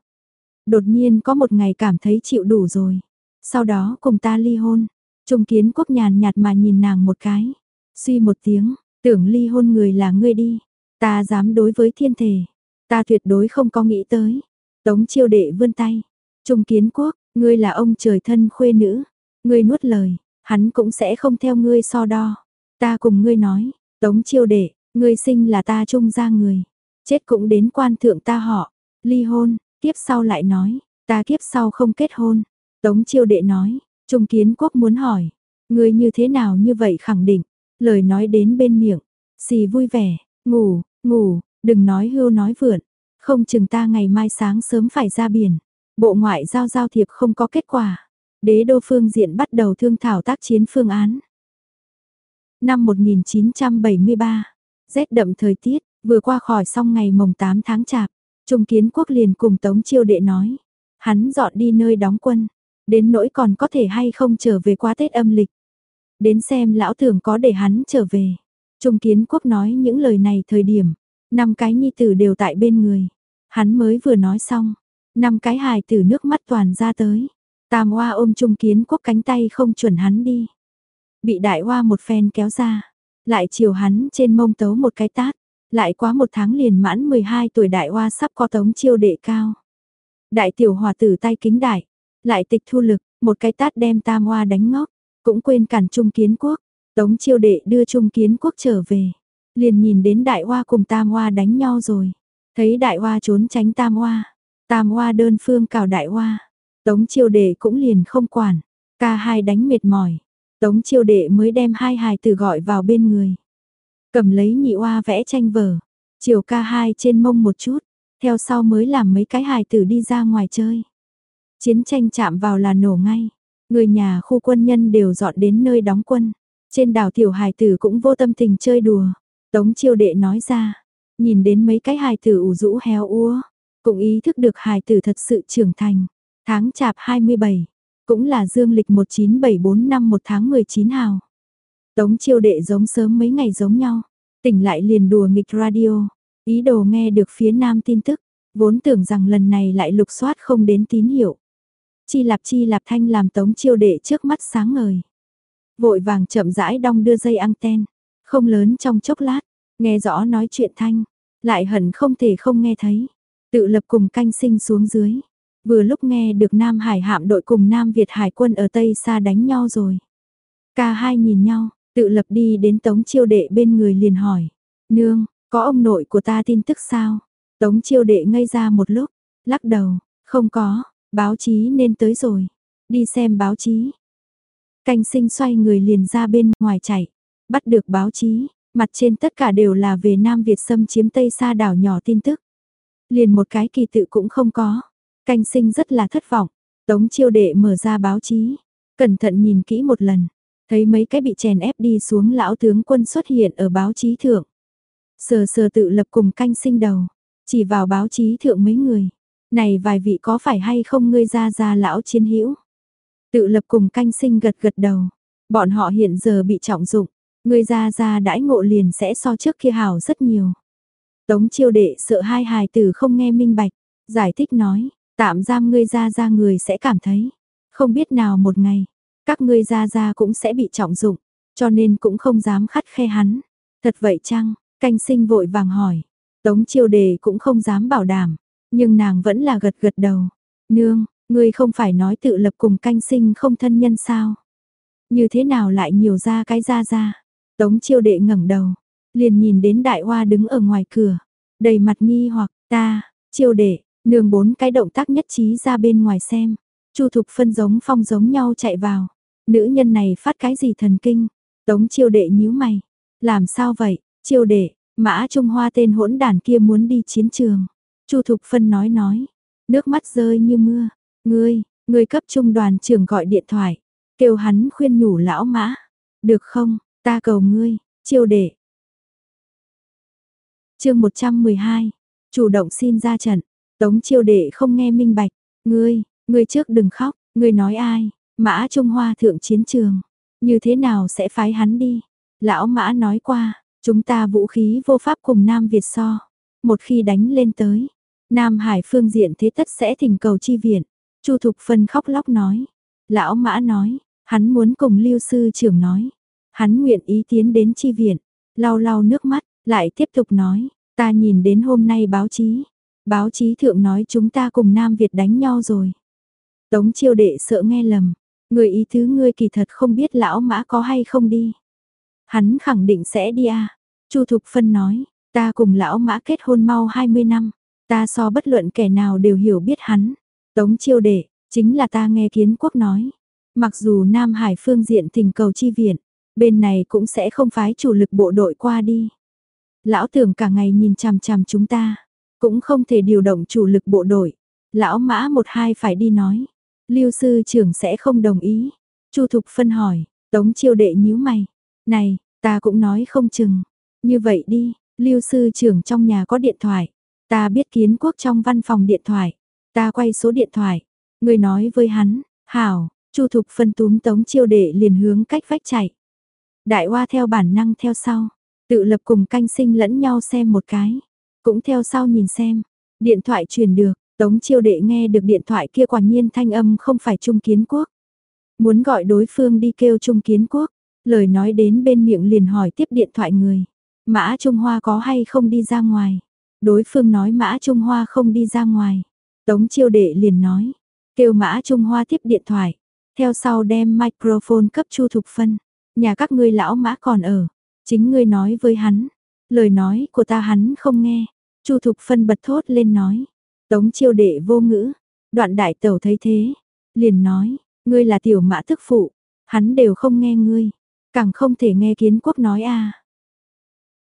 Đột nhiên có một ngày cảm thấy chịu đủ rồi. Sau đó cùng ta ly hôn. Trung kiến quốc nhàn nhạt mà nhìn nàng một cái. Suy một tiếng, tưởng ly hôn người là ngươi đi. Ta dám đối với thiên thể. Ta tuyệt đối không có nghĩ tới. Tống chiêu đệ vươn tay. Trung kiến quốc, ngươi là ông trời thân khuê nữ. Ngươi nuốt lời, Hắn cũng sẽ không theo ngươi so đo. Ta cùng ngươi nói, tống chiêu đệ, ngươi sinh là ta trung ra người. Chết cũng đến quan thượng ta họ. Ly hôn, tiếp sau lại nói, ta kiếp sau không kết hôn. Tống chiêu đệ nói, trung kiến quốc muốn hỏi, người như thế nào như vậy khẳng định, lời nói đến bên miệng, xì vui vẻ, ngủ, ngủ, đừng nói hưu nói vượn, không chừng ta ngày mai sáng sớm phải ra biển. Bộ ngoại giao giao thiệp không có kết quả đế đô phương diện bắt đầu thương thảo tác chiến phương án. Năm 1973, rét đậm thời tiết, vừa qua khỏi xong ngày mồng 8 tháng chạp, Trung Kiến Quốc liền cùng Tống Chiêu Đệ nói, hắn dọn đi nơi đóng quân, đến nỗi còn có thể hay không trở về qua Tết âm lịch. Đến xem lão thường có để hắn trở về. Trung Kiến Quốc nói những lời này thời điểm, năm cái nhi tử đều tại bên người. Hắn mới vừa nói xong, năm cái hài tử nước mắt toàn ra tới. Tam Hoa ôm Trung Kiến Quốc cánh tay không chuẩn hắn đi. Bị đại hoa một phen kéo ra, lại chiều hắn trên mông tấu một cái tát, lại quá một tháng liền mãn 12 tuổi đại hoa sắp có tống chiêu đệ cao. Đại tiểu hòa tử tay kính đại, lại tịch thu lực, một cái tát đem tam hoa đánh ngóc cũng quên cản Trung Kiến Quốc, tống chiêu đệ đưa Trung Kiến Quốc trở về, liền nhìn đến đại hoa cùng tam hoa đánh nhau rồi, thấy đại hoa trốn tránh tam hoa, tam hoa đơn phương cào đại hoa Tống chiêu đệ cũng liền không quản, ca hai đánh mệt mỏi, tống chiêu đệ mới đem hai hài tử gọi vào bên người. Cầm lấy nhị oa vẽ tranh vở, chiều ca hai trên mông một chút, theo sau mới làm mấy cái hài tử đi ra ngoài chơi. Chiến tranh chạm vào là nổ ngay, người nhà khu quân nhân đều dọn đến nơi đóng quân. Trên đảo tiểu hài tử cũng vô tâm tình chơi đùa. Tống chiêu đệ nói ra, nhìn đến mấy cái hài tử ủ rũ héo úa, cũng ý thức được hài tử thật sự trưởng thành. Tháng chạp 27, cũng là dương lịch 19745 năm một tháng 19 hào. Tống chiêu đệ giống sớm mấy ngày giống nhau, tỉnh lại liền đùa nghịch radio, ý đồ nghe được phía nam tin tức, vốn tưởng rằng lần này lại lục soát không đến tín hiệu. Chi lạp chi lạp thanh làm tống chiêu đệ trước mắt sáng ngời. Vội vàng chậm rãi đong đưa dây anten, không lớn trong chốc lát, nghe rõ nói chuyện thanh, lại hận không thể không nghe thấy. Tự lập cùng canh sinh xuống dưới. Vừa lúc nghe được Nam Hải hạm đội cùng Nam Việt Hải quân ở Tây xa đánh nhau rồi. Cả hai nhìn nhau, tự lập đi đến Tống Chiêu Đệ bên người liền hỏi. Nương, có ông nội của ta tin tức sao? Tống Chiêu Đệ ngây ra một lúc, lắc đầu, không có, báo chí nên tới rồi. Đi xem báo chí. Canh sinh xoay người liền ra bên ngoài chạy, bắt được báo chí, mặt trên tất cả đều là về Nam Việt xâm chiếm Tây sa đảo nhỏ tin tức. Liền một cái kỳ tự cũng không có. Canh sinh rất là thất vọng. Tống chiêu đệ mở ra báo chí. Cẩn thận nhìn kỹ một lần. Thấy mấy cái bị chèn ép đi xuống lão tướng quân xuất hiện ở báo chí thượng. Sờ sờ tự lập cùng canh sinh đầu. Chỉ vào báo chí thượng mấy người. Này vài vị có phải hay không ngươi ra ra lão chiến hữu Tự lập cùng canh sinh gật gật đầu. Bọn họ hiện giờ bị trọng dụng. Ngươi ra ra đãi ngộ liền sẽ so trước kia hảo rất nhiều. Tống chiêu đệ sợ hai hài tử không nghe minh bạch. Giải thích nói, Tạm giam ngươi ra ra người sẽ cảm thấy, không biết nào một ngày, các ngươi ra ra cũng sẽ bị trọng dụng, cho nên cũng không dám khắt khe hắn. Thật vậy chăng? Canh sinh vội vàng hỏi. Tống chiêu đề cũng không dám bảo đảm, nhưng nàng vẫn là gật gật đầu. Nương, ngươi không phải nói tự lập cùng canh sinh không thân nhân sao? Như thế nào lại nhiều ra cái ra ra? Tống chiêu đệ ngẩng đầu, liền nhìn đến đại hoa đứng ở ngoài cửa, đầy mặt nghi hoặc ta, chiêu đệ, Nương bốn cái động tác nhất trí ra bên ngoài xem. Chu Thục phân giống phong giống nhau chạy vào. Nữ nhân này phát cái gì thần kinh? Tống chiêu đệ nhíu mày. Làm sao vậy? Chiêu đệ, mã Trung Hoa tên hỗn đàn kia muốn đi chiến trường. Chu Thục phân nói nói. Nước mắt rơi như mưa. Ngươi, ngươi cấp trung đoàn trưởng gọi điện thoại. Kêu hắn khuyên nhủ lão mã. Được không, ta cầu ngươi, chiêu đệ. chương 112, chủ động xin ra trận. Tống chiêu đệ không nghe minh bạch, ngươi, ngươi trước đừng khóc, ngươi nói ai, mã Trung Hoa thượng chiến trường, như thế nào sẽ phái hắn đi. Lão mã nói qua, chúng ta vũ khí vô pháp cùng Nam Việt so, một khi đánh lên tới, Nam Hải phương diện thế tất sẽ thỉnh cầu chi viện. Chu Thục Phân khóc lóc nói, lão mã nói, hắn muốn cùng lưu sư trưởng nói, hắn nguyện ý tiến đến chi viện, lau lau nước mắt, lại tiếp tục nói, ta nhìn đến hôm nay báo chí, Báo chí thượng nói chúng ta cùng Nam Việt đánh nhau rồi. Tống chiêu đệ sợ nghe lầm. Người ý thứ ngươi kỳ thật không biết lão mã có hay không đi. Hắn khẳng định sẽ đi à. Chu Thục Phân nói, ta cùng lão mã kết hôn mau 20 năm. Ta so bất luận kẻ nào đều hiểu biết hắn. Tống chiêu đệ, chính là ta nghe kiến quốc nói. Mặc dù Nam Hải phương diện thỉnh cầu chi viện, bên này cũng sẽ không phái chủ lực bộ đội qua đi. Lão tưởng cả ngày nhìn chằm chằm chúng ta. Cũng không thể điều động chủ lực bộ đội. Lão mã một hai phải đi nói. Lưu sư trưởng sẽ không đồng ý. Chu Thục phân hỏi, Tống chiêu đệ nhíu mày. Này, ta cũng nói không chừng. Như vậy đi, Lưu sư trưởng trong nhà có điện thoại. Ta biết kiến quốc trong văn phòng điện thoại. Ta quay số điện thoại. Người nói với hắn, hảo, Chu Thục phân túm Tống chiêu đệ liền hướng cách vách chạy. Đại hoa theo bản năng theo sau, tự lập cùng canh sinh lẫn nhau xem một cái. Cũng theo sau nhìn xem, điện thoại truyền được, Tống chiêu đệ nghe được điện thoại kia quả nhiên thanh âm không phải Trung Kiến Quốc. Muốn gọi đối phương đi kêu Trung Kiến Quốc, lời nói đến bên miệng liền hỏi tiếp điện thoại người. Mã Trung Hoa có hay không đi ra ngoài? Đối phương nói Mã Trung Hoa không đi ra ngoài. Tống chiêu đệ liền nói, kêu Mã Trung Hoa tiếp điện thoại. Theo sau đem microphone cấp Chu Thục Phân. Nhà các ngươi lão Mã còn ở. Chính ngươi nói với hắn. Lời nói của ta hắn không nghe. Chu Thục Phân bật thốt lên nói. Tống chiêu đệ vô ngữ. Đoạn đại tẩu thấy thế. Liền nói, ngươi là tiểu mã thức phụ. Hắn đều không nghe ngươi. Càng không thể nghe kiến quốc nói a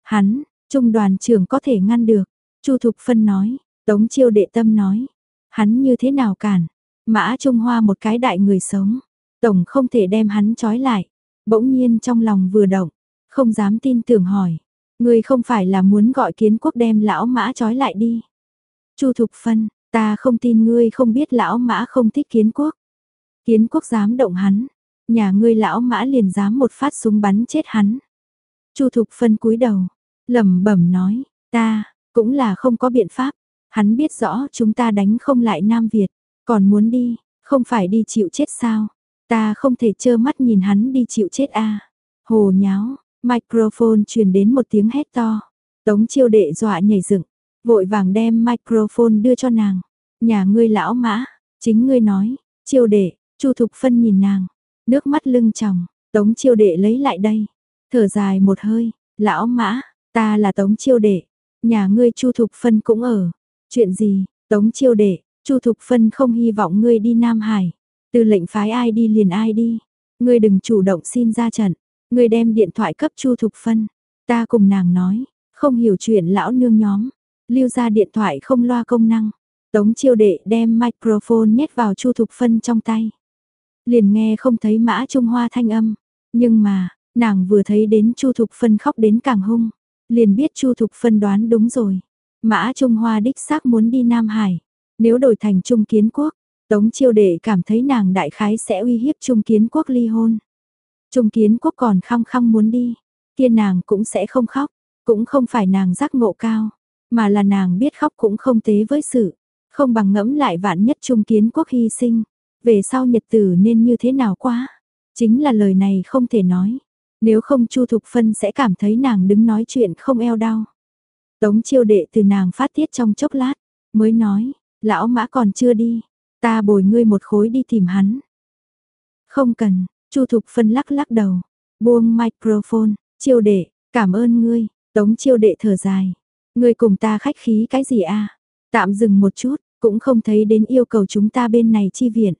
Hắn, trung đoàn trưởng có thể ngăn được. Chu Thục Phân nói. Tống chiêu đệ tâm nói. Hắn như thế nào cản. Mã Trung Hoa một cái đại người sống. Tổng không thể đem hắn trói lại. Bỗng nhiên trong lòng vừa động. Không dám tin tưởng hỏi. Ngươi không phải là muốn gọi kiến quốc đem lão mã trói lại đi. Chu Thục Phân, ta không tin ngươi không biết lão mã không thích kiến quốc. Kiến quốc dám động hắn, nhà ngươi lão mã liền dám một phát súng bắn chết hắn. Chu Thục Phân cúi đầu, lẩm bẩm nói, ta, cũng là không có biện pháp. Hắn biết rõ chúng ta đánh không lại Nam Việt, còn muốn đi, không phải đi chịu chết sao? Ta không thể trơ mắt nhìn hắn đi chịu chết a. Hồ nháo, microphone truyền đến một tiếng hét to. Tống chiêu đệ dọa nhảy dựng, vội vàng đem microphone đưa cho nàng. Nhà ngươi lão mã, chính ngươi nói, chiêu đệ, Chu Thục Phân nhìn nàng, nước mắt lưng tròng, Tống chiêu đệ lấy lại đây, thở dài một hơi, lão mã, ta là Tống chiêu đệ, nhà ngươi Chu Thục Phân cũng ở. Chuyện gì, Tống chiêu đệ, Chu Thục Phân không hy vọng ngươi đi Nam Hải. Từ lệnh phái ai đi liền ai đi. Ngươi đừng chủ động xin ra trận. Ngươi đem điện thoại cấp Chu Thục Phân. Ta cùng nàng nói, không hiểu chuyện lão nương nhóm. Lưu ra điện thoại không loa công năng. Tống chiêu đệ đem microphone nhét vào Chu Thục Phân trong tay. Liền nghe không thấy mã Trung Hoa thanh âm. Nhưng mà, nàng vừa thấy đến Chu Thục Phân khóc đến càng hung. Liền biết Chu Thục Phân đoán đúng rồi. Mã Trung Hoa đích xác muốn đi Nam Hải. Nếu đổi thành Trung Kiến Quốc, Tống chiêu đệ cảm thấy nàng đại khái sẽ uy hiếp Trung Kiến Quốc ly hôn. Trung Kiến Quốc còn khăng khăng muốn đi, kia nàng cũng sẽ không khóc, cũng không phải nàng giác ngộ cao, mà là nàng biết khóc cũng không tế với sự, không bằng ngẫm lại vạn nhất Trung Kiến Quốc hy sinh, về sau nhật tử nên như thế nào quá. Chính là lời này không thể nói, nếu không Chu Thục Phân sẽ cảm thấy nàng đứng nói chuyện không eo đau. Tống chiêu đệ từ nàng phát tiết trong chốc lát, mới nói, lão mã còn chưa đi, ta bồi ngươi một khối đi tìm hắn. Không cần, Chu Thục Phân lắc lắc đầu, buông microphone, chiêu đệ, cảm ơn ngươi, tống chiêu đệ thở dài. Ngươi cùng ta khách khí cái gì a? Tạm dừng một chút, cũng không thấy đến yêu cầu chúng ta bên này chi viện.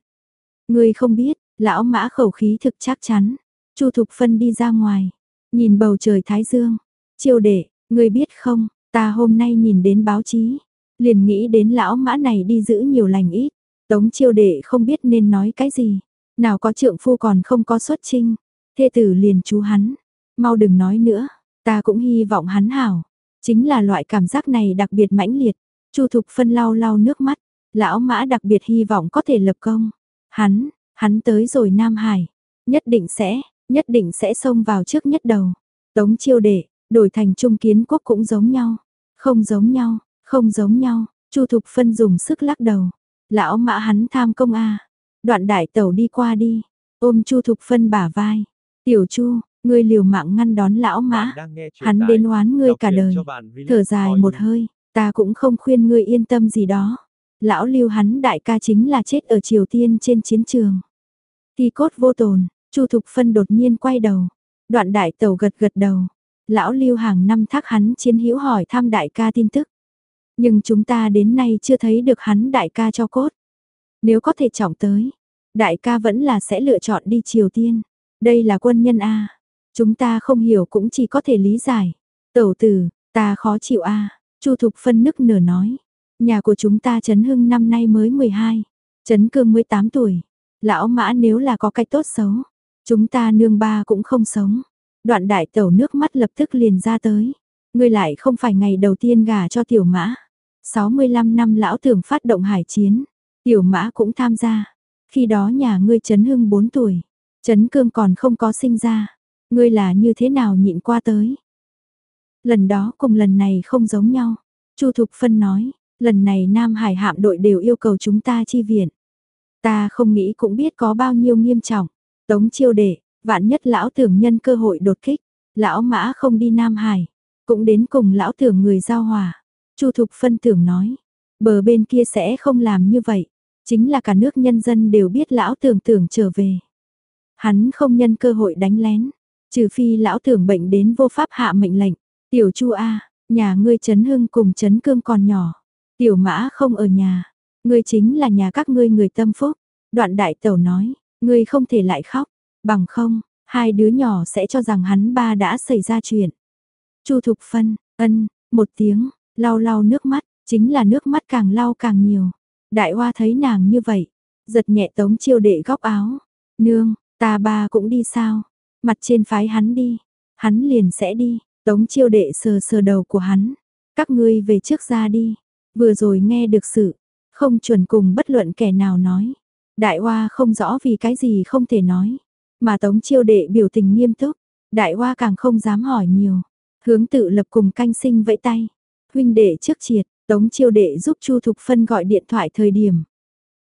Ngươi không biết, lão mã khẩu khí thực chắc chắn. Chu Thục Phân đi ra ngoài, nhìn bầu trời thái dương. Chiêu đệ, ngươi biết không, ta hôm nay nhìn đến báo chí, liền nghĩ đến lão mã này đi giữ nhiều lành ít. Tống chiêu đệ không biết nên nói cái gì, nào có trượng phu còn không có xuất trinh, thê tử liền chú hắn, mau đừng nói nữa, ta cũng hy vọng hắn hảo, chính là loại cảm giác này đặc biệt mãnh liệt, Chu Thục Phân lau lau nước mắt, lão mã đặc biệt hy vọng có thể lập công, hắn, hắn tới rồi Nam Hải, nhất định sẽ, nhất định sẽ xông vào trước nhất đầu, tống chiêu đệ, đổi thành trung kiến quốc cũng giống nhau, không giống nhau, không giống nhau, Chu Thục Phân dùng sức lắc đầu. Lão mã hắn tham công a. Đoạn đại tẩu đi qua đi, ôm Chu Thục Phân bả vai. Tiểu Chu, ngươi liều mạng ngăn đón lão mã. Hắn đến oán ngươi cả đời. Thở dài một hơi, ta cũng không khuyên ngươi yên tâm gì đó. Lão lưu hắn đại ca chính là chết ở Triều Tiên trên chiến trường. Thì cốt vô tồn, Chu Thục Phân đột nhiên quay đầu. Đoạn đại tẩu gật gật đầu. Lão lưu hàng năm thác hắn chiến hữu hỏi thăm đại ca tin tức. Nhưng chúng ta đến nay chưa thấy được hắn đại ca cho cốt. Nếu có thể trọng tới, đại ca vẫn là sẽ lựa chọn đi Triều Tiên. Đây là quân nhân A. Chúng ta không hiểu cũng chỉ có thể lý giải. Tẩu tử, ta khó chịu A. Chu Thục Phân nức nở nói. Nhà của chúng ta Trấn Hưng năm nay mới 12. Trấn Cương 18 tuổi. Lão mã nếu là có cách tốt xấu. Chúng ta nương ba cũng không sống. Đoạn đại tẩu nước mắt lập tức liền ra tới. Ngươi lại không phải ngày đầu tiên gả cho tiểu mã. 65 năm lão thường phát động hải chiến, tiểu mã cũng tham gia. Khi đó nhà ngươi Trấn Hưng 4 tuổi, Trấn Cương còn không có sinh ra. Ngươi là như thế nào nhịn qua tới? Lần đó cùng lần này không giống nhau. Chu Thục Phân nói, lần này Nam Hải hạm đội đều yêu cầu chúng ta chi viện. Ta không nghĩ cũng biết có bao nhiêu nghiêm trọng. Tống chiêu đệ, vạn nhất lão tưởng nhân cơ hội đột kích. Lão mã không đi Nam Hải, cũng đến cùng lão tưởng người giao hòa. Chu Thục Phân tưởng nói, bờ bên kia sẽ không làm như vậy, chính là cả nước nhân dân đều biết lão tưởng tưởng trở về. Hắn không nhân cơ hội đánh lén, trừ phi lão tưởng bệnh đến vô pháp hạ mệnh lệnh, tiểu Chu A, nhà ngươi Trấn Hưng cùng Trấn Cương còn nhỏ, tiểu mã không ở nhà, ngươi chính là nhà các ngươi người tâm phúc, đoạn đại tẩu nói, ngươi không thể lại khóc, bằng không, hai đứa nhỏ sẽ cho rằng hắn ba đã xảy ra chuyện. Chu Thục Phân, ân, một tiếng, Lau lau nước mắt, chính là nước mắt càng lau càng nhiều. Đại hoa thấy nàng như vậy, giật nhẹ tống chiêu đệ góc áo. Nương, ta ba cũng đi sao? Mặt trên phái hắn đi, hắn liền sẽ đi. Tống chiêu đệ sờ sờ đầu của hắn. Các ngươi về trước ra đi. Vừa rồi nghe được sự. Không chuẩn cùng bất luận kẻ nào nói. Đại hoa không rõ vì cái gì không thể nói. Mà tống chiêu đệ biểu tình nghiêm túc. Đại hoa càng không dám hỏi nhiều. Hướng tự lập cùng canh sinh vẫy tay. Huynh đệ trước triệt. Tống chiêu đệ giúp Chu Thục Phân gọi điện thoại thời điểm.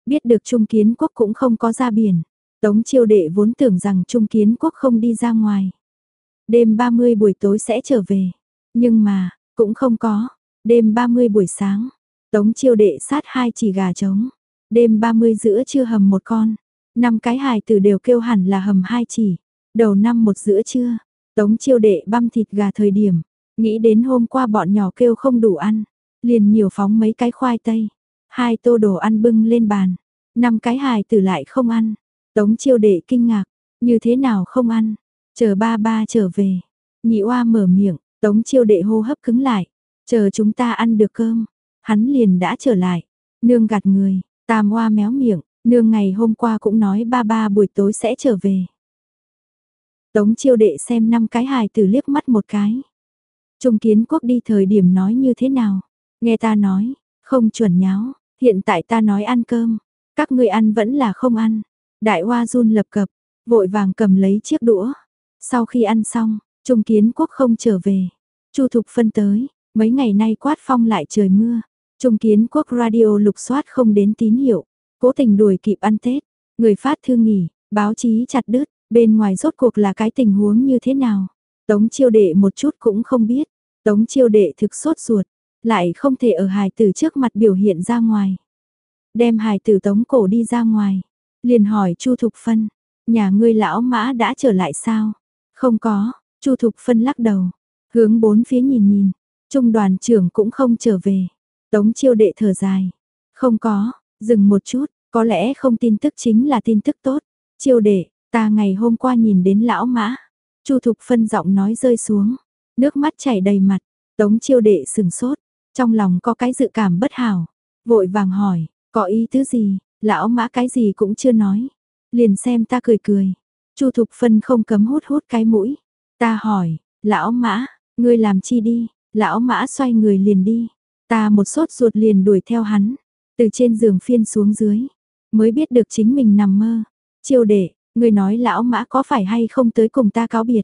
Biết được Trung Kiến Quốc cũng không có ra biển. Tống chiêu đệ vốn tưởng rằng Trung Kiến Quốc không đi ra ngoài. Đêm 30 buổi tối sẽ trở về. Nhưng mà, cũng không có. Đêm 30 buổi sáng, Tống chiêu đệ sát hai chỉ gà trống. Đêm 30 giữa trưa hầm một con. Năm cái hài tử đều kêu hẳn là hầm hai chỉ. Đầu năm một giữa trưa, Tống chiêu đệ băm thịt gà thời điểm. Nghĩ đến hôm qua bọn nhỏ kêu không đủ ăn. Liền nhiều phóng mấy cái khoai tây. Hai tô đồ ăn bưng lên bàn. Năm cái hài tử lại không ăn. Tống chiêu đệ kinh ngạc. Như thế nào không ăn? Chờ ba ba trở về. Nhị oa mở miệng, tống chiêu đệ hô hấp cứng lại. Chờ chúng ta ăn được cơm. Hắn liền đã trở lại. Nương gạt người, tam oa méo miệng, nương ngày hôm qua cũng nói ba ba buổi tối sẽ trở về. Tống chiêu đệ xem năm cái hài tử liếc mắt một cái. Trung kiến quốc đi thời điểm nói như thế nào? Nghe ta nói, không chuẩn nháo, hiện tại ta nói ăn cơm, các ngươi ăn vẫn là không ăn. Đại hoa run lập cập, vội vàng cầm lấy chiếc đũa. Sau khi ăn xong, Trung Kiến Quốc không trở về. Chu Thục phân tới, mấy ngày nay quát phong lại trời mưa. Trung Kiến Quốc radio lục soát không đến tín hiệu, cố tình đuổi kịp ăn Tết. Người phát thư nghỉ, báo chí chặt đứt, bên ngoài rốt cuộc là cái tình huống như thế nào. Tống chiêu đệ một chút cũng không biết. Tống chiêu đệ thực sốt ruột, lại không thể ở hài tử trước mặt biểu hiện ra ngoài. Đem hài tử tống cổ đi ra ngoài, liền hỏi Chu Thục Phân, nhà ngươi lão mã đã trở lại sao? Không có, Chu Thục Phân lắc đầu, hướng bốn phía nhìn nhìn, trung đoàn trưởng cũng không trở về. Tống chiêu đệ thở dài, không có, dừng một chút, có lẽ không tin tức chính là tin tức tốt. Chiêu đệ, ta ngày hôm qua nhìn đến lão mã. Chu Thục Phân giọng nói rơi xuống, nước mắt chảy đầy mặt, Tống chiêu đệ sừng sốt, trong lòng có cái dự cảm bất hảo, vội vàng hỏi, có ý tứ gì, lão mã cái gì cũng chưa nói, liền xem ta cười cười. Chu Thục Phân không cấm hút hút cái mũi. Ta hỏi, lão mã, ngươi làm chi đi, lão mã xoay người liền đi. Ta một sốt ruột liền đuổi theo hắn, từ trên giường phiên xuống dưới, mới biết được chính mình nằm mơ. Chiêu đệ, ngươi nói lão mã có phải hay không tới cùng ta cáo biệt.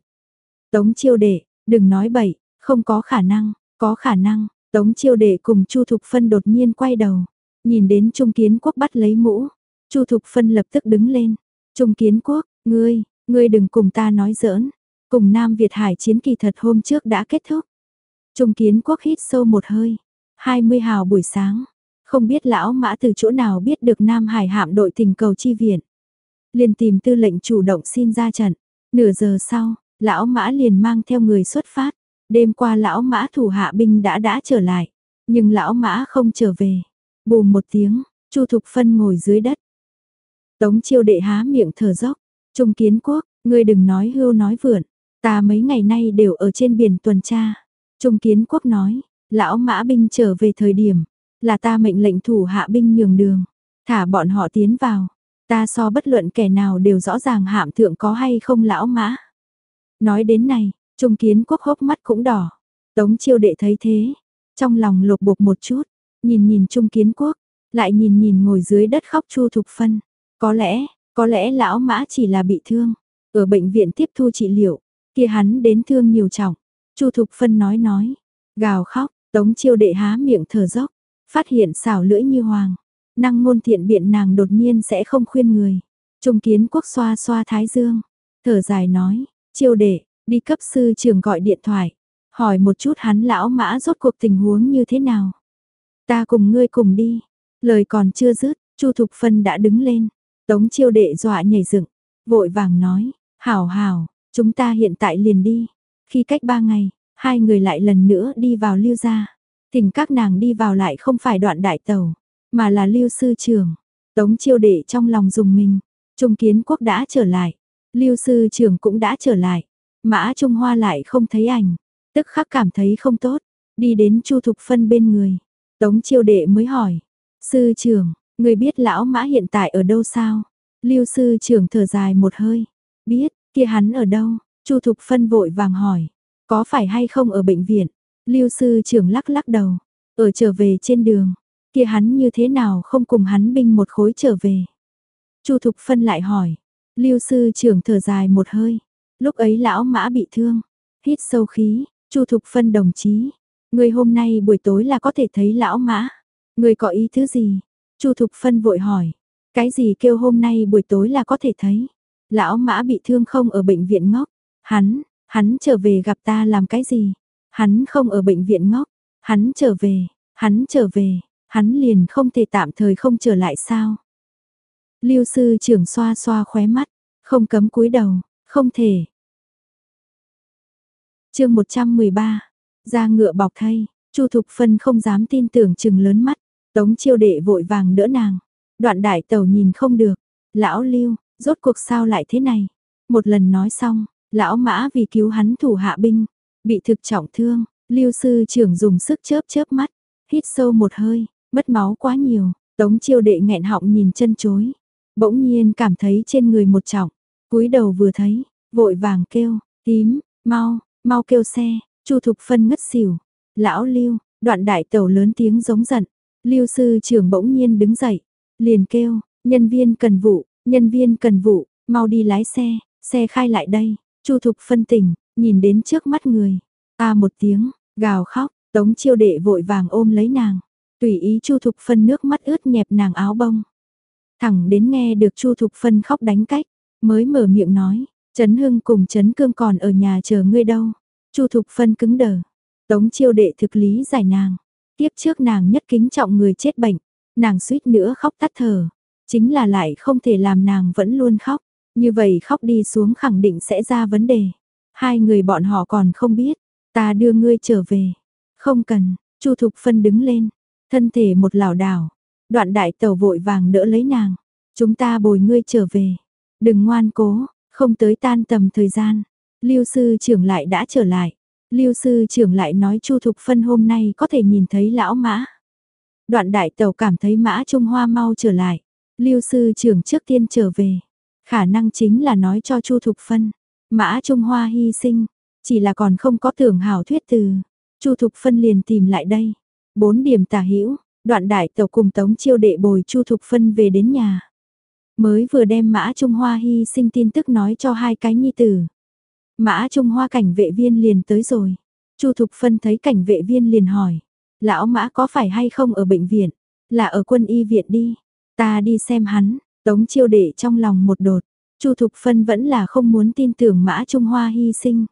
Tống chiêu đệ, đừng nói bậy, không có khả năng, có khả năng, tống chiêu đệ cùng Chu Thục Phân đột nhiên quay đầu, nhìn đến Trung Kiến Quốc bắt lấy mũ. Chu Thục Phân lập tức đứng lên, Trung Kiến Quốc, ngươi, ngươi đừng cùng ta nói giỡn. Cùng Nam Việt Hải chiến kỳ thật hôm trước đã kết thúc. Trung Kiến Quốc hít sâu một hơi. 20 hào buổi sáng. Không biết lão mã từ chỗ nào biết được Nam Hải hạm đội tình cầu chi viện. Liền tìm tư lệnh chủ động xin ra trận. Nửa giờ sau, lão mã liền mang theo người xuất phát. Đêm qua lão mã thủ hạ binh đã đã trở lại. Nhưng lão mã không trở về. Bù một tiếng, Chu Thục Phân ngồi dưới đất. Tống chiêu đệ há miệng thở dốc. Trung kiến quốc, ngươi đừng nói hưu nói vượn. Ta mấy ngày nay đều ở trên biển tuần tra. Trung kiến quốc nói, lão mã binh trở về thời điểm, là ta mệnh lệnh thủ hạ binh nhường đường. Thả bọn họ tiến vào. Ta so bất luận kẻ nào đều rõ ràng hạm thượng có hay không lão mã. Nói đến này, trung kiến quốc hốc mắt cũng đỏ. Tống chiêu đệ thấy thế, trong lòng lột bục một chút, nhìn nhìn trung kiến quốc, lại nhìn nhìn ngồi dưới đất khóc chu thục phân. Có lẽ, có lẽ lão mã chỉ là bị thương, ở bệnh viện tiếp thu trị liệu, kia hắn đến thương nhiều trọng. Chu Thục Phân nói nói, gào khóc, Tống Chiêu đệ há miệng thở dốc, phát hiện xảo lưỡi như hoàng, năng ngôn thiện biện nàng đột nhiên sẽ không khuyên người. Trung Kiến Quốc xoa xoa thái dương, thở dài nói, Chiêu đệ, đi cấp sư trưởng gọi điện thoại, hỏi một chút hắn lão mã rốt cuộc tình huống như thế nào. Ta cùng ngươi cùng đi. Lời còn chưa dứt, Chu Thục Phân đã đứng lên, Tống chiêu đệ dọa nhảy dựng, vội vàng nói, hảo hảo, chúng ta hiện tại liền đi. Khi cách ba ngày, hai người lại lần nữa đi vào lưu gia. Thỉnh các nàng đi vào lại không phải đoạn đại tàu, mà là lưu sư trưởng. Tống chiêu đệ trong lòng dùng mình, Trung kiến quốc đã trở lại, lưu sư trưởng cũng đã trở lại. Mã Trung Hoa lại không thấy ảnh, tức khắc cảm thấy không tốt, đi đến Chu Thục Phân bên người. Tống chiêu đệ mới hỏi, sư trưởng, Người biết lão mã hiện tại ở đâu sao? Lưu sư trưởng thở dài một hơi. Biết, kia hắn ở đâu? Chu Thục Phân vội vàng hỏi có phải hay không ở bệnh viện? Lưu sư trưởng lắc lắc đầu, ở trở về trên đường, kia hắn như thế nào không cùng hắn binh một khối trở về. Chu Thục Phân lại hỏi, Lưu sư trưởng thở dài một hơi, lúc ấy lão mã bị thương, hít sâu khí, Chu Thục Phân đồng chí, người hôm nay buổi tối là có thể thấy lão mã, người có ý thứ gì? Chu Thục Phân vội hỏi, cái gì kêu hôm nay buổi tối là có thể thấy? Lão mã bị thương không ở bệnh viện ngốc, hắn, hắn trở về gặp ta làm cái gì? Hắn không ở bệnh viện ngốc, hắn trở về, hắn trở về, hắn liền không thể tạm thời không trở lại sao? Lưu sư trưởng xoa xoa khóe mắt, không cấm cúi đầu, không thể. Chương 113. Ra ngựa bọc thay, Chu Thục Phân không dám tin tưởng chừng lớn mắt, Tống Chiêu Đệ vội vàng đỡ nàng. Đoạn đại tẩu nhìn không được, lão Lưu, rốt cuộc sao lại thế này? Một lần nói xong, lão Mã vì cứu hắn thủ hạ binh, bị thực trọng thương, Lưu sư trưởng dùng sức chớp chớp mắt, hít sâu một hơi, mất máu quá nhiều, Tống Chiêu Đệ nghẹn họng nhìn chân chối, bỗng nhiên cảm thấy trên người một trọng, cúi đầu vừa thấy, vội vàng kêu, tím, mau, mau kêu xe, Chu Thục Phân ngất xỉu. Lão Lưu, đoạn đại tẩu lớn tiếng giống giận. Lưu sư trưởng bỗng nhiên đứng dậy, liền kêu, nhân viên cần vụ, nhân viên cần vụ, mau đi lái xe, xe khai lại đây. Chu Thục Phân tỉnh, nhìn đến trước mắt người, a một tiếng, gào khóc, Tống Chiêu Đệ vội vàng ôm lấy nàng, tùy ý Chu Thục Phân nước mắt ướt nhẹp nàng áo bông. Thẳng đến nghe được Chu Thục Phân khóc đánh cách, mới mở miệng nói, Trấn Hưng cùng Trấn Cương còn ở nhà chờ ngươi đâu. Chu Thục Phân cứng đờ. Tống chiêu đệ thực lý giải nàng. Tiếp trước nàng nhất kính trọng người chết bệnh. Nàng suýt nữa khóc tắt thở. Chính là lại không thể làm nàng vẫn luôn khóc. Như vậy khóc đi xuống khẳng định sẽ ra vấn đề. Hai người bọn họ còn không biết. Ta đưa ngươi trở về. Không cần. Chu Thục Phân đứng lên. Thân thể một lảo đảo. Đoạn đại tàu vội vàng đỡ lấy nàng. Chúng ta bồi ngươi trở về. Đừng ngoan cố, không tới tan tầm thời gian. Lưu sư trưởng lại đã trở lại. Lưu sư trưởng lại nói Chu Thục Phân hôm nay có thể nhìn thấy lão mã. Đoạn đại tàu cảm thấy mã Trung Hoa mau trở lại. Lưu sư trưởng trước tiên trở về. Khả năng chính là nói cho Chu Thục Phân. Mã Trung Hoa hy sinh. Chỉ là còn không có tưởng hảo thuyết từ. Chu Thục Phân liền tìm lại đây. Bốn điểm tả hữu, đoạn đại tàu cùng tống chiêu đệ bồi Chu Thục Phân về đến nhà. Mới vừa đem mã Trung Hoa hy sinh tin tức nói cho hai cái nhi tử. Mã Trung Hoa cảnh vệ viên liền tới rồi. Chu Thục Phân thấy cảnh vệ viên liền hỏi. Lão Mã có phải hay không ở bệnh viện? Là ở quân y viện đi. Ta đi xem hắn. Tống chiêu đệ trong lòng một đột. Chu Thục Phân vẫn là không muốn tin tưởng Mã Trung Hoa hy sinh.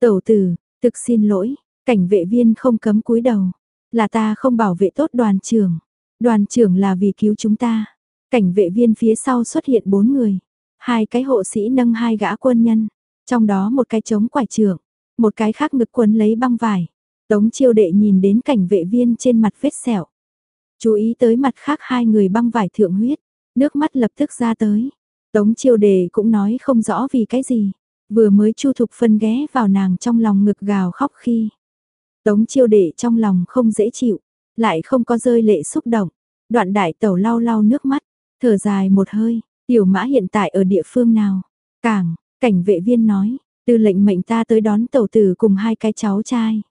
Tẩu tử, thực xin lỗi. Cảnh vệ viên không cấm cúi đầu. Là ta không bảo vệ tốt đoàn trưởng. Đoàn trưởng là vì cứu chúng ta. Cảnh vệ viên phía sau xuất hiện bốn người. Hai cái hộ sĩ nâng hai gã quân nhân. Trong đó một cái chống quải trưởng, một cái khác ngực quấn lấy băng vải. Tống chiêu đệ nhìn đến cảnh vệ viên trên mặt vết sẹo. Chú ý tới mặt khác hai người băng vải thượng huyết, nước mắt lập tức ra tới. Tống chiêu đệ cũng nói không rõ vì cái gì, vừa mới chu thục phân ghé vào nàng trong lòng ngực gào khóc khi. Tống chiêu đệ trong lòng không dễ chịu, lại không có rơi lệ xúc động. Đoạn đại tẩu lau lau nước mắt, thở dài một hơi, tiểu mã hiện tại ở địa phương nào? Cảng, Cảnh vệ viên nói, tư lệnh mệnh ta tới đón tẩu tử cùng hai cái cháu trai.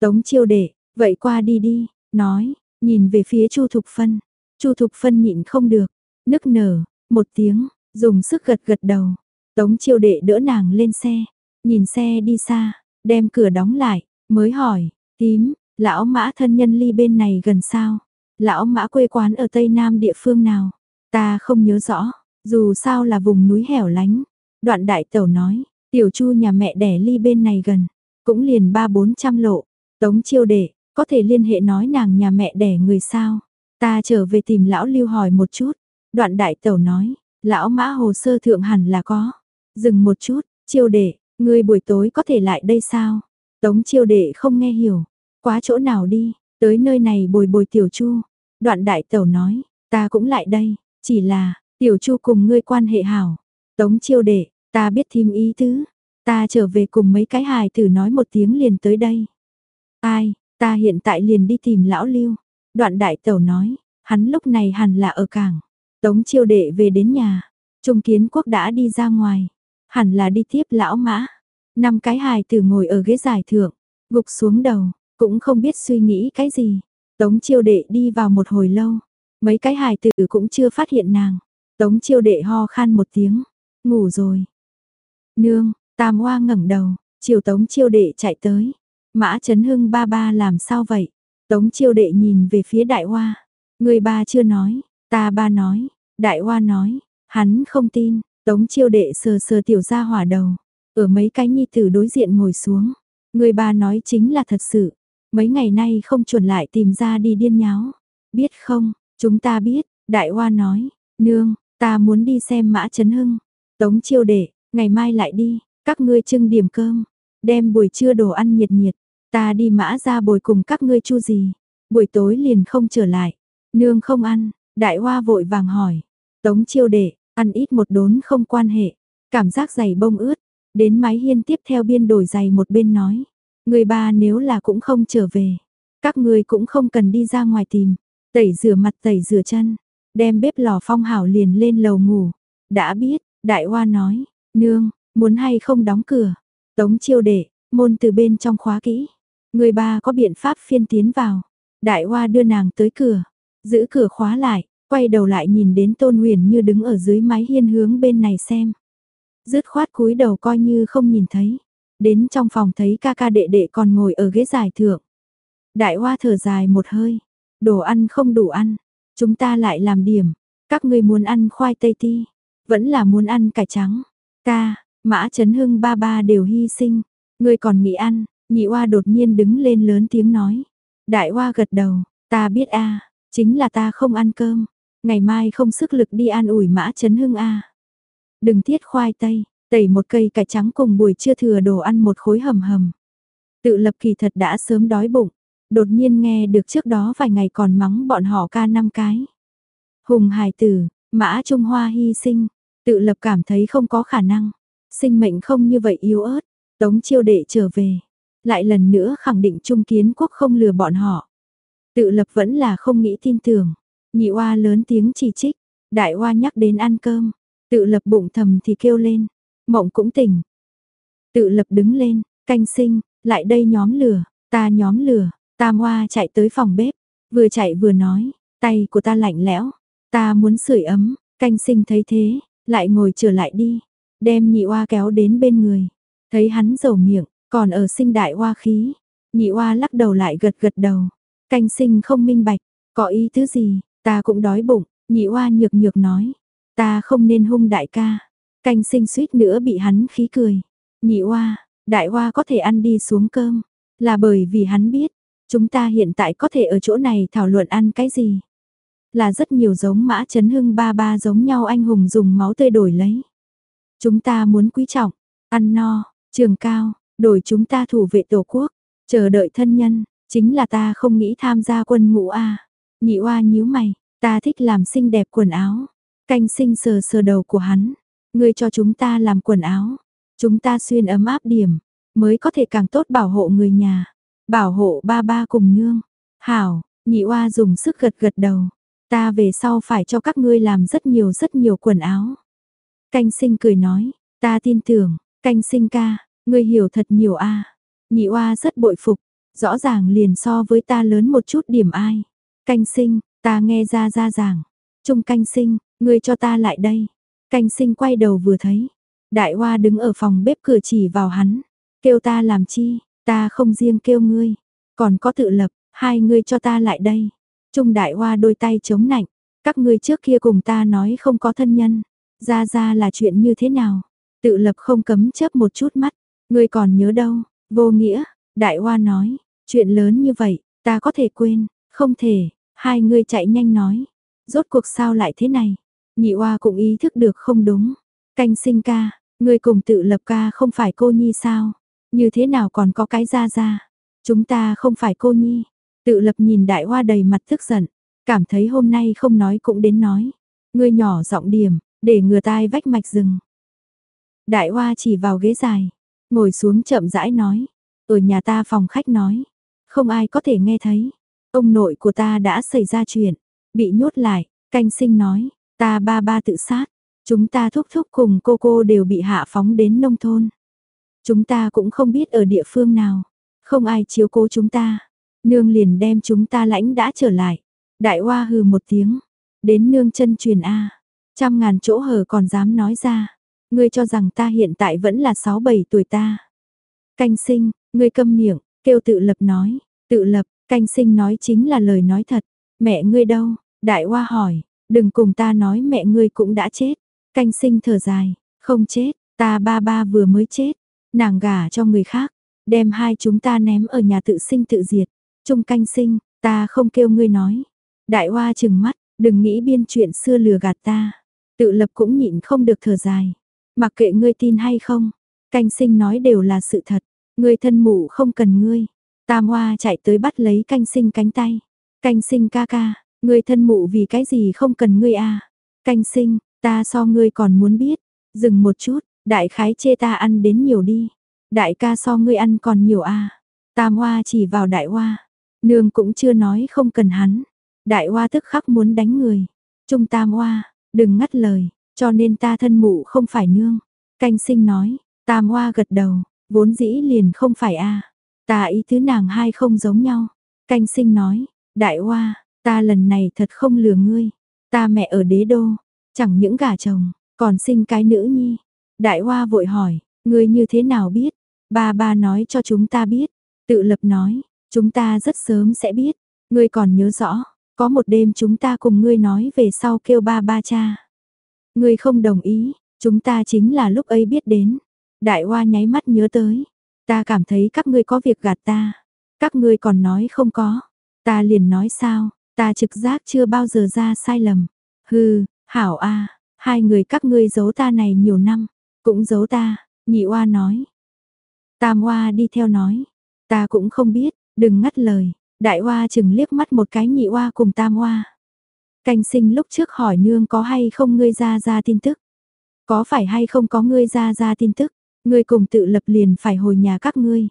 Tống chiêu đệ, vậy qua đi đi, nói, nhìn về phía Chu Thục Phân. Chu Thục Phân nhịn không được, nức nở, một tiếng, dùng sức gật gật đầu. Tống chiêu đệ đỡ nàng lên xe, nhìn xe đi xa, đem cửa đóng lại, mới hỏi, tím, lão mã thân nhân ly bên này gần sao? Lão mã quê quán ở Tây Nam địa phương nào? Ta không nhớ rõ, dù sao là vùng núi hẻo lánh, Đoạn đại tẩu nói, tiểu chu nhà mẹ đẻ ly bên này gần, cũng liền ba bốn trăm lộ. Tống chiêu đệ, có thể liên hệ nói nàng nhà mẹ đẻ người sao. Ta trở về tìm lão lưu hỏi một chút. Đoạn đại tẩu nói, lão mã hồ sơ thượng hẳn là có. Dừng một chút, chiêu đệ, ngươi buổi tối có thể lại đây sao? Tống chiêu đệ không nghe hiểu. Quá chỗ nào đi, tới nơi này bồi bồi tiểu chu. Đoạn đại tẩu nói, ta cũng lại đây, chỉ là, tiểu chu cùng ngươi quan hệ hảo. Tống chiêu đệ, ta biết thêm ý tứ, ta trở về cùng mấy cái hài tử nói một tiếng liền tới đây. Ai, ta hiện tại liền đi tìm lão lưu. Đoạn đại tẩu nói, hắn lúc này hẳn là ở cảng. Tống chiêu đệ về đến nhà, Trung kiến quốc đã đi ra ngoài, hẳn là đi tiếp lão mã. Năm cái hài tử ngồi ở ghế giải thượng, gục xuống đầu, cũng không biết suy nghĩ cái gì. Tống chiêu đệ đi vào một hồi lâu, mấy cái hài tử cũng chưa phát hiện nàng. Tống chiêu đệ ho khan một tiếng, ngủ rồi. Nương, tam hoa ngẩng đầu, chiều tống chiêu đệ chạy tới. Mã Trấn Hưng ba ba làm sao vậy? Tống chiêu đệ nhìn về phía đại hoa. Người ba chưa nói, ta ba nói, đại hoa nói, hắn không tin, tống chiêu đệ sờ sờ tiểu ra hỏa đầu. Ở mấy cái nhi tử đối diện ngồi xuống. Người ba nói chính là thật sự. Mấy ngày nay không chuẩn lại tìm ra đi điên nháo. Biết không, chúng ta biết, đại hoa nói, nương, ta muốn đi xem mã Trấn Hưng. Tống chiêu đệ, ngày mai lại đi, các ngươi trưng điểm cơm, đem buổi trưa đồ ăn nhiệt nhiệt, ta đi mã ra bồi cùng các ngươi chu gì. Buổi tối liền không trở lại, nương không ăn, đại hoa vội vàng hỏi. Tống chiêu đệ, ăn ít một đốn không quan hệ, cảm giác giày bông ướt, đến mái hiên tiếp theo biên đổi giày một bên nói. Người ba nếu là cũng không trở về, các người cũng không cần đi ra ngoài tìm, tẩy rửa mặt tẩy rửa chân, đem bếp lò phong hảo liền lên lầu ngủ. Đã biết, đại hoa nói, nương, muốn hay không đóng cửa. Tống chiêu đệ, môn từ bên trong khóa kỹ. Người ba có biện pháp phiên tiến vào. Đại hoa đưa nàng tới cửa, giữ cửa khóa lại, quay đầu lại nhìn đến tôn huyền như đứng ở dưới mái hiên hướng bên này xem. Dứt khoát cúi đầu coi như không nhìn thấy. Đến trong phòng thấy ca ca đệ đệ còn ngồi ở ghế dài thượng. Đại hoa thở dài một hơi. Đồ ăn không đủ ăn. Chúng ta lại làm điểm. Các ngươi muốn ăn khoai tây ti. Vẫn là muốn ăn cải trắng. Ca, mã chấn hưng ba ba đều hy sinh. Ngươi còn nghĩ ăn. Nhị hoa đột nhiên đứng lên lớn tiếng nói. Đại hoa gật đầu. Ta biết a Chính là ta không ăn cơm. Ngày mai không sức lực đi an ủi mã chấn hưng a Đừng tiết khoai tây, tẩy một cây cải trắng cùng buổi trưa thừa đồ ăn một khối hầm hầm. Tự lập kỳ thật đã sớm đói bụng, đột nhiên nghe được trước đó vài ngày còn mắng bọn họ ca năm cái. Hùng hài tử, mã Trung Hoa hy sinh, tự lập cảm thấy không có khả năng, sinh mệnh không như vậy yếu ớt, tống chiêu đệ trở về, lại lần nữa khẳng định Trung Kiến Quốc không lừa bọn họ. Tự lập vẫn là không nghĩ tin tưởng, nhị oa lớn tiếng chỉ trích, đại oa nhắc đến ăn cơm, Tự lập bụng thầm thì kêu lên, mộng cũng tỉnh. Tự lập đứng lên, canh sinh, lại đây nhóm lửa, ta nhóm lửa, tam oa chạy tới phòng bếp, vừa chạy vừa nói, tay của ta lạnh lẽo, ta muốn sưởi ấm, canh sinh thấy thế, lại ngồi trở lại đi, đem nhị oa kéo đến bên người, thấy hắn dầu miệng, còn ở sinh đại oa khí, nhị oa lắc đầu lại gật gật đầu, canh sinh không minh bạch, có ý thứ gì, ta cũng đói bụng, nhị oa nhược nhược nói, Ta không nên hung đại ca. Canh sinh suýt nữa bị hắn khí cười. Nhị oa, đại oa có thể ăn đi xuống cơm. Là bởi vì hắn biết, chúng ta hiện tại có thể ở chỗ này thảo luận ăn cái gì. Là rất nhiều giống mã chấn hưng ba ba giống nhau anh hùng dùng máu tươi đổi lấy. Chúng ta muốn quý trọng, ăn no, trường cao, đổi chúng ta thủ vệ tổ quốc, chờ đợi thân nhân, chính là ta không nghĩ tham gia quân ngũ a. Nhị oa nhíu mày, ta thích làm xinh đẹp quần áo, Canh sinh sờ sờ đầu của hắn. Ngươi cho chúng ta làm quần áo. Chúng ta xuyên ấm áp điểm. Mới có thể càng tốt bảo hộ người nhà. Bảo hộ ba ba cùng nương. Hảo, nhị oa dùng sức gật gật đầu. Ta về sau phải cho các ngươi làm rất nhiều rất nhiều quần áo. Canh sinh cười nói. Ta tin tưởng, canh sinh ca, ngươi hiểu thật nhiều a. Nhị oa rất bội phục, rõ ràng liền so với ta lớn một chút điểm ai. Canh sinh, ta nghe ra ra giảng. Trung canh sinh, Ngươi cho ta lại đây. Canh sinh quay đầu vừa thấy. Đại hoa đứng ở phòng bếp cửa chỉ vào hắn. Kêu ta làm chi, ta không riêng kêu ngươi. Còn có tự lập, hai ngươi cho ta lại đây. Trung đại hoa đôi tay chống nạnh. Các ngươi trước kia cùng ta nói không có thân nhân. Ra ra là chuyện như thế nào? Tự lập không cấm chớp một chút mắt. Ngươi còn nhớ đâu? Vô nghĩa, đại hoa nói. Chuyện lớn như vậy, ta có thể quên, không thể. Hai người chạy nhanh nói. Rốt cuộc sao lại thế này? Nhị oa cũng ý thức được không đúng. Canh sinh ca, người cùng tự lập ca không phải cô nhi sao? Như thế nào còn có cái ra ra? Chúng ta không phải cô nhi. Tự lập nhìn đại hoa đầy mặt tức giận. Cảm thấy hôm nay không nói cũng đến nói. Người nhỏ giọng điểm, để ngừa tai vách mạch rừng. Đại hoa chỉ vào ghế dài. Ngồi xuống chậm rãi nói. Ở nhà ta phòng khách nói. Không ai có thể nghe thấy. Ông nội của ta đã xảy ra chuyện. Bị nhốt lại. Canh sinh nói. Ta ba ba tự sát, chúng ta thúc thúc cùng cô cô đều bị hạ phóng đến nông thôn. Chúng ta cũng không biết ở địa phương nào, không ai chiếu cố chúng ta. Nương liền đem chúng ta lãnh đã trở lại. Đại hoa hừ một tiếng, đến nương chân truyền A, trăm ngàn chỗ hờ còn dám nói ra. Ngươi cho rằng ta hiện tại vẫn là 6-7 tuổi ta. Canh sinh, ngươi câm miệng, kêu tự lập nói, tự lập, canh sinh nói chính là lời nói thật. Mẹ ngươi đâu? Đại hoa hỏi, đừng cùng ta nói mẹ ngươi cũng đã chết. Canh sinh thở dài, không chết, ta ba ba vừa mới chết. Nàng gả cho người khác, đem hai chúng ta ném ở nhà tự sinh tự diệt. Trung canh sinh, ta không kêu ngươi nói. Đại hoa chừng mắt, đừng nghĩ biên chuyện xưa lừa gạt ta. Tự lập cũng nhịn không được thở dài. Mặc kệ ngươi tin hay không, canh sinh nói đều là sự thật. Ngươi thân mụ không cần ngươi. Tam hoa chạy tới bắt lấy canh sinh cánh tay. Canh sinh ca ca, người thân mụ vì cái gì không cần ngươi à? Canh sinh, ta so ngươi còn muốn biết. Dừng một chút, đại khái chê ta ăn đến nhiều đi. Đại ca so ngươi ăn còn nhiều à? Tam hoa chỉ vào đại hoa. Nương cũng chưa nói không cần hắn. Đại hoa tức khắc muốn đánh người. Trung tam hoa, đừng ngắt lời, cho nên ta thân mụ không phải nương. Canh sinh nói, tam hoa gật đầu, vốn dĩ liền không phải a Ta ý tứ nàng hai không giống nhau. Canh sinh nói, đại hoa, ta lần này thật không lừa ngươi. Ta mẹ ở đế đô, chẳng những gả chồng, còn sinh cái nữ nhi. Đại hoa vội hỏi, ngươi như thế nào biết? Ba ba nói cho chúng ta biết. Tự lập nói, chúng ta rất sớm sẽ biết. Ngươi còn nhớ rõ, có một đêm chúng ta cùng ngươi nói về sau kêu ba ba cha. Ngươi không đồng ý, chúng ta chính là lúc ấy biết đến. Đại hoa nháy mắt nhớ tới. Ta cảm thấy các ngươi có việc gạt ta. Các ngươi còn nói không có. Ta liền nói sao, ta trực giác chưa bao giờ ra sai lầm. Hừ, hảo a, hai người các ngươi giấu ta này nhiều năm, cũng giấu ta, nhị oa nói. Tam oa đi theo nói, ta cũng không biết, đừng ngắt lời, đại oa chừng liếc mắt một cái nhị oa cùng tam oa. Canh sinh lúc trước hỏi nương có hay không ngươi ra ra tin tức. Có phải hay không có ngươi ra ra tin tức, ngươi cùng tự lập liền phải hồi nhà các ngươi.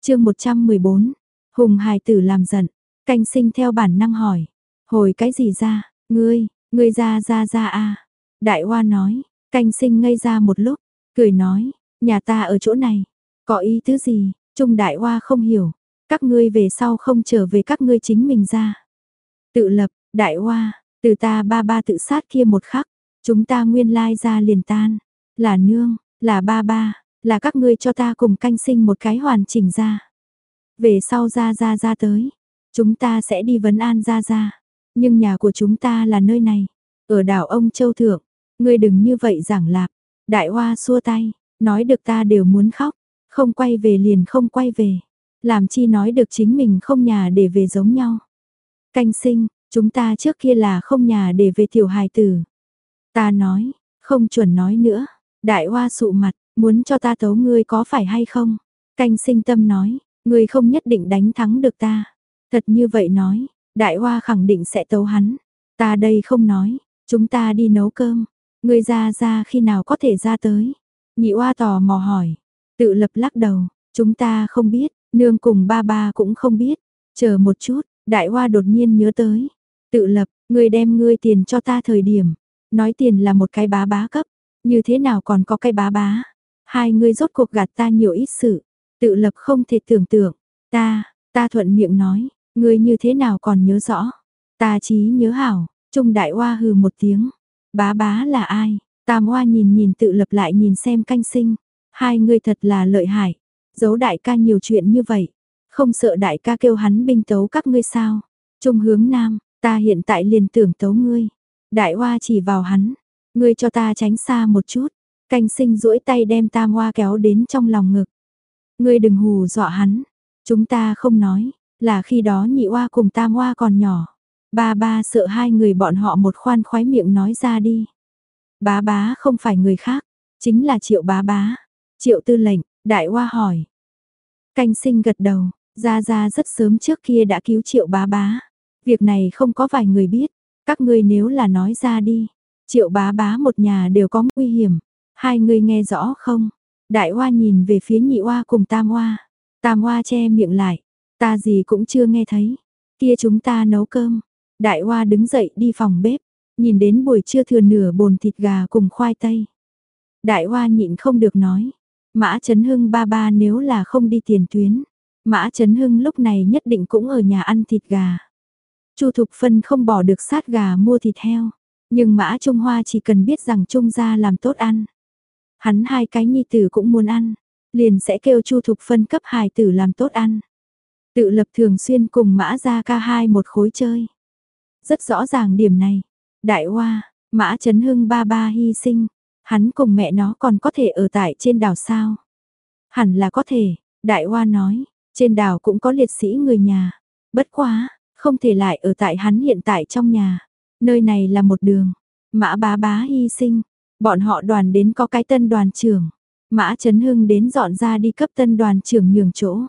chương 114, Hùng hài tử làm giận, canh sinh theo bản năng hỏi. Hồi cái gì ra, ngươi, ngươi ra ra ra a Đại hoa nói, canh sinh ngây ra một lúc, cười nói, nhà ta ở chỗ này, có ý tứ gì, trung đại hoa không hiểu, các ngươi về sau không trở về các ngươi chính mình ra. Tự lập, đại hoa, từ ta ba ba tự sát kia một khắc, chúng ta nguyên lai ra liền tan, là nương, là ba ba, là các ngươi cho ta cùng canh sinh một cái hoàn chỉnh ra. Về sau ra ra ra tới, chúng ta sẽ đi vấn an ra ra. Nhưng nhà của chúng ta là nơi này, ở đảo ông Châu Thượng. Ngươi đừng như vậy giảng lạp. Đại hoa xua tay, nói được ta đều muốn khóc. Không quay về liền không quay về. Làm chi nói được chính mình không nhà để về giống nhau. Canh sinh, chúng ta trước kia là không nhà để về tiểu hài tử. Ta nói, không chuẩn nói nữa. Đại hoa sụ mặt, muốn cho ta tấu ngươi có phải hay không? Canh sinh tâm nói, Ngươi không nhất định đánh thắng được ta. Thật như vậy nói, đại hoa khẳng định sẽ tấu hắn. Ta đây không nói, chúng ta đi nấu cơm. Ngươi ra ra khi nào có thể ra tới. Nhị Hoa tò mò hỏi. Tự lập lắc đầu, chúng ta không biết, nương cùng ba ba cũng không biết. Chờ một chút, đại hoa đột nhiên nhớ tới. Tự lập, ngươi đem ngươi tiền cho ta thời điểm. Nói tiền là một cái bá bá cấp. Như thế nào còn có cái bá bá. Hai người rốt cuộc gạt ta nhiều ít sự. Tự lập không thể tưởng tượng, ta, ta thuận miệng nói, ngươi như thế nào còn nhớ rõ. Ta chí nhớ hảo, Trung Đại Hoa hừ một tiếng. Bá bá là ai? Tam Hoa nhìn nhìn tự lập lại nhìn xem canh sinh. Hai người thật là lợi hại. Giấu đại ca nhiều chuyện như vậy. Không sợ đại ca kêu hắn binh tấu các ngươi sao? Trung hướng nam, ta hiện tại liền tưởng tấu ngươi. Đại Hoa chỉ vào hắn. Ngươi cho ta tránh xa một chút. Canh sinh duỗi tay đem Tam Hoa kéo đến trong lòng ngực. Ngươi đừng hù dọa hắn. Chúng ta không nói, là khi đó nhị Hoa cùng tam Hoa còn nhỏ. Ba ba sợ hai người bọn họ một khoan khoái miệng nói ra đi. Bá bá không phải người khác, chính là triệu bá bá. Triệu tư lệnh, đại Hoa hỏi. Canh sinh gật đầu, ra ra rất sớm trước kia đã cứu triệu bá bá. Việc này không có vài người biết, các ngươi nếu là nói ra đi. Triệu bá bá một nhà đều có nguy hiểm, hai người nghe rõ không? Đại Hoa nhìn về phía nhị Hoa cùng Tam Hoa. Tam Hoa che miệng lại. Ta gì cũng chưa nghe thấy. Kia chúng ta nấu cơm. Đại Hoa đứng dậy đi phòng bếp. Nhìn đến buổi trưa thừa nửa bồn thịt gà cùng khoai tây. Đại Hoa nhịn không được nói. Mã Trấn Hưng ba ba nếu là không đi tiền tuyến. Mã Trấn Hưng lúc này nhất định cũng ở nhà ăn thịt gà. Chu Thục Phân không bỏ được sát gà mua thịt heo. Nhưng Mã Trung Hoa chỉ cần biết rằng Trung gia làm tốt ăn. Hắn hai cái nhi tử cũng muốn ăn. Liền sẽ kêu Chu Thục Phân cấp hài tử làm tốt ăn. Tự lập thường xuyên cùng Mã gia ca hai một khối chơi. Rất rõ ràng điểm này. Đại Hoa, Mã Trấn Hưng ba ba hy sinh. Hắn cùng mẹ nó còn có thể ở tại trên đảo sao? Hẳn là có thể, Đại Hoa nói, trên đảo cũng có liệt sĩ người nhà. Bất quá, không thể lại ở tại hắn hiện tại trong nhà. Nơi này là một đường. Mã bá bá hy sinh. Bọn họ đoàn đến có cái tân đoàn trưởng. Mã Trấn Hưng đến dọn ra đi cấp tân đoàn trưởng nhường chỗ.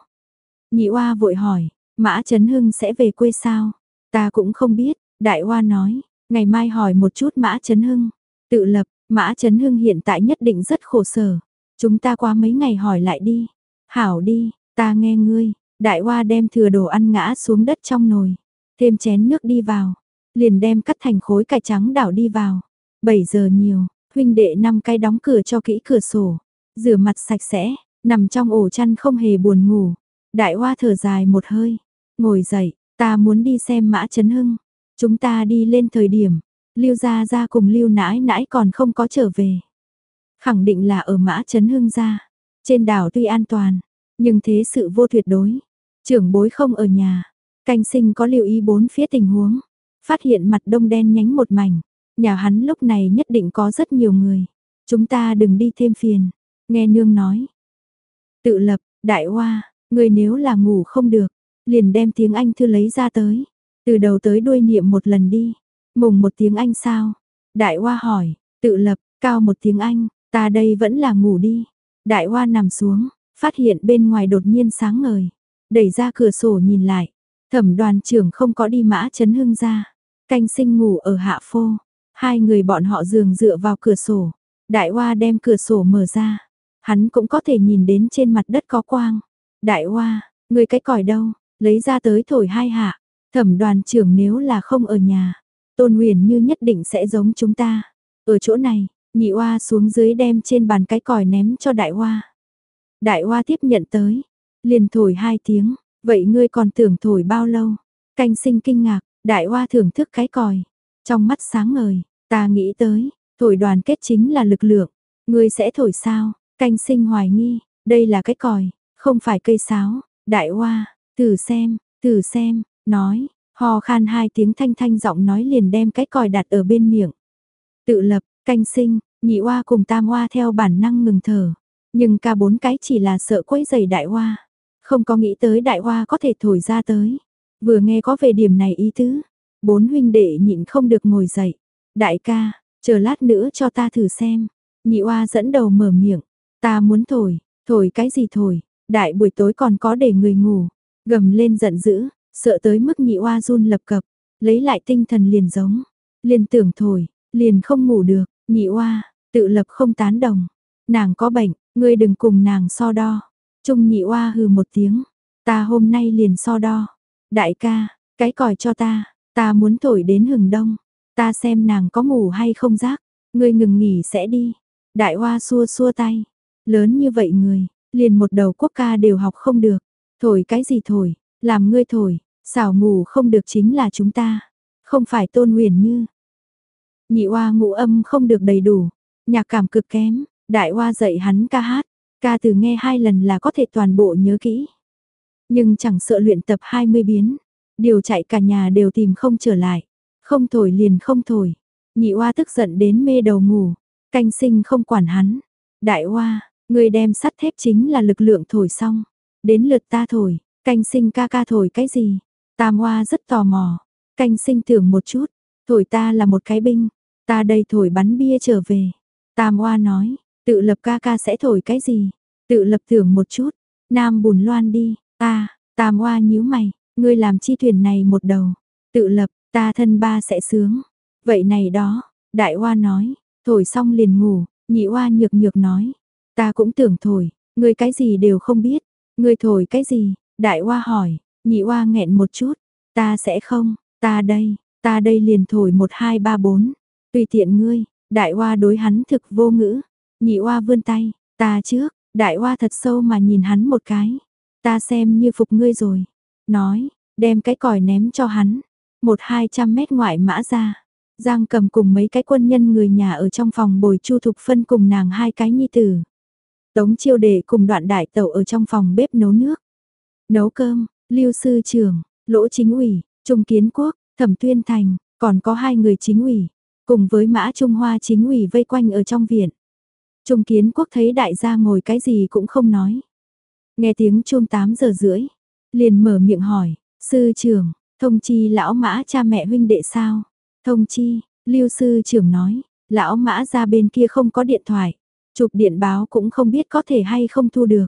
Nhị Oa vội hỏi, Mã Trấn Hưng sẽ về quê sao? Ta cũng không biết, Đại Oa nói, ngày mai hỏi một chút Mã Trấn Hưng. Tự lập, Mã Trấn Hưng hiện tại nhất định rất khổ sở. Chúng ta qua mấy ngày hỏi lại đi. Hảo đi, ta nghe ngươi. Đại Hoa đem thừa đồ ăn ngã xuống đất trong nồi. Thêm chén nước đi vào. Liền đem cắt thành khối cải trắng đảo đi vào. 7 giờ nhiều, huynh đệ năm cái đóng cửa cho kỹ cửa sổ. Rửa mặt sạch sẽ, nằm trong ổ chăn không hề buồn ngủ. Đại Hoa thở dài một hơi. Ngồi dậy, ta muốn đi xem Mã chấn Hưng. Chúng ta đi lên thời điểm, Lưu Gia Gia cùng Lưu Nãi Nãi còn không có trở về. Khẳng định là ở Mã chấn Hưng Gia. Trên đảo tuy an toàn, nhưng thế sự vô tuyệt đối. Trưởng bối không ở nhà. Canh sinh có lưu ý bốn phía tình huống. Phát hiện mặt đông đen nhánh một mảnh. Nhà hắn lúc này nhất định có rất nhiều người. Chúng ta đừng đi thêm phiền. Nghe nương nói. Tự lập, đại hoa, người nếu là ngủ không được, liền đem tiếng Anh thư lấy ra tới. Từ đầu tới đuôi niệm một lần đi. Mùng một tiếng Anh sao? Đại Hoa hỏi, tự lập, cao một tiếng Anh, ta đây vẫn là ngủ đi. Đại Hoa nằm xuống, phát hiện bên ngoài đột nhiên sáng ngời. Đẩy ra cửa sổ nhìn lại, thẩm đoàn trưởng không có đi mã chấn hưng ra. Canh sinh ngủ ở hạ phô, hai người bọn họ giường dựa vào cửa sổ. Đại Hoa đem cửa sổ mở ra, hắn cũng có thể nhìn đến trên mặt đất có quang. Đại Hoa, người cái còi đâu, lấy ra tới thổi hai hạ. Thẩm đoàn trưởng nếu là không ở nhà, Tôn Huyền như nhất định sẽ giống chúng ta. Ở chỗ này, nhị Hoa xuống dưới đem trên bàn cái còi ném cho đại Hoa. Đại Hoa tiếp nhận tới, liền thổi hai tiếng, vậy ngươi còn tưởng thổi bao lâu? Canh sinh kinh ngạc, đại Hoa thưởng thức cái còi, trong mắt sáng ngời, ta nghĩ tới, thổi đoàn kết chính là lực lượng, ngươi sẽ thổi sao? Canh sinh hoài nghi, đây là cái còi, không phải cây sáo, đại Hoa, thử xem, thử xem, nói, Ho khan hai tiếng thanh thanh giọng nói liền đem cái còi đặt ở bên miệng. Tự lập, canh sinh, nhị Hoa cùng tam Hoa theo bản năng ngừng thở. Nhưng ca bốn cái chỉ là sợ quấy giày đại Hoa, Không có nghĩ tới đại Hoa có thể thổi ra tới. Vừa nghe có về điểm này ý tứ. Bốn huynh đệ nhịn không được ngồi dậy. Đại ca, chờ lát nữa cho ta thử xem. Nhị oa dẫn đầu mở miệng. Ta muốn thổi, thổi cái gì thổi. Đại buổi tối còn có để người ngủ. Gầm lên giận dữ, Sợ tới mức nhị oa run lập cập, lấy lại tinh thần liền giống, liền tưởng thổi, liền không ngủ được, nhị oa, tự lập không tán đồng. Nàng có bệnh, ngươi đừng cùng nàng so đo. Trung nhị oa hừ một tiếng, ta hôm nay liền so đo. Đại ca, cái còi cho ta, ta muốn thổi đến hừng đông. Ta xem nàng có ngủ hay không giác, ngươi ngừng nghỉ sẽ đi. Đại hoa xua xua tay, lớn như vậy người, liền một đầu quốc ca đều học không được. Thổi cái gì thổi, làm ngươi thổi, xảo ngủ không được chính là chúng ta, không phải tôn huyền như. Nhị hoa ngũ âm không được đầy đủ, nhạc cảm cực kém, đại hoa dạy hắn ca hát, ca từ nghe hai lần là có thể toàn bộ nhớ kỹ. Nhưng chẳng sợ luyện tập 20 biến, điều chạy cả nhà đều tìm không trở lại, không thổi liền không thổi. Nhị oa tức giận đến mê đầu ngủ, canh sinh không quản hắn. Đại oa, người đem sắt thép chính là lực lượng thổi xong, đến lượt ta thổi, Canh sinh ca ca thổi cái gì? Tam oa rất tò mò. Canh sinh tưởng một chút. Thổi ta là một cái binh. Ta đây thổi bắn bia trở về. Tam oa nói. Tự lập ca ca sẽ thổi cái gì? Tự lập tưởng một chút. Nam bùn loan đi. Ta. ta Hoa nhíu mày. Ngươi làm chi thuyền này một đầu. Tự lập. Ta thân ba sẽ sướng. Vậy này đó. Đại Hoa nói. Thổi xong liền ngủ. Nhị Hoa nhược nhược nói. Ta cũng tưởng thổi. Ngươi cái gì đều không biết. Ngươi thổi cái gì? Đại Hoa hỏi, nhị Hoa nghẹn một chút, ta sẽ không, ta đây, ta đây liền thổi một hai ba bốn, tùy tiện ngươi, Đại Hoa đối hắn thực vô ngữ, Nhị oa vươn tay, ta trước, đại oa thật sâu mà nhìn hắn một cái. Ta xem như phục ngươi rồi. Nói, đem cái còi ném cho hắn. Một hai trăm mét ngoại mã ra. Giang cầm cùng mấy cái quân nhân người nhà ở trong phòng bồi chu thục phân cùng nàng hai cái nhi tử. Tống chiêu đệ cùng đoạn đại tẩu ở trong phòng bếp nấu nước. Nấu cơm, lưu sư trưởng, lỗ chính ủy, trung kiến quốc, thẩm tuyên thành, còn có hai người chính ủy, cùng với mã Trung Hoa chính ủy vây quanh ở trong viện. Trung kiến quốc thấy đại gia ngồi cái gì cũng không nói. Nghe tiếng chuông 8 giờ rưỡi, liền mở miệng hỏi, sư trưởng, thông chi lão mã cha mẹ huynh đệ sao? Thông chi, lưu sư trưởng nói, lão mã ra bên kia không có điện thoại, chụp điện báo cũng không biết có thể hay không thu được.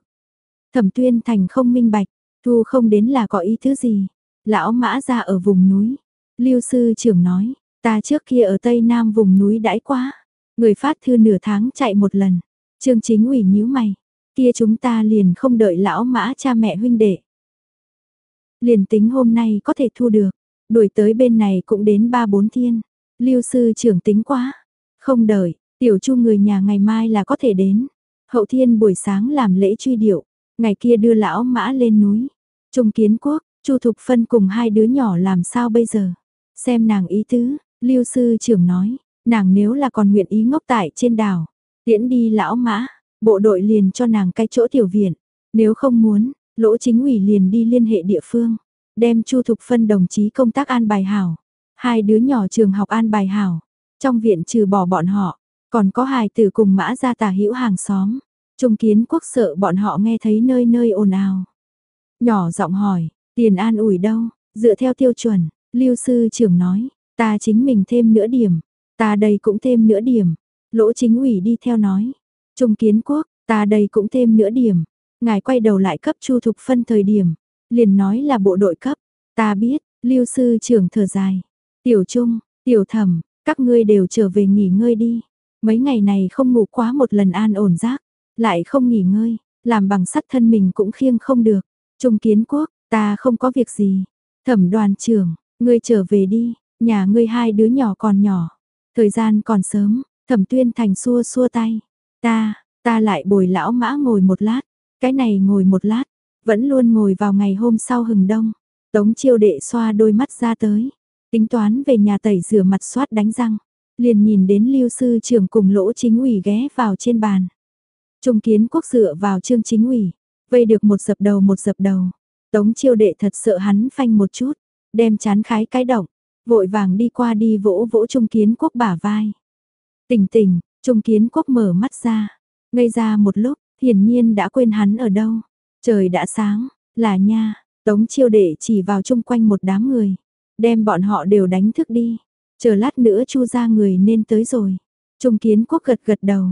Thẩm tuyên thành không minh bạch, thu không đến là có ý thứ gì. Lão mã ra ở vùng núi. Lưu sư trưởng nói, ta trước kia ở tây nam vùng núi đãi quá. Người phát thư nửa tháng chạy một lần. Trương chính ủy nhíu mày. Kia chúng ta liền không đợi lão mã cha mẹ huynh đệ. Liền tính hôm nay có thể thu được. Đuổi tới bên này cũng đến ba bốn thiên. Lưu sư trưởng tính quá. Không đợi, tiểu chu người nhà ngày mai là có thể đến. Hậu thiên buổi sáng làm lễ truy điệu. Ngày kia đưa lão mã lên núi. Trung kiến quốc, Chu Thục Phân cùng hai đứa nhỏ làm sao bây giờ? Xem nàng ý tứ, Lưu sư trưởng nói, nàng nếu là còn nguyện ý ngốc tại trên đảo, tiễn đi lão mã, bộ đội liền cho nàng cái chỗ tiểu viện, nếu không muốn, lỗ chính ủy liền đi liên hệ địa phương, đem Chu Thục Phân đồng chí công tác an bài hảo, hai đứa nhỏ trường học an bài hảo, trong viện trừ bỏ bọn họ, còn có hài tử cùng mã gia tà hữu hàng xóm, trung kiến quốc sợ bọn họ nghe thấy nơi nơi ồn ào. Nhỏ giọng hỏi, tiền an ủi đâu, dựa theo tiêu chuẩn, lưu sư trưởng nói, ta chính mình thêm nửa điểm, ta đây cũng thêm nửa điểm, lỗ chính ủy đi theo nói, trung kiến quốc, ta đây cũng thêm nửa điểm, ngài quay đầu lại cấp chu thục phân thời điểm, liền nói là bộ đội cấp, ta biết, lưu sư trưởng thở dài, tiểu trung, tiểu thẩm, các ngươi đều trở về nghỉ ngơi đi, mấy ngày này không ngủ quá một lần an ổn giấc, lại không nghỉ ngơi, làm bằng sắt thân mình cũng khiêng không được, Trung kiến quốc, ta không có việc gì. Thẩm đoàn trưởng, ngươi trở về đi, nhà ngươi hai đứa nhỏ còn nhỏ. Thời gian còn sớm, thẩm tuyên thành xua xua tay. Ta, ta lại bồi lão mã ngồi một lát. Cái này ngồi một lát, vẫn luôn ngồi vào ngày hôm sau hừng đông. Tống chiêu đệ xoa đôi mắt ra tới. Tính toán về nhà tẩy rửa mặt soát đánh răng. Liền nhìn đến lưu sư trưởng cùng lỗ chính ủy ghé vào trên bàn. Trung kiến quốc dựa vào trương chính ủy, Vây được một dập đầu một dập đầu. Tống chiêu đệ thật sợ hắn phanh một chút, đem chán khái cái động, vội vàng đi qua đi vỗ vỗ Trung Kiến Quốc bả vai. Tỉnh tỉnh, Trung Kiến Quốc mở mắt ra, ngây ra một lúc, hiển nhiên đã quên hắn ở đâu. Trời đã sáng, là nha, Tống chiêu đệ chỉ vào chung quanh một đám người, đem bọn họ đều đánh thức đi. Chờ lát nữa chu ra người nên tới rồi. Trung Kiến Quốc gật gật đầu.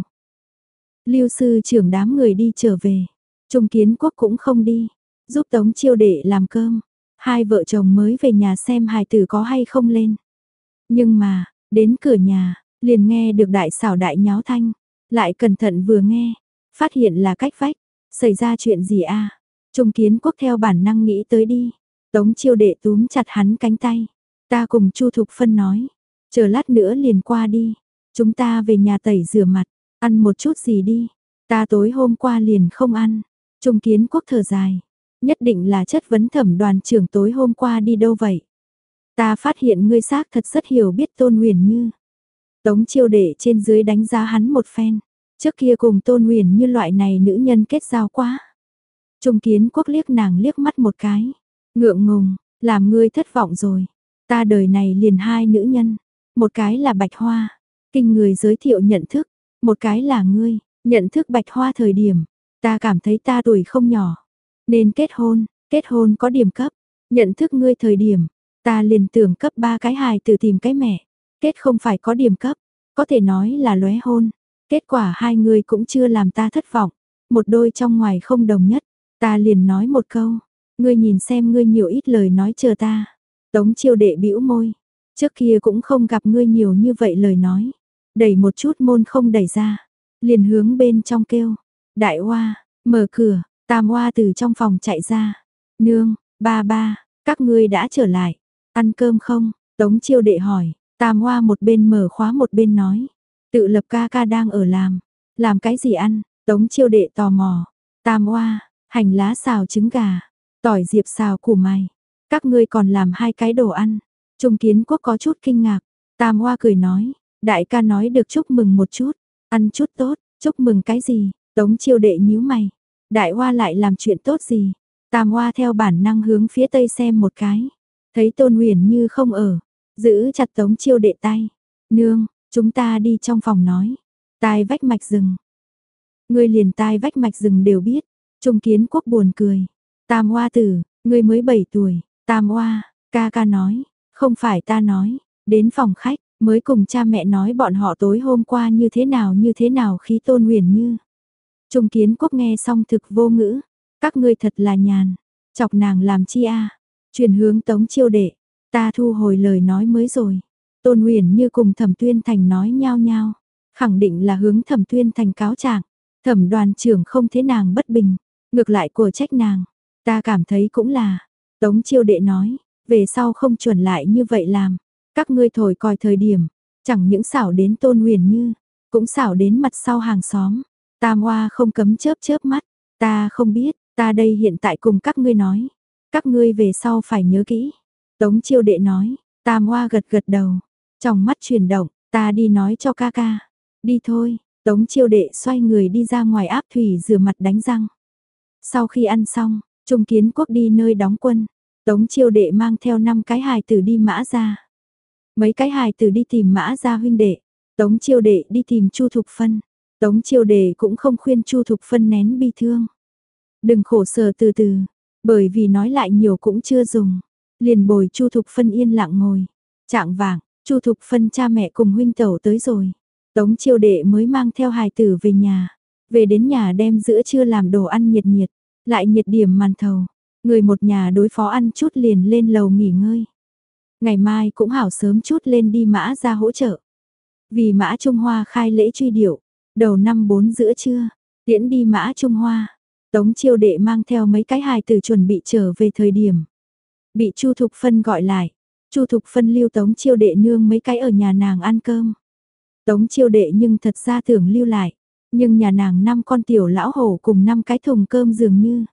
Lưu sư trưởng đám người đi trở về. Trung kiến quốc cũng không đi, giúp tống chiêu đệ làm cơm. Hai vợ chồng mới về nhà xem hài tử có hay không lên. Nhưng mà, đến cửa nhà, liền nghe được đại xảo đại nháo thanh. Lại cẩn thận vừa nghe, phát hiện là cách vách. Xảy ra chuyện gì a Trung kiến quốc theo bản năng nghĩ tới đi. Tống chiêu đệ túm chặt hắn cánh tay. Ta cùng Chu Thục Phân nói. Chờ lát nữa liền qua đi. Chúng ta về nhà tẩy rửa mặt. Ăn một chút gì đi. Ta tối hôm qua liền không ăn. Trung kiến quốc thở dài, nhất định là chất vấn thẩm đoàn trưởng tối hôm qua đi đâu vậy? Ta phát hiện ngươi xác thật rất hiểu biết Tôn huyền Như. Tống chiêu đệ trên dưới đánh giá hắn một phen, trước kia cùng Tôn Nguyền Như loại này nữ nhân kết giao quá. Trung kiến quốc liếc nàng liếc mắt một cái, ngượng ngùng, làm ngươi thất vọng rồi. Ta đời này liền hai nữ nhân, một cái là Bạch Hoa, kinh người giới thiệu nhận thức, một cái là ngươi, nhận thức Bạch Hoa thời điểm, Ta cảm thấy ta tuổi không nhỏ, nên kết hôn, kết hôn có điểm cấp, nhận thức ngươi thời điểm, ta liền tưởng cấp ba cái hài từ tìm cái mẹ, kết không phải có điểm cấp, có thể nói là lóe hôn, kết quả hai người cũng chưa làm ta thất vọng, một đôi trong ngoài không đồng nhất, ta liền nói một câu, ngươi nhìn xem ngươi nhiều ít lời nói chờ ta, tống chiêu đệ bĩu môi, trước kia cũng không gặp ngươi nhiều như vậy lời nói, đẩy một chút môn không đẩy ra, liền hướng bên trong kêu, Đại Hoa, mở cửa, Tam Hoa từ trong phòng chạy ra. Nương, ba ba, các ngươi đã trở lại. Ăn cơm không? Tống chiêu đệ hỏi. Tam Hoa một bên mở khóa một bên nói. Tự lập ca ca đang ở làm. Làm cái gì ăn? Tống chiêu đệ tò mò. Tam Hoa hành lá xào trứng gà, tỏi diệp xào củ mày. Các ngươi còn làm hai cái đồ ăn. Trung kiến quốc có chút kinh ngạc. Tam Hoa cười nói, đại ca nói được chúc mừng một chút, ăn chút tốt, chúc mừng cái gì? Tống chiêu đệ nhíu mày. Đại hoa lại làm chuyện tốt gì? Tam hoa theo bản năng hướng phía tây xem một cái. Thấy tôn huyền như không ở. Giữ chặt tống chiêu đệ tay. Nương, chúng ta đi trong phòng nói. Tai vách mạch rừng. Ngươi liền tai vách mạch rừng đều biết. Trung kiến quốc buồn cười. Tam hoa tử, ngươi mới 7 tuổi. Tam hoa, ca ca nói. Không phải ta nói. Đến phòng khách, mới cùng cha mẹ nói bọn họ tối hôm qua như thế nào như thế nào khí tôn huyền như. Trung kiến quốc nghe xong thực vô ngữ. Các ngươi thật là nhàn. Chọc nàng làm chi a Truyền hướng tống chiêu đệ. Ta thu hồi lời nói mới rồi. Tôn huyền như cùng thẩm tuyên thành nói nhau nhau. Khẳng định là hướng thẩm tuyên thành cáo trạng. Thẩm đoàn trưởng không thế nàng bất bình. Ngược lại của trách nàng. Ta cảm thấy cũng là. Tống chiêu đệ nói. Về sau không chuẩn lại như vậy làm. Các ngươi thổi còi thời điểm. Chẳng những xảo đến tôn huyền như. Cũng xảo đến mặt sau hàng xóm. Tam Hoa không cấm chớp chớp mắt, ta không biết, ta đây hiện tại cùng các ngươi nói, các ngươi về sau phải nhớ kỹ. Tống chiêu đệ nói, Tam Hoa gật gật đầu, trong mắt chuyển động, ta đi nói cho ca ca. Đi thôi, Tống chiêu đệ xoay người đi ra ngoài áp thủy rửa mặt đánh răng. Sau khi ăn xong, Trung Kiến Quốc đi nơi đóng quân, Tống chiêu đệ mang theo năm cái hài tử đi mã ra. Mấy cái hài tử đi tìm mã ra huynh đệ, Tống chiêu đệ đi tìm Chu Thục Phân. Tống chiêu đệ cũng không khuyên Chu Thục Phân nén bi thương. Đừng khổ sở từ từ, bởi vì nói lại nhiều cũng chưa dùng. Liền bồi Chu Thục Phân yên lặng ngồi. Trạng vàng, Chu Thục Phân cha mẹ cùng huynh tẩu tới rồi. Tống chiêu đệ mới mang theo hài tử về nhà. Về đến nhà đem giữa trưa làm đồ ăn nhiệt nhiệt, lại nhiệt điểm màn thầu. Người một nhà đối phó ăn chút liền lên lầu nghỉ ngơi. Ngày mai cũng hảo sớm chút lên đi mã ra hỗ trợ. Vì mã Trung Hoa khai lễ truy điệu, Đầu năm bốn giữa trưa, tiễn đi mã Trung Hoa. Tống chiêu đệ mang theo mấy cái hài tử chuẩn bị trở về thời điểm. Bị Chu Thục Phân gọi lại. Chu Thục Phân lưu Tống chiêu đệ nương mấy cái ở nhà nàng ăn cơm. Tống chiêu đệ nhưng thật ra tưởng lưu lại. Nhưng nhà nàng năm con tiểu lão hổ cùng năm cái thùng cơm dường như.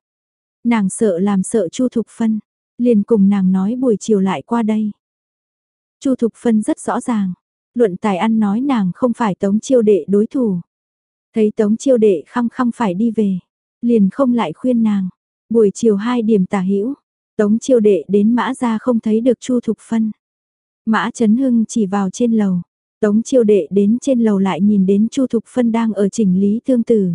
Nàng sợ làm sợ Chu Thục Phân. Liền cùng nàng nói buổi chiều lại qua đây. Chu Thục Phân rất rõ ràng. Luận tài ăn nói nàng không phải tống chiêu đệ đối thủ. Thấy tống chiêu đệ khăng khăng phải đi về, liền không lại khuyên nàng. Buổi chiều 2 điểm tả hữu tống chiêu đệ đến mã ra không thấy được chu thục phân. Mã Trấn Hưng chỉ vào trên lầu, tống chiêu đệ đến trên lầu lại nhìn đến chu thục phân đang ở chỉnh lý thương tử.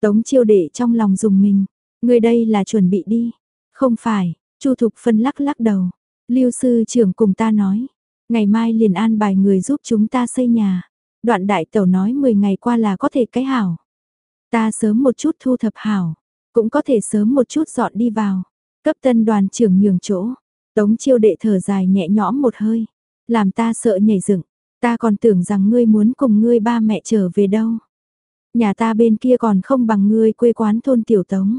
Tống chiêu đệ trong lòng dùng mình, người đây là chuẩn bị đi. Không phải, chu thục phân lắc lắc đầu. Lưu sư trưởng cùng ta nói, ngày mai liền an bài người giúp chúng ta xây nhà. Đoạn đại tẩu nói 10 ngày qua là có thể cái hảo. Ta sớm một chút thu thập hảo, cũng có thể sớm một chút dọn đi vào. Cấp tân đoàn trưởng nhường chỗ, tống chiêu đệ thở dài nhẹ nhõm một hơi, làm ta sợ nhảy dựng. Ta còn tưởng rằng ngươi muốn cùng ngươi ba mẹ trở về đâu. Nhà ta bên kia còn không bằng ngươi quê quán thôn tiểu tống.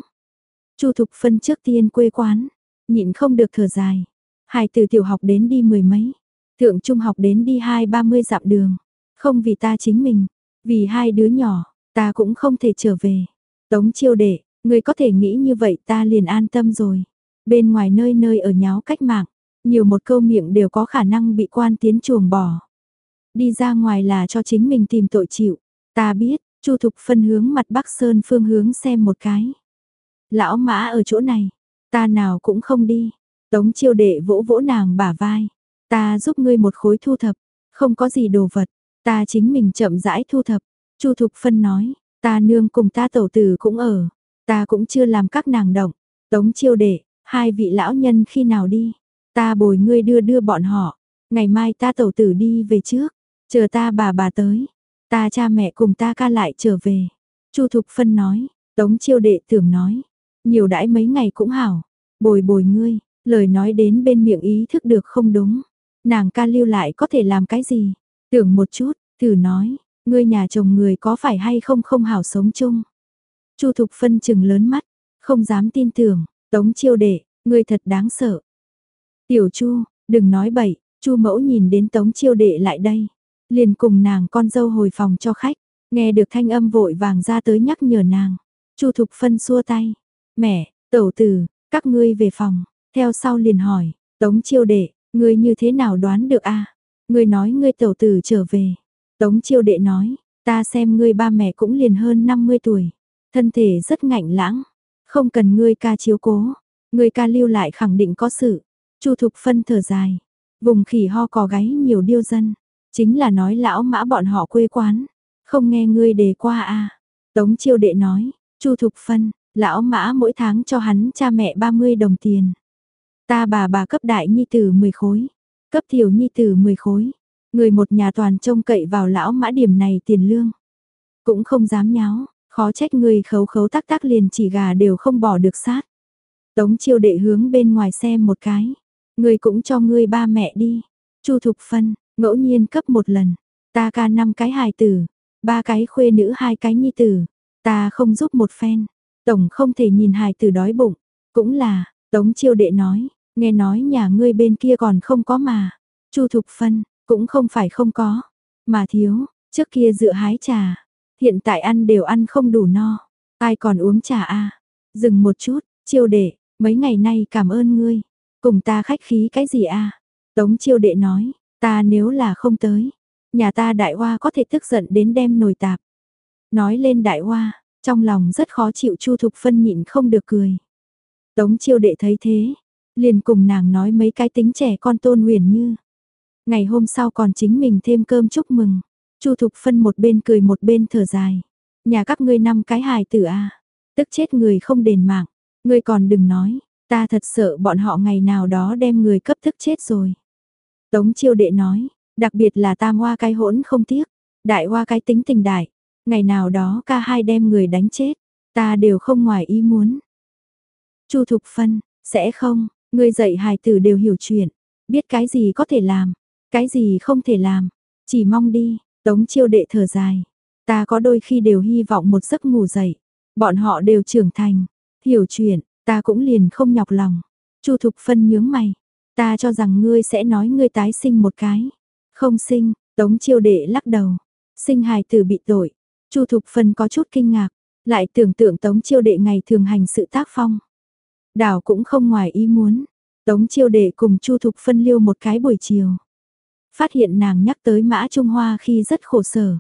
Chu Thục Phân trước tiên quê quán, nhịn không được thở dài. Hai từ tiểu học đến đi mười mấy, thượng trung học đến đi hai ba mươi dặm đường. Không vì ta chính mình, vì hai đứa nhỏ, ta cũng không thể trở về. Tống chiêu đệ, người có thể nghĩ như vậy ta liền an tâm rồi. Bên ngoài nơi nơi ở nháo cách mạng, nhiều một câu miệng đều có khả năng bị quan tiến chuồng bỏ. Đi ra ngoài là cho chính mình tìm tội chịu. Ta biết, Chu Thục phân hướng mặt Bắc Sơn phương hướng xem một cái. Lão mã ở chỗ này, ta nào cũng không đi. Tống chiêu đệ vỗ vỗ nàng bả vai. Ta giúp ngươi một khối thu thập, không có gì đồ vật, Ta chính mình chậm rãi thu thập. Chu Thục Phân nói, ta nương cùng ta tẩu tử cũng ở. Ta cũng chưa làm các nàng động. Tống chiêu đệ, hai vị lão nhân khi nào đi. Ta bồi ngươi đưa đưa bọn họ. Ngày mai ta tẩu tử đi về trước. Chờ ta bà bà tới. Ta cha mẹ cùng ta ca lại trở về. Chu Thục Phân nói, Tống chiêu đệ tưởng nói. Nhiều đãi mấy ngày cũng hảo. Bồi bồi ngươi, lời nói đến bên miệng ý thức được không đúng. Nàng ca lưu lại có thể làm cái gì? Tưởng một chút, thử nói, ngươi nhà chồng người có phải hay không không hảo sống chung. Chu Thục phân chừng lớn mắt, không dám tin tưởng, tống chiêu đệ, ngươi thật đáng sợ. Tiểu Chu, đừng nói bậy, Chu mẫu nhìn đến tống chiêu đệ lại đây, liền cùng nàng con dâu hồi phòng cho khách, Nghe được thanh âm vội vàng ra tới nhắc nhở nàng. Chu Thục Phân xua tay. Mẹ, tẩu tử, các ngươi về phòng. Theo sau liền hỏi, Tống chiêu đệ, ngươi như thế nào đoán được a? Ngươi nói ngươi tẩu tử trở về. Tống chiêu đệ nói, ta xem ngươi ba mẹ cũng liền hơn 50 tuổi. Thân thể rất ngạnh lãng. Không cần ngươi ca chiếu cố. Ngươi ca lưu lại khẳng định có sự. Chu Thục Phân thở dài. Vùng khỉ ho cò gáy nhiều điêu dân. Chính là nói lão mã bọn họ quê quán. Không nghe ngươi đề qua a Tống chiêu đệ nói, Chu Thục Phân, lão mã mỗi tháng cho hắn cha mẹ 30 đồng tiền. Ta bà bà cấp đại nhi tử 10 khối, cấp tiểu nhi tử 10 khối. Người một nhà toàn trông cậy vào lão mã điểm này tiền lương. Cũng không dám nháo, khó trách người khấu khấu tác tác liền chỉ gà đều không bỏ được sát. Tống chiêu đệ hướng bên ngoài xem một cái. Người cũng cho ngươi ba mẹ đi. Chu Thục Phân, ngẫu nhiên cấp một lần. Ta ca năm cái hài tử, ba cái khuê nữ hai cái nhi tử. Ta không giúp một phen. Tổng không thể nhìn hài tử đói bụng. Cũng là, Tống chiêu đệ nói, nghe nói nhà ngươi bên kia còn không có mà. Chu Thục Phân, cũng không phải không có. Mà thiếu, trước kia dựa hái trà. Hiện tại ăn đều ăn không đủ no. Ai còn uống trà a Dừng một chút, chiêu đệ, mấy ngày nay cảm ơn ngươi. Cùng ta khách khí cái gì a Tống chiêu đệ nói, ta nếu là không tới. Nhà ta đại hoa có thể tức giận đến đem nồi tạp. Nói lên đại hoa, trong lòng rất khó chịu Chu Thục Phân nhịn không được cười. Tống chiêu đệ thấy thế, liền cùng nàng nói mấy cái tính trẻ con tôn huyền như. Ngày hôm sau còn chính mình thêm cơm chúc mừng. Chu Thục Phân một bên cười một bên thở dài. Nhà các ngươi năm cái hài tử a, tức chết người không đền mạng. Ngươi còn đừng nói, ta thật sợ bọn họ ngày nào đó đem người cấp thức chết rồi. Tống chiêu đệ nói, đặc biệt là tam hoa cái hỗn không tiếc, đại hoa cái tính tình đại, ngày nào đó ca hai đem người đánh chết, ta đều không ngoài ý muốn. Chu Thục Phân, sẽ không, người dạy hài tử đều hiểu chuyện, biết cái gì có thể làm, cái gì không thể làm, chỉ mong đi, tống chiêu đệ thở dài. Ta có đôi khi đều hy vọng một giấc ngủ dậy, bọn họ đều trưởng thành, hiểu chuyện, ta cũng liền không nhọc lòng. Chu Thục Phân nhướng mày, ta cho rằng ngươi sẽ nói ngươi tái sinh một cái. Không sinh, Tống Chiêu Đệ lắc đầu. Sinh hài tử bị tội. Chu Thục Phân có chút kinh ngạc, lại tưởng tượng Tống Chiêu Đệ ngày thường hành sự tác phong. Đảo cũng không ngoài ý muốn. Tống Chiêu Đệ cùng Chu Thục Phân liêu một cái buổi chiều. Phát hiện nàng nhắc tới Mã Trung Hoa khi rất khổ sở.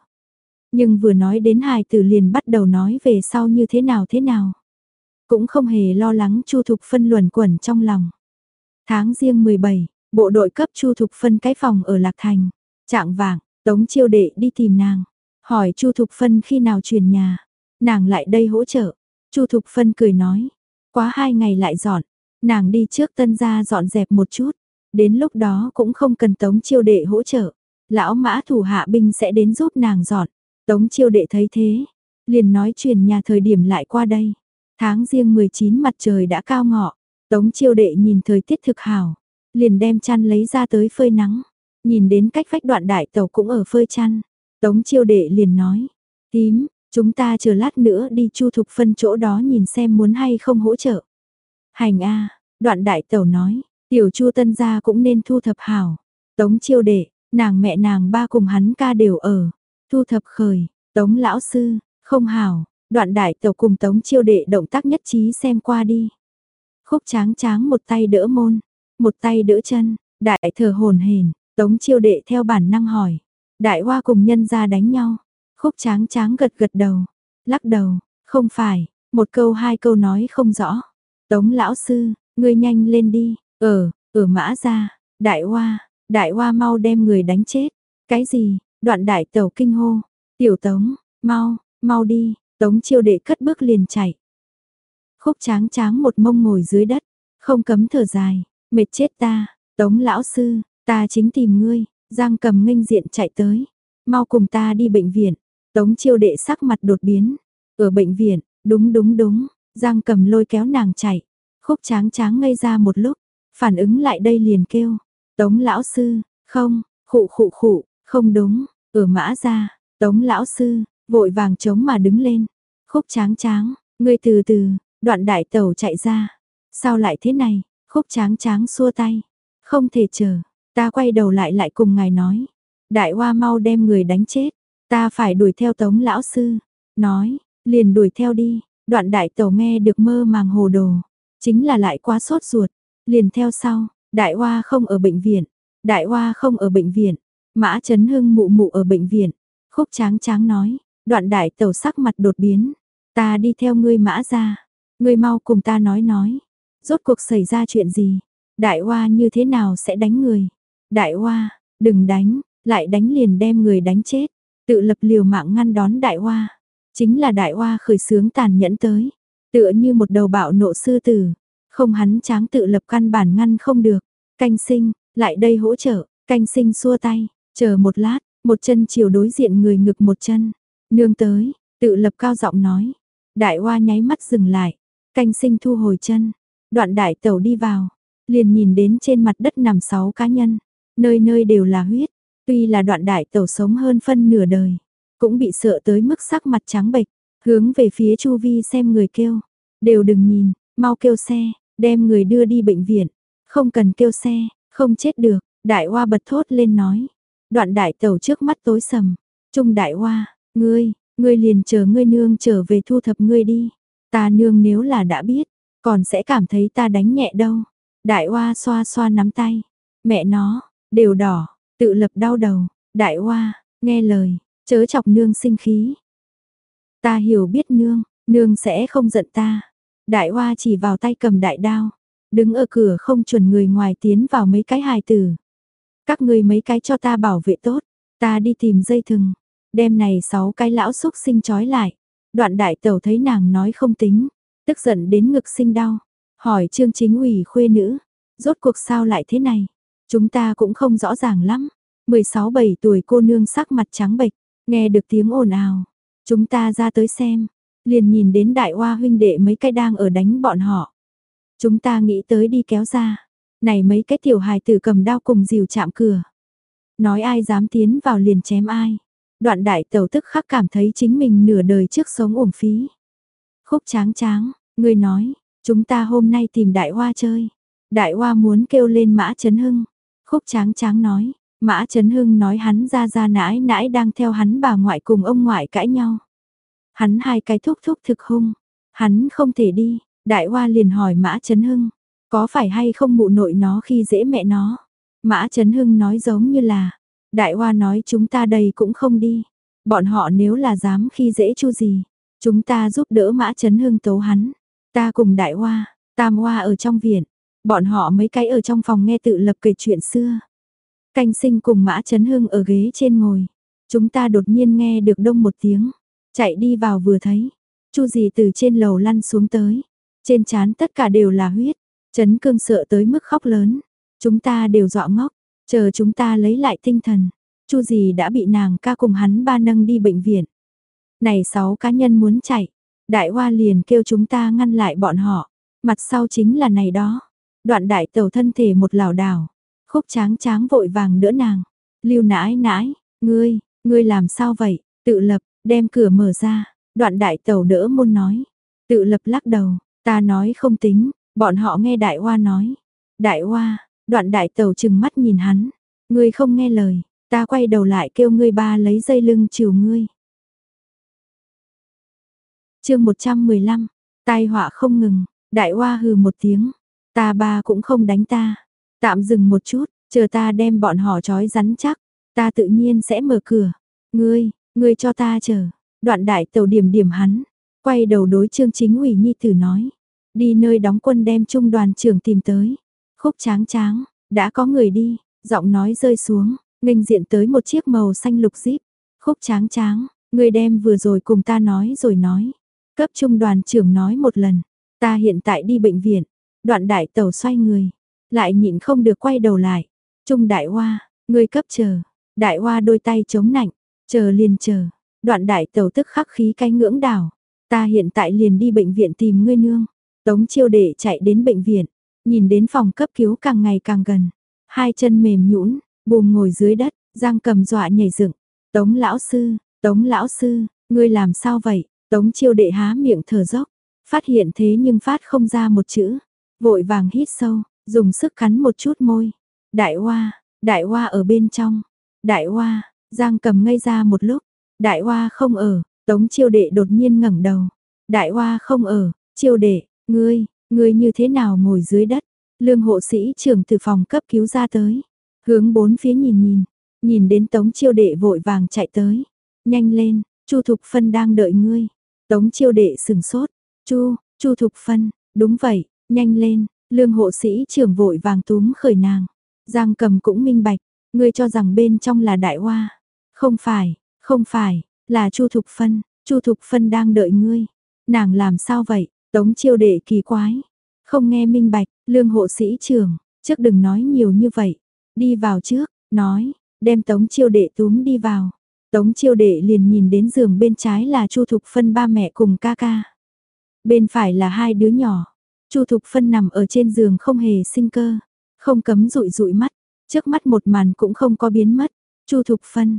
Nhưng vừa nói đến hài tử liền bắt đầu nói về sau như thế nào thế nào. Cũng không hề lo lắng Chu Thục Phân luẩn quẩn trong lòng. Tháng riêng 17, bộ đội cấp Chu Thục Phân cái phòng ở Lạc Thành. Trạng vàng, Tống Chiêu Đệ đi tìm nàng. Hỏi Chu Thục Phân khi nào chuyển nhà. Nàng lại đây hỗ trợ. Chu Thục Phân cười nói. Quá hai ngày lại dọn. Nàng đi trước tân gia dọn dẹp một chút. Đến lúc đó cũng không cần Tống Chiêu Đệ hỗ trợ. Lão mã thủ hạ binh sẽ đến giúp nàng dọn. Tống Chiêu Đệ thấy thế. Liền nói chuyện nhà thời điểm lại qua đây. Tháng riêng 19 mặt trời đã cao ngọ. Tống Chiêu Đệ nhìn thời tiết thực hảo. Liền đem chăn lấy ra tới phơi nắng. Nhìn đến cách vách đoạn đại tàu cũng ở phơi chăn. Tống chiêu đệ liền nói, tím, chúng ta chờ lát nữa đi chu thục phân chỗ đó nhìn xem muốn hay không hỗ trợ. Hành a đoạn đại tàu nói, tiểu chu tân gia cũng nên thu thập hảo. Tống chiêu đệ, nàng mẹ nàng ba cùng hắn ca đều ở. Thu thập khởi, tống lão sư, không hảo, đoạn đại tẩu cùng tống chiêu đệ động tác nhất trí xem qua đi. Khúc tráng tráng một tay đỡ môn, một tay đỡ chân, đại thờ hồn hển tống chiêu đệ theo bản năng hỏi, Đại hoa cùng nhân gia đánh nhau. Khúc tráng tráng gật gật đầu. Lắc đầu, không phải, một câu hai câu nói không rõ. Tống lão sư, ngươi nhanh lên đi. Ở, ở mã ra, đại hoa, đại hoa mau đem người đánh chết. Cái gì, đoạn đại tàu kinh hô. Tiểu tống, mau, mau đi, tống chiêu đệ cất bước liền chạy. Khúc tráng tráng một mông ngồi dưới đất, không cấm thở dài, mệt chết ta, tống lão sư, ta chính tìm ngươi, Giang cầm nghênh diện chạy tới. Mau cùng ta đi bệnh viện. Tống chiêu đệ sắc mặt đột biến. Ở bệnh viện, đúng đúng đúng. Giang cầm lôi kéo nàng chạy. Khúc tráng tráng ngây ra một lúc. Phản ứng lại đây liền kêu. Tống lão sư, không, khụ khụ khụ, không đúng. Ở mã ra, tống lão sư, vội vàng chống mà đứng lên. Khúc tráng tráng, ngươi từ từ, đoạn đại tàu chạy ra. Sao lại thế này? Khúc tráng tráng xua tay. Không thể chờ, Ta quay đầu lại lại cùng ngài nói. Đại hoa mau đem người đánh chết. ta phải đuổi theo tống lão sư, nói, liền đuổi theo đi, đoạn đại tàu nghe được mơ màng hồ đồ, chính là lại quá sốt ruột, liền theo sau, đại hoa không ở bệnh viện, đại hoa không ở bệnh viện, mã chấn hưng mụ mụ ở bệnh viện, khúc tráng tráng nói, đoạn đại tẩu sắc mặt đột biến, ta đi theo ngươi mã ra, ngươi mau cùng ta nói nói, rốt cuộc xảy ra chuyện gì, đại hoa như thế nào sẽ đánh người, đại hoa, đừng đánh, lại đánh liền đem người đánh chết, tự lập liều mạng ngăn đón đại hoa, chính là đại hoa khởi sướng tàn nhẫn tới, tựa như một đầu bạo nộ sư tử, không hắn tráng tự lập căn bản ngăn không được, canh sinh, lại đây hỗ trợ, canh sinh xua tay, chờ một lát, một chân chiều đối diện người ngực một chân, nương tới, tự lập cao giọng nói, đại hoa nháy mắt dừng lại, canh sinh thu hồi chân, đoạn đại tẩu đi vào, liền nhìn đến trên mặt đất nằm sáu cá nhân, nơi nơi đều là huyết, tuy là đoạn đại tẩu sống hơn phân nửa đời, cũng bị sợ tới mức sắc mặt trắng bệch, hướng về phía chu vi xem người kêu, đều đừng nhìn, mau kêu xe, đem người đưa đi bệnh viện, không cần kêu xe, không chết được, đại hoa bật thốt lên nói, đoạn đại tẩu trước mắt tối sầm, trung đại hoa, ngươi, ngươi liền chờ ngươi nương trở về thu thập ngươi đi, ta nương nếu là đã biết, còn sẽ cảm thấy ta đánh nhẹ đâu, đại hoa xoa xoa nắm tay, mẹ nó, đều đỏ, tự lập đau đầu, đại hoa, nghe lời, chớ chọc nương sinh khí. Ta hiểu biết nương, nương sẽ không giận ta. Đại hoa chỉ vào tay cầm đại đao, đứng ở cửa không chuẩn người ngoài tiến vào mấy cái hài tử. Các ngươi mấy cái cho ta bảo vệ tốt, ta đi tìm dây thừng, đem này sáu cái lão xúc sinh trói lại. Đoạn đại tẩu thấy nàng nói không tính, tức giận đến ngực sinh đau, hỏi trương chính ủy khuê nữ, rốt cuộc sao lại thế này? Chúng ta cũng không rõ ràng lắm. 16-7 tuổi cô nương sắc mặt trắng bệch, nghe được tiếng ồn ào. Chúng ta ra tới xem, liền nhìn đến đại hoa huynh đệ mấy cái đang ở đánh bọn họ. Chúng ta nghĩ tới đi kéo ra. Này mấy cái tiểu hài tử cầm đao cùng dìu chạm cửa. Nói ai dám tiến vào liền chém ai. Đoạn đại tẩu tức khắc cảm thấy chính mình nửa đời trước sống uổng phí. Khúc tráng tráng, người nói, chúng ta hôm nay tìm đại hoa chơi. Đại hoa muốn kêu lên mã chấn hưng. Khúc tráng tráng nói, mã chấn hưng nói hắn ra ra nãi nãi đang theo hắn bà ngoại cùng ông ngoại cãi nhau. Hắn hai cái thúc thúc thực hung, hắn không thể đi, đại hoa liền hỏi mã chấn hưng, có phải hay không mụ nội nó khi dễ mẹ nó. Mã chấn hưng nói giống như là, đại hoa nói chúng ta đây cũng không đi, bọn họ nếu là dám khi dễ chu gì, chúng ta giúp đỡ mã chấn hưng tấu hắn, ta cùng đại hoa, tam hoa ở trong viện, Bọn họ mấy cái ở trong phòng nghe tự lập kể chuyện xưa. Canh sinh cùng Mã Trấn Hưng ở ghế trên ngồi. Chúng ta đột nhiên nghe được đông một tiếng. Chạy đi vào vừa thấy. Chu gì từ trên lầu lăn xuống tới. Trên chán tất cả đều là huyết. Trấn cương sợ tới mức khóc lớn. Chúng ta đều dọa ngốc. Chờ chúng ta lấy lại tinh thần. Chu gì đã bị nàng ca cùng hắn ba nâng đi bệnh viện. Này sáu cá nhân muốn chạy. Đại hoa liền kêu chúng ta ngăn lại bọn họ. Mặt sau chính là này đó. Đoạn đại tàu thân thể một lảo đảo, khúc tráng tráng vội vàng đỡ nàng. Lưu nãi nãi, ngươi, ngươi làm sao vậy? Tự lập, đem cửa mở ra. Đoạn đại tàu đỡ môn nói. Tự lập lắc đầu, ta nói không tính, bọn họ nghe đại hoa nói. Đại hoa, đoạn đại tàu chừng mắt nhìn hắn. Ngươi không nghe lời, ta quay đầu lại kêu ngươi ba lấy dây lưng chiều ngươi. chương 115, tai họa không ngừng, đại hoa hừ một tiếng, Ta ba cũng không đánh ta. Tạm dừng một chút, chờ ta đem bọn họ trói rắn chắc. Ta tự nhiên sẽ mở cửa. Ngươi, ngươi cho ta chờ. Đoạn đại tàu điểm điểm hắn. Quay đầu đối trương chính ủy nhi tử nói. Đi nơi đóng quân đem trung đoàn trưởng tìm tới. Khúc tráng tráng, đã có người đi. Giọng nói rơi xuống, nghênh diện tới một chiếc màu xanh lục jeep. Khúc tráng tráng, người đem vừa rồi cùng ta nói rồi nói. Cấp trung đoàn trưởng nói một lần. Ta hiện tại đi bệnh viện, Đoạn đại tàu xoay người, lại nhịn không được quay đầu lại. Trung đại hoa, ngươi cấp chờ. Đại hoa đôi tay chống nạnh, chờ liền chờ. Đoạn đại tàu tức khắc khí cái ngưỡng đảo. Ta hiện tại liền đi bệnh viện tìm ngươi nương. Tống chiêu đệ chạy đến bệnh viện, nhìn đến phòng cấp cứu càng ngày càng gần. Hai chân mềm nhũn, bùm ngồi dưới đất, giang cầm dọa nhảy dựng. Tống lão sư, tống lão sư, ngươi làm sao vậy? Tống chiêu đệ há miệng thở dốc, phát hiện thế nhưng phát không ra một chữ. Vội vàng hít sâu, dùng sức cắn một chút môi. Đại hoa, đại hoa ở bên trong. Đại hoa, Giang cầm ngây ra một lúc. Đại Hoa không ở, Tống chiêu đệ đột nhiên ngẩng đầu. Đại Hoa không ở, chiêu đệ, ngươi, ngươi như thế nào ngồi dưới đất? Lương hộ sĩ trưởng từ phòng cấp cứu ra tới. Hướng bốn phía nhìn nhìn, nhìn đến Tống chiêu đệ vội vàng chạy tới. Nhanh lên, Chu Thục Phân đang đợi ngươi. Tống chiêu đệ sừng sốt. Chu, Chu Thục Phân, đúng vậy, nhanh lên, lương hộ sĩ trưởng vội vàng túm khởi nàng. Giang cầm cũng minh bạch, ngươi cho rằng bên trong là đại hoa. Không phải, không phải, là Chu Thục Phân, Chu Thục Phân đang đợi ngươi. Nàng làm sao vậy? Tống chiêu đệ kỳ quái. Không nghe minh bạch, lương hộ sĩ trưởng, trước đừng nói nhiều như vậy. Đi vào trước, nói, đem tống chiêu đệ túm đi vào. Tống chiêu đệ liền nhìn đến giường bên trái là Chu Thục Phân ba mẹ cùng ca ca. Bên phải là hai đứa nhỏ. Chu Thục Phân nằm ở trên giường không hề sinh cơ, không cấm rụi rụi mắt, trước mắt một màn cũng không có biến mất. Chu Thục Phân.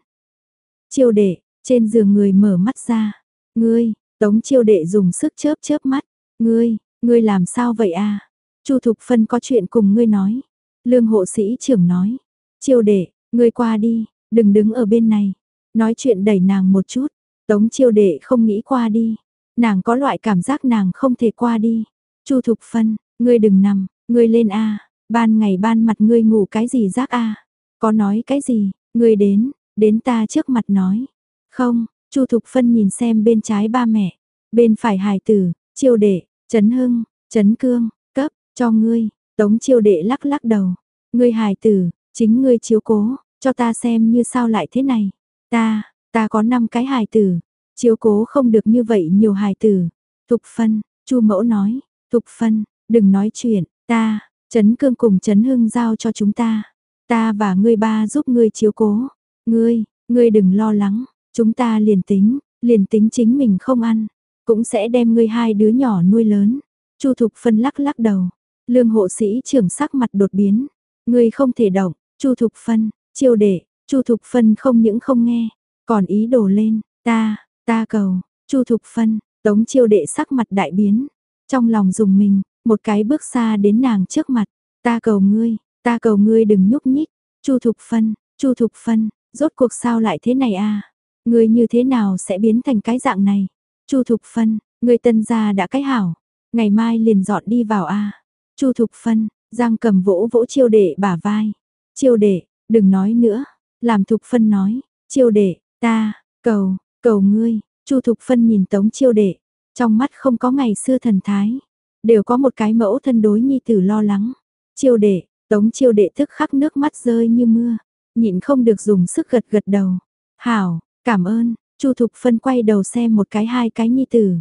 Chiêu đệ, trên giường người mở mắt ra. Ngươi, Tống chiêu đệ dùng sức chớp chớp mắt. Ngươi, ngươi làm sao vậy a? Chu Thục Phân có chuyện cùng ngươi nói. Lương hộ sĩ trưởng nói. Chiêu đệ, ngươi qua đi, đừng đứng ở bên này. Nói chuyện đẩy nàng một chút. Tống chiêu đệ không nghĩ qua đi. Nàng có loại cảm giác nàng không thể qua đi. Chu Thục Phân, ngươi đừng nằm, ngươi lên a. Ban ngày ban mặt ngươi ngủ cái gì rác a? Có nói cái gì? Ngươi đến, đến ta trước mặt nói. Không, Chu Thục Phân nhìn xem bên trái ba mẹ, bên phải hài tử, chiêu đệ, Trấn Hưng, Trấn Cương, cấp, cho ngươi, Tống chiêu đệ lắc lắc đầu. Ngươi hài tử, chính ngươi chiếu cố, cho ta xem như sao lại thế này. Ta, ta có 5 cái hài tử, chiếu cố không được như vậy nhiều hài tử. Thục Phân, Chu Mẫu nói, Thục Phân, đừng nói chuyện, ta, Trấn Cương cùng Trấn Hưng giao cho chúng ta. Ta và ngươi ba giúp ngươi chiếu cố. Ngươi, ngươi đừng lo lắng. Chúng ta liền tính, liền tính chính mình không ăn, cũng sẽ đem ngươi hai đứa nhỏ nuôi lớn. Chu Thục Phân lắc lắc đầu, lương hộ sĩ trưởng sắc mặt đột biến, ngươi không thể động, Chu Thục Phân, chiêu đệ, Chu Thục Phân không những không nghe, còn ý đồ lên, ta, ta cầu, Chu Thục Phân, tống chiêu đệ sắc mặt đại biến, trong lòng dùng mình, một cái bước xa đến nàng trước mặt, ta cầu ngươi, ta cầu ngươi đừng nhúc nhích, Chu Thục Phân, Chu Thục Phân, rốt cuộc sao lại thế này à? a? Ngươi như thế nào sẽ biến thành cái dạng này? Chu Thục Phân, ngươi tân gia đã cái hảo, ngày mai liền dọn đi vào a. Chu Thục Phân, Giang Cầm vỗ vỗ Chiêu Đệ bả vai. Chiêu Đệ, đừng nói nữa, làm Thục Phân nói, Chiêu Đệ, ta, cầu, cầu ngươi. Chu Thục Phân nhìn Tống Chiêu Đệ, trong mắt không có ngày xưa thần thái, đều có một cái mẫu thân đối nhi tử lo lắng. Chiêu Đệ, Tống Chiêu Đệ thức khắc nước mắt rơi như mưa, nhịn không được dùng sức gật gật đầu. "Hảo, Cảm ơn, Chu Thục Phân quay đầu xem một cái hai cái nhi tử.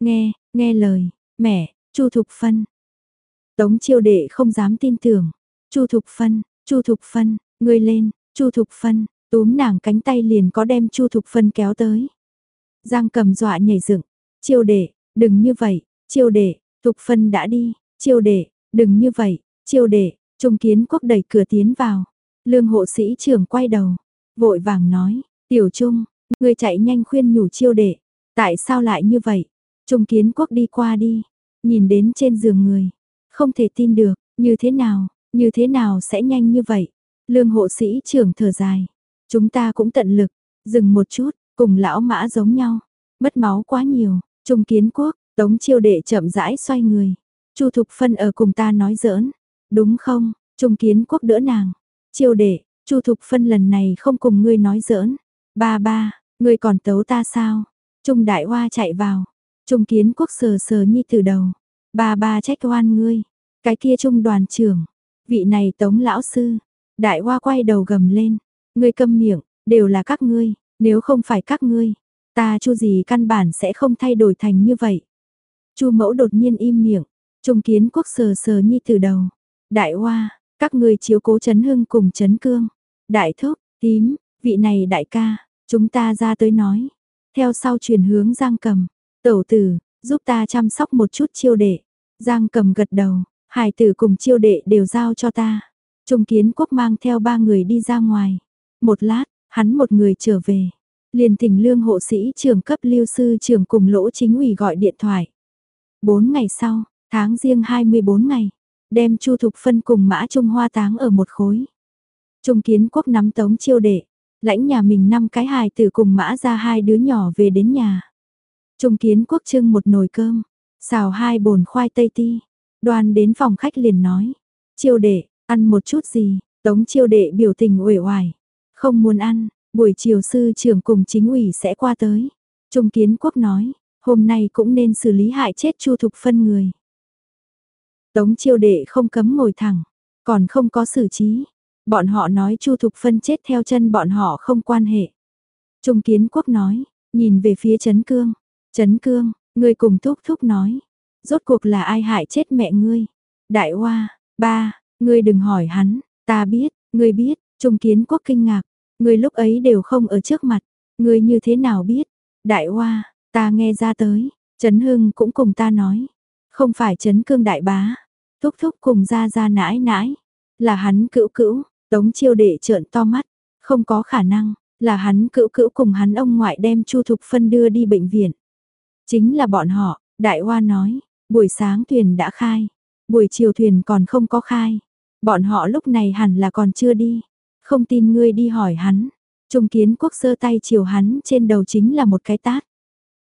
Nghe, nghe lời, mẹ, Chu Thục Phân. Tống chiêu đệ không dám tin tưởng. Chu Thục Phân, Chu Thục Phân, ngươi lên, Chu Thục Phân, túm nàng cánh tay liền có đem Chu Thục Phân kéo tới. Giang cầm dọa nhảy dựng, chiêu đệ, đừng như vậy, chiêu đệ, Thục Phân đã đi, chiêu đệ, đừng như vậy, chiêu đệ, Trung Kiến Quốc đẩy cửa tiến vào. Lương hộ sĩ trưởng quay đầu, vội vàng nói, Tiểu Trung, người chạy nhanh khuyên nhủ chiêu đệ, tại sao lại như vậy? Trung Kiến Quốc đi qua đi, nhìn đến trên giường người, không thể tin được, như thế nào, như thế nào sẽ nhanh như vậy? Lương hộ sĩ trưởng thở dài, chúng ta cũng tận lực, dừng một chút, cùng lão mã giống nhau, mất máu quá nhiều, Trung Kiến Quốc, Tống Chiêu đệ chậm rãi xoay người. Chu Thục Phân ở cùng ta nói giỡn, đúng không? Trung Kiến Quốc đỡ nàng. Chiêu đệ, Chu Thục Phân lần này không cùng ngươi nói giỡn. Ba ba, ngươi còn tấu ta sao? Trung đại hoa chạy vào. Trung kiến quốc sờ sờ nhi từ đầu. Ba ba trách oan ngươi. Cái kia trung đoàn trưởng. Vị này tống lão sư. Đại hoa quay đầu gầm lên. Ngươi câm miệng, đều là các ngươi. Nếu không phải các ngươi, ta chu gì căn bản sẽ không thay đổi thành như vậy. Chu mẫu đột nhiên im miệng. Trung kiến quốc sờ sờ nhi từ đầu. Đại hoa, các ngươi chiếu cố chấn hưng cùng chấn cương. Đại thúc, tím, vị này đại ca, chúng ta ra tới nói. Theo sau truyền hướng Giang Cầm, tẩu tử, giúp ta chăm sóc một chút chiêu đệ. Giang Cầm gật đầu, hải tử cùng chiêu đệ đều giao cho ta. Trung kiến quốc mang theo ba người đi ra ngoài. Một lát, hắn một người trở về. Liền thỉnh lương hộ sĩ trưởng cấp lưu sư trưởng cùng lỗ chính ủy gọi điện thoại. Bốn ngày sau, tháng riêng 24 ngày, đem Chu Thục Phân cùng Mã Trung Hoa táng ở một khối. Trung kiến quốc nắm tống chiêu đệ, lãnh nhà mình năm cái hài tử cùng mã ra hai đứa nhỏ về đến nhà. Trung kiến quốc trưng một nồi cơm, xào hai bồn khoai tây ti, đoan đến phòng khách liền nói, chiêu đệ, ăn một chút gì, tống chiêu đệ biểu tình uể oải, không muốn ăn, buổi chiều sư trưởng cùng chính ủy sẽ qua tới. Trung kiến quốc nói, hôm nay cũng nên xử lý hại chết chu thục phân người. Tống chiêu đệ không cấm ngồi thẳng, còn không có xử trí. Bọn họ nói Chu Thục Phân chết theo chân bọn họ không quan hệ. Trung Kiến Quốc nói, nhìn về phía Trấn Cương. Trấn Cương, người cùng Thúc Thúc nói. Rốt cuộc là ai hại chết mẹ ngươi? Đại Hoa, ba, ngươi đừng hỏi hắn, ta biết, ngươi biết, Trung Kiến Quốc kinh ngạc. Ngươi lúc ấy đều không ở trước mặt, ngươi như thế nào biết? Đại Hoa, ta nghe ra tới, Trấn Hưng cũng cùng ta nói. Không phải Trấn Cương đại bá, Thúc Thúc cùng ra ra nãi nãi. Là hắn cữu cữu, Tống chiêu đệ trợn to mắt, không có khả năng, là hắn cữu cữu cùng hắn ông ngoại đem Chu Thục Phân đưa đi bệnh viện. Chính là bọn họ, Đại Hoa nói, buổi sáng thuyền đã khai, buổi chiều thuyền còn không có khai. Bọn họ lúc này hẳn là còn chưa đi, không tin ngươi đi hỏi hắn. Trung kiến quốc sơ tay chiều hắn trên đầu chính là một cái tát.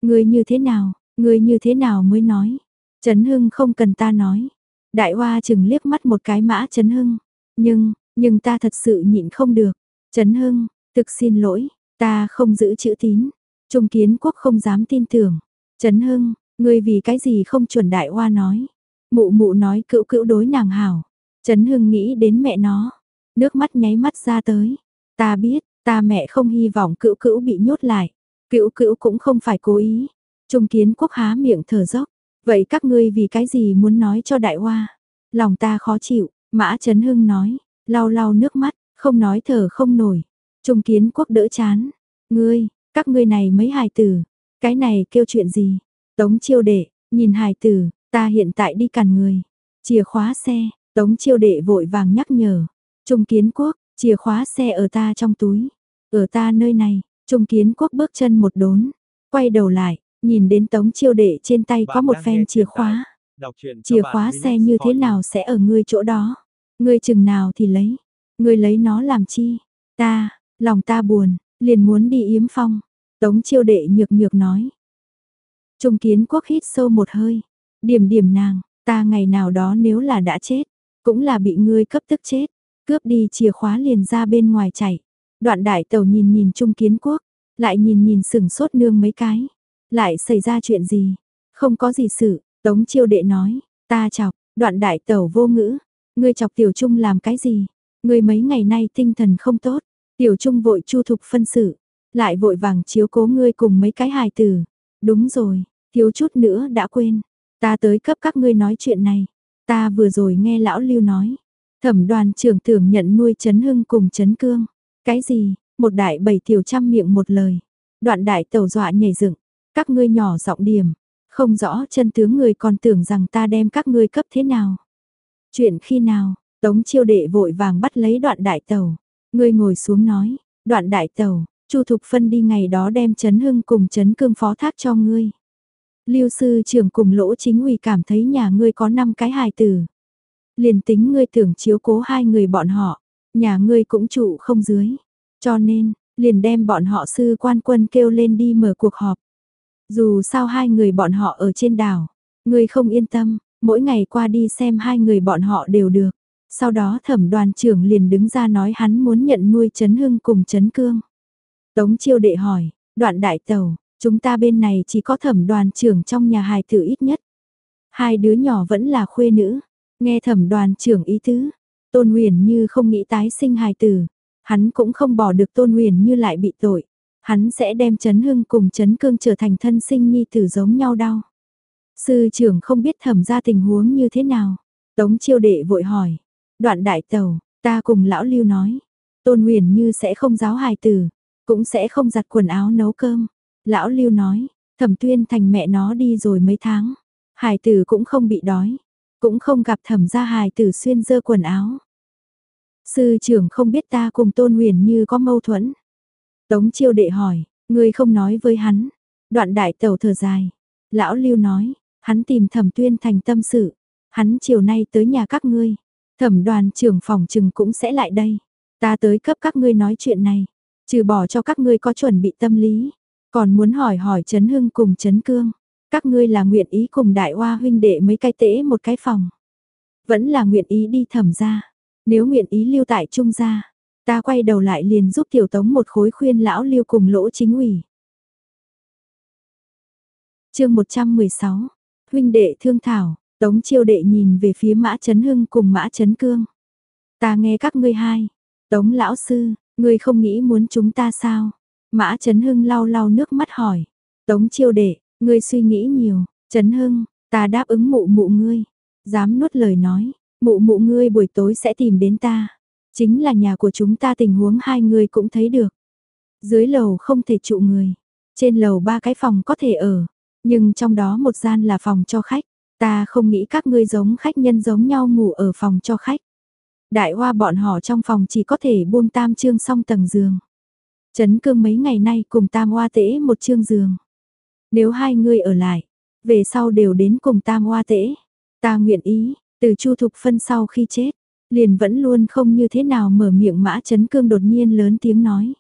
Ngươi như thế nào, ngươi như thế nào mới nói. Trấn Hưng không cần ta nói. Đại Hoa chừng liếc mắt một cái mã Trấn Hưng. Nhưng, nhưng ta thật sự nhịn không được. Trấn Hưng, thực xin lỗi, ta không giữ chữ tín. Trung kiến quốc không dám tin tưởng. Trấn Hưng, ngươi vì cái gì không chuẩn đại hoa nói. Mụ mụ nói cựu cựu đối nàng hảo. Trấn Hưng nghĩ đến mẹ nó. Nước mắt nháy mắt ra tới. Ta biết, ta mẹ không hy vọng cựu cựu bị nhốt lại. Cựu cựu cũng không phải cố ý. Trung kiến quốc há miệng thở dốc. Vậy các ngươi vì cái gì muốn nói cho đại hoa? Lòng ta khó chịu, Mã Trấn Hưng nói, lau lau nước mắt, không nói thở không nổi. Trung kiến quốc đỡ chán. Ngươi, các ngươi này mấy hài tử, cái này kêu chuyện gì? Tống chiêu đệ, nhìn hài tử, ta hiện tại đi cản người. Chìa khóa xe, tống chiêu đệ vội vàng nhắc nhở. Trung kiến quốc, chìa khóa xe ở ta trong túi. Ở ta nơi này, Trung kiến quốc bước chân một đốn. Quay đầu lại, nhìn đến tống chiêu đệ trên tay có một phen chìa khóa. Chìa khóa xe như thế nào sẽ ở ngươi chỗ đó? Ngươi chừng nào thì lấy, ngươi lấy nó làm chi? Ta, lòng ta buồn, liền muốn đi yếm phong. Tống chiêu đệ nhược nhược nói. Trung kiến quốc hít sâu một hơi. Điểm điểm nàng, ta ngày nào đó nếu là đã chết, cũng là bị ngươi cấp tức chết. Cướp đi chìa khóa liền ra bên ngoài chạy. Đoạn đại tàu nhìn nhìn Trung kiến quốc, lại nhìn nhìn sừng sốt nương mấy cái. Lại xảy ra chuyện gì? Không có gì sự, Tống chiêu đệ nói, ta chọc, đoạn đại tẩu vô ngữ, Ngươi chọc tiểu trung làm cái gì? Ngươi mấy ngày nay tinh thần không tốt. Tiểu trung vội chu thục phân xử. Lại vội vàng chiếu cố ngươi cùng mấy cái hài tử. Đúng rồi, thiếu chút nữa đã quên. Ta tới cấp các ngươi nói chuyện này. Ta vừa rồi nghe lão lưu nói. Thẩm đoàn trưởng tưởng nhận nuôi chấn hưng cùng chấn cương. Cái gì? Một đại bảy tiểu trăm miệng một lời. Đoạn đại tẩu dọa nhảy dựng. Các ngươi nhỏ giọng điểm. Không rõ chân tướng người còn tưởng rằng ta đem các ngươi cấp thế nào. Chuyện khi nào, Tống chiêu đệ vội vàng bắt lấy đoạn đại tàu. Ngươi ngồi xuống nói, đoạn đại tàu, Chu Thục Phân đi ngày đó đem Trấn Hưng cùng Trấn Cương phó thác cho ngươi. Lưu sư trưởng cùng lỗ chính ủy cảm thấy nhà ngươi có 5 cái hài tử. Liền tính ngươi tưởng chiếu cố hai người bọn họ, nhà ngươi cũng trụ không dưới. Cho nên, liền đem bọn họ sư quan quân kêu lên đi mở cuộc họp. Dù sao hai người bọn họ ở trên đảo, ngươi không yên tâm, Mỗi ngày qua đi xem hai người bọn họ đều được. Sau đó thẩm đoàn trưởng liền đứng ra nói hắn muốn nhận nuôi Trấn Hưng cùng Trấn Cương. Tống chiêu đệ hỏi, đoạn đại tàu, chúng ta bên này chỉ có thẩm đoàn trưởng trong nhà hài tử ít nhất. Hai đứa nhỏ vẫn là khuê nữ, nghe thẩm đoàn trưởng ý tứ. Tôn huyền như không nghĩ tái sinh hài tử, hắn cũng không bỏ được tôn huyền như lại bị tội. Hắn sẽ đem Trấn Hưng cùng Trấn Cương trở thành thân sinh nhi tử giống nhau đau. Sư trưởng không biết thẩm ra tình huống như thế nào. Tống chiêu đệ vội hỏi. Đoạn đại tàu, ta cùng lão lưu nói. Tôn huyền như sẽ không giáo hài tử, cũng sẽ không giặt quần áo nấu cơm. Lão lưu nói, thẩm tuyên thành mẹ nó đi rồi mấy tháng. Hài tử cũng không bị đói, cũng không gặp thẩm ra hài tử xuyên dơ quần áo. Sư trưởng không biết ta cùng tôn huyền như có mâu thuẫn. Tống chiêu đệ hỏi, ngươi không nói với hắn. Đoạn đại tàu thở dài. Lão lưu nói, Hắn tìm thẩm tuyên thành tâm sự. Hắn chiều nay tới nhà các ngươi. Thẩm đoàn trưởng phòng trừng cũng sẽ lại đây. Ta tới cấp các ngươi nói chuyện này. Trừ bỏ cho các ngươi có chuẩn bị tâm lý, còn muốn hỏi hỏi Trấn Hưng cùng Trấn Cương. Các ngươi là nguyện ý cùng đại hoa huynh đệ mấy cái tễ một cái phòng. Vẫn là nguyện ý đi thẩm ra. Nếu nguyện ý lưu tại trung gia, ta quay đầu lại liền giúp tiểu tống một khối khuyên lão lưu cùng lỗ chính ủy. chương 116, huynh đệ thương thảo, tống chiêu đệ nhìn về phía mã chấn hưng cùng mã chấn cương. Ta nghe các ngươi hai, tống lão sư, ngươi không nghĩ muốn chúng ta sao? Mã chấn hưng lau lau nước mắt hỏi. Tống chiêu đệ, ngươi suy nghĩ nhiều, chấn hưng, ta đáp ứng mụ mụ ngươi. Dám nuốt lời nói, mụ mụ ngươi buổi tối sẽ tìm đến ta. Chính là nhà của chúng ta tình huống hai người cũng thấy được. Dưới lầu không thể trụ người, trên lầu ba cái phòng có thể ở, nhưng trong đó một gian là phòng cho khách. Ta không nghĩ các ngươi giống khách nhân giống nhau ngủ ở phòng cho khách. Đại hoa bọn họ trong phòng chỉ có thể buông tam trương song tầng giường. Trấn cương mấy ngày nay cùng tam hoa tễ một trương giường. Nếu hai người ở lại, về sau đều đến cùng tam hoa tễ. Ta nguyện ý, từ chu thục phân sau khi chết, liền vẫn luôn không như thế nào mở miệng mã chấn cương đột nhiên lớn tiếng nói.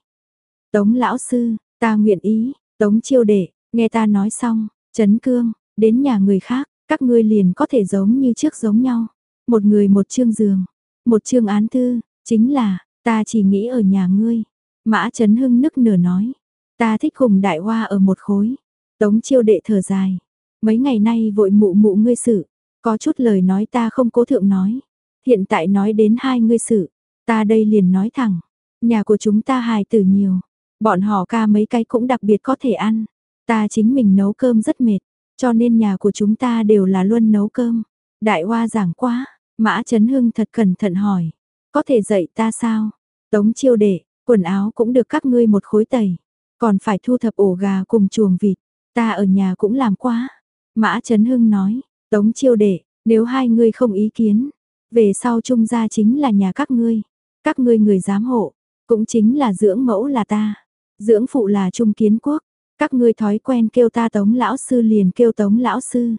Tống lão sư, ta nguyện ý, tống chiêu đệ, nghe ta nói xong, chấn cương, đến nhà người khác, các ngươi liền có thể giống như trước giống nhau. Một người một chương giường, một chương án thư, chính là, ta chỉ nghĩ ở nhà ngươi. Mã chấn hưng nức nở nói, ta thích cùng đại hoa ở một khối. Tống chiêu đệ thở dài, mấy ngày nay vội mụ mụ ngươi sự, có chút lời nói ta không cố thượng nói. Hiện tại nói đến hai ngươi sự, ta đây liền nói thẳng, nhà của chúng ta hài tử nhiều, bọn họ ca mấy cái cũng đặc biệt có thể ăn. Ta chính mình nấu cơm rất mệt, cho nên nhà của chúng ta đều là luôn nấu cơm. Đại hoa giảng quá, Mã Trấn Hưng thật cẩn thận hỏi, có thể dạy ta sao? Tống chiêu đệ, quần áo cũng được các ngươi một khối tẩy, còn phải thu thập ổ gà cùng chuồng vịt, ta ở nhà cũng làm quá. Mã Trấn Hưng nói, Tống chiêu đệ, nếu hai ngươi không ý kiến, về sau trung gia chính là nhà các ngươi, các ngươi người giám hộ, cũng chính là dưỡng mẫu là ta, dưỡng phụ là trung kiến quốc, các ngươi thói quen kêu ta tống lão sư liền kêu tống lão sư.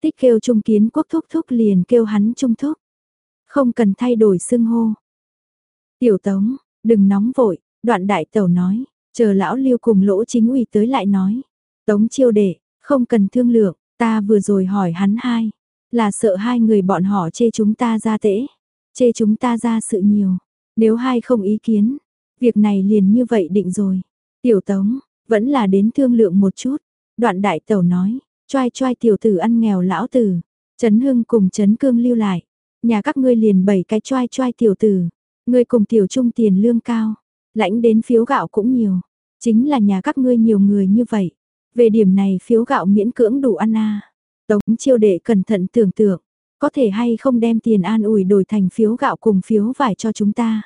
Tích kêu trung kiến quốc thúc thúc liền kêu hắn trung thúc. Không cần thay đổi xưng hô. Tiểu tống, đừng nóng vội, đoạn đại tẩu nói, chờ lão liêu cùng lỗ chính ủy tới lại nói. Tống chiêu đệ, không cần thương lượng, ta vừa rồi hỏi hắn hai, là sợ hai người bọn họ chê chúng ta ra tễ, chê chúng ta ra sự nhiều. Nếu hai không ý kiến, việc này liền như vậy định rồi. Tiểu tống, vẫn là đến thương lượng một chút. Đoạn đại tẩu nói, choai choai tiểu tử ăn nghèo lão tử. Trấn Hưng cùng Trấn Cương lưu lại. Nhà các ngươi liền bảy cái choai choai tiểu tử. Ngươi cùng tiểu trung tiền lương cao. Lãnh đến phiếu gạo cũng nhiều. Chính là nhà các ngươi nhiều người như vậy. Về điểm này phiếu gạo miễn cưỡng đủ ăn à. Tống chiêu đệ cẩn thận tưởng tượng. Có thể hay không đem tiền an ủi đổi thành phiếu gạo cùng phiếu vải cho chúng ta.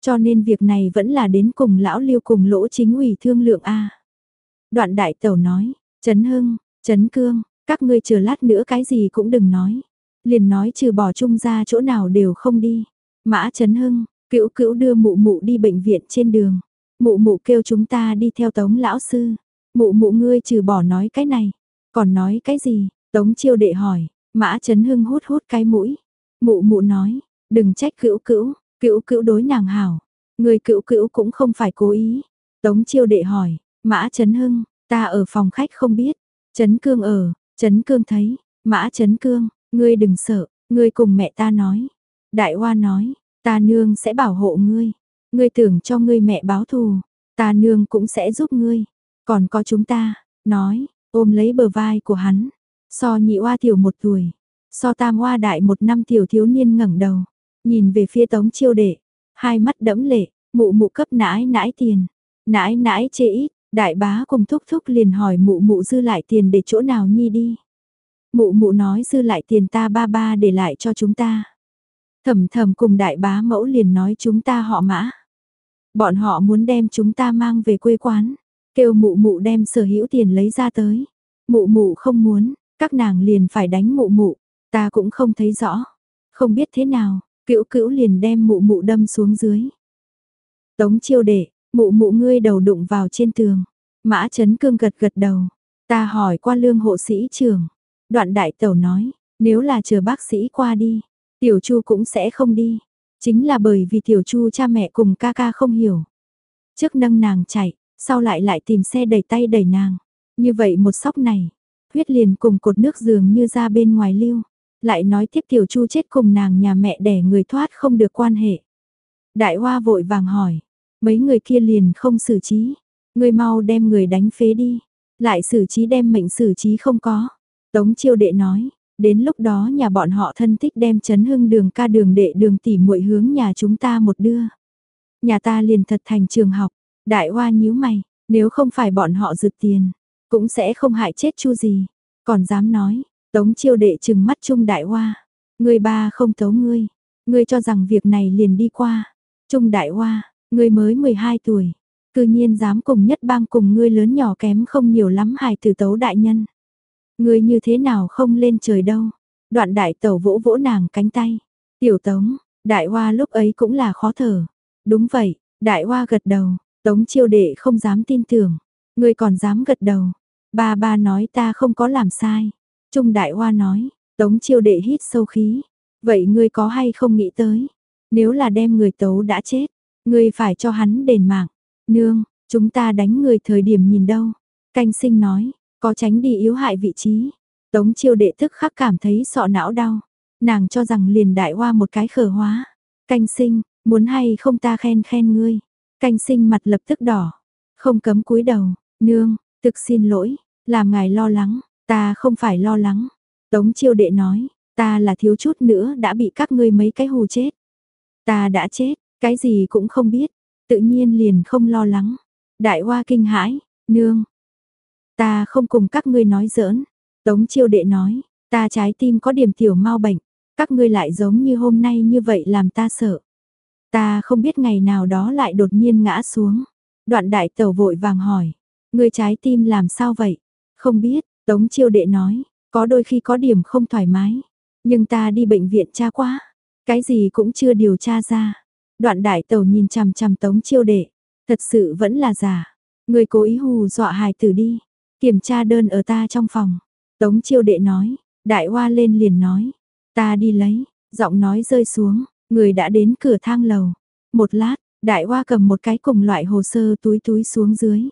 Cho nên việc này vẫn là đến cùng lão liêu cùng lỗ chính ủy thương lượng A. Đoạn đại tẩu nói, Trấn Hưng, Trấn Cương, các ngươi chờ lát nữa cái gì cũng đừng nói. Liền nói trừ bỏ chung ra chỗ nào đều không đi. Mã Trấn Hưng, cữu cữu đưa mụ mụ đi bệnh viện trên đường. Mụ mụ kêu chúng ta đi theo tống lão sư. Mụ mụ ngươi trừ bỏ nói cái này. Còn nói cái gì? Tống chiêu đệ hỏi. Mã chấn Hưng hút hút cái mũi. Mụ mụ nói, đừng trách cữu cữu, Cữu cữu đối nàng hảo, người cữu cữu cũng không phải cố ý. Tống chiêu đệ hỏi, Mã chấn Hưng, ta ở phòng khách không biết. chấn Cương ở, chấn Cương thấy, Mã chấn Cương, ngươi đừng sợ, ngươi cùng mẹ ta nói. Đại Hoa nói, ta nương sẽ bảo hộ ngươi. Ngươi tưởng cho ngươi mẹ báo thù, ta nương cũng sẽ giúp ngươi. Còn có chúng ta, nói, ôm lấy bờ vai của hắn. So nhị oa tiểu một tuổi, so tam oa đại một năm tiểu thiếu niên ngẩng đầu. Nhìn về phía tống chiêu đệ, hai mắt đẫm lệ, mụ mụ cấp nãi nãi tiền. Nãi nãi chê ít, đại bá cùng thúc thúc liền hỏi mụ mụ dư lại tiền để chỗ nào nhi đi. Mụ mụ nói dư lại tiền ta ba ba để lại cho chúng ta. Thầm thầm cùng đại bá mẫu liền nói chúng ta họ mã. Bọn họ muốn đem chúng ta mang về quê quán, kêu mụ mụ đem sở hữu tiền lấy ra tới. Mụ mụ không muốn, các nàng liền phải đánh mụ mụ, ta cũng không thấy rõ. Không biết thế nào, Cữu cữu liền đem mụ mụ đâm xuống dưới. Tống chiêu đệ, mụ mụ ngươi đầu đụng vào trên tường. Mã chấn cương gật gật đầu. Ta hỏi qua lương hộ sĩ trưởng. Đoạn đại tẩu nói, nếu là chờ bác sĩ qua đi, tiểu chu cũng sẽ không đi. Chính là bởi vì tiểu chu cha mẹ cùng ca ca không hiểu. trước nâng nàng chạy, sau lại lại tìm xe đẩy tay đẩy nàng. Như vậy một sóc này, huyết liền cùng cột nước dường như ra bên ngoài lưu. Lại nói tiếp tiểu chu chết cùng nàng nhà mẹ đẻ người thoát không được quan hệ. Đại hoa vội vàng hỏi, mấy người kia liền không xử trí, người mau đem người đánh phế đi, lại xử trí đem mệnh xử trí không có. Tống chiêu đệ nói, đến lúc đó nhà bọn họ thân thích đem chấn hưng đường ca đường đệ đường tỉ muội hướng nhà chúng ta một đưa. Nhà ta liền thật thành trường học, đại hoa nhíu mày, nếu không phải bọn họ rực tiền, cũng sẽ không hại chết chu gì. Còn dám nói, tống chiêu đệ chừng mắt trung đại hoa, người ba không tấu ngươi, ngươi cho rằng việc này liền đi qua. Trung đại hoa, ngươi mới 12 tuổi, cư nhiên dám cùng nhất bang cùng ngươi lớn nhỏ kém không nhiều lắm hài tử tấu đại nhân. Ngươi như thế nào không lên trời đâu. Đoạn đại tẩu vỗ vỗ nàng cánh tay. Tiểu tống, đại hoa lúc ấy cũng là khó thở. Đúng vậy, đại hoa gật đầu, tống chiêu đệ không dám tin tưởng. Ngươi còn dám gật đầu. Ba ba nói ta không có làm sai. Trung đại hoa nói, tống chiêu đệ hít sâu khí. Vậy ngươi có hay không nghĩ tới? Nếu là đem người tấu đã chết, ngươi phải cho hắn đền mạng. Nương, chúng ta đánh người thời điểm nhìn đâu. Canh sinh nói, có tránh đi yếu hại vị trí. Tống chiêu đệ thức khắc cảm thấy sọ não đau. Nàng cho rằng liền đại hoa một cái khở hóa. Canh sinh, muốn hay không ta khen khen ngươi. Canh sinh mặt lập tức đỏ. Không cấm cúi đầu, nương, thực xin lỗi, làm ngài lo lắng, ta không phải lo lắng. Tống chiêu đệ nói, ta là thiếu chút nữa đã bị các ngươi mấy cái hù chết. Ta đã chết, cái gì cũng không biết, tự nhiên liền không lo lắng. Đại hoa kinh hãi, nương. Ta không cùng các ngươi nói giỡn. Tống chiêu đệ nói, ta trái tim có điểm tiểu mau bệnh, các ngươi lại giống như hôm nay như vậy làm ta sợ. Ta không biết ngày nào đó lại đột nhiên ngã xuống. Đoạn đại tẩu vội vàng hỏi, ngươi trái tim làm sao vậy? Không biết, Tống chiêu đệ nói, có đôi khi có điểm không thoải mái. Nhưng ta đi bệnh viện tra quá, cái gì cũng chưa điều tra ra. Đoạn đại tàu nhìn chằm chằm tống chiêu đệ, thật sự vẫn là giả. Người cố ý hù dọa hài tử đi, kiểm tra đơn ở ta trong phòng. Tống chiêu đệ nói, đại hoa lên liền nói, ta đi lấy, giọng nói rơi xuống, người đã đến cửa thang lầu. Một lát, đại hoa cầm một cái cùng loại hồ sơ túi túi xuống dưới.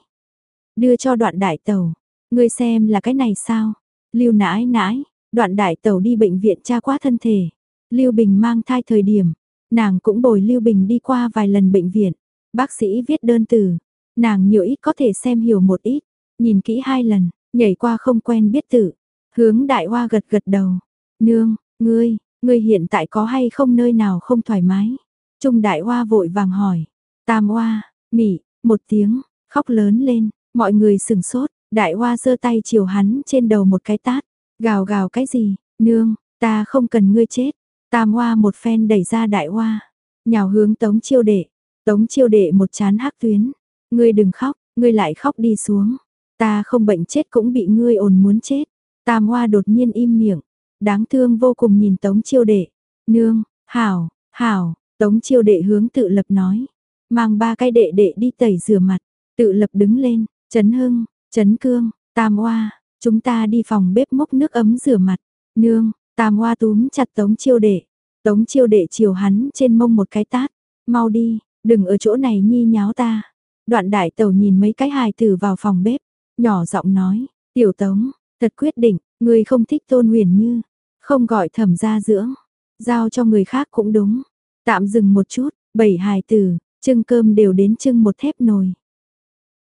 Đưa cho đoạn đại tàu ngươi xem là cái này sao? Lưu nãi nãi, đoạn đại tẩu đi bệnh viện tra quá thân thể. Lưu Bình mang thai thời điểm, nàng cũng bồi Lưu Bình đi qua vài lần bệnh viện. Bác sĩ viết đơn từ, nàng nhiều ít có thể xem hiểu một ít, nhìn kỹ hai lần, nhảy qua không quen biết tự. Hướng đại hoa gật gật đầu. Nương, ngươi, ngươi hiện tại có hay không nơi nào không thoải mái? Trung đại hoa vội vàng hỏi. Tam hoa, mỉ, một tiếng, khóc lớn lên, mọi người sừng sốt, đại hoa giơ tay chiều hắn trên đầu một cái tát. Gào gào cái gì, nương, ta không cần ngươi chết. Tam hoa một phen đẩy ra đại hoa, nhào hướng tống chiêu đệ, tống chiêu đệ một chán hắc tuyến, ngươi đừng khóc, ngươi lại khóc đi xuống, ta không bệnh chết cũng bị ngươi ồn muốn chết, tam hoa đột nhiên im miệng, đáng thương vô cùng nhìn tống chiêu đệ, nương, hảo, hảo, tống chiêu đệ hướng tự lập nói, mang ba cái đệ đệ đi tẩy rửa mặt, tự lập đứng lên, chấn hưng, Trấn cương, tam hoa, chúng ta đi phòng bếp múc nước ấm rửa mặt, nương, Tam hoa túm chặt tống chiêu đệ. Tống chiêu đệ chiều hắn trên mông một cái tát. Mau đi, đừng ở chỗ này nhi nháo ta. Đoạn đại tàu nhìn mấy cái hài tử vào phòng bếp. Nhỏ giọng nói, tiểu tống, thật quyết định, người không thích tôn huyền như. Không gọi thẩm ra dưỡng. Giao cho người khác cũng đúng. Tạm dừng một chút, bảy hài tử, trưng cơm đều đến trưng một thép nồi.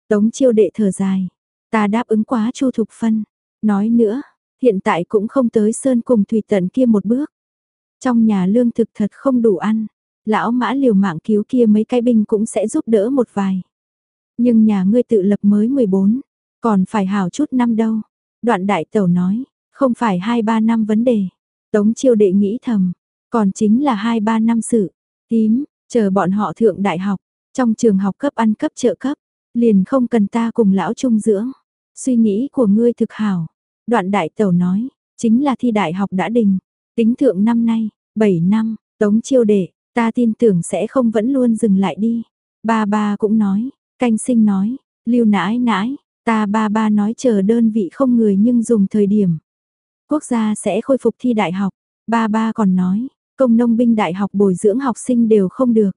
Tống chiêu đệ thở dài. Ta đáp ứng quá chu thục phân. Nói nữa, Hiện tại cũng không tới sơn cùng thủy tận kia một bước. Trong nhà lương thực thật không đủ ăn. Lão mã liều mạng cứu kia mấy cái binh cũng sẽ giúp đỡ một vài. Nhưng nhà ngươi tự lập mới 14, còn phải hào chút năm đâu. Đoạn đại tẩu nói, không phải 2-3 năm vấn đề. Tống chiêu đệ nghĩ thầm, còn chính là 2-3 năm sự. Tím, chờ bọn họ thượng đại học, trong trường học cấp ăn cấp trợ cấp, liền không cần ta cùng lão trung dưỡng. Suy nghĩ của ngươi thực hảo, Đoạn đại tẩu nói, chính là thi đại học đã đình, tính thượng năm nay, 7 năm, tống chiêu đệ, ta tin tưởng sẽ không vẫn luôn dừng lại đi. Ba ba cũng nói, canh sinh nói, lưu nãi nãi, ta ba ba nói chờ đơn vị không người nhưng dùng thời điểm. Quốc gia sẽ khôi phục thi đại học, ba ba còn nói, công nông binh đại học bồi dưỡng học sinh đều không được.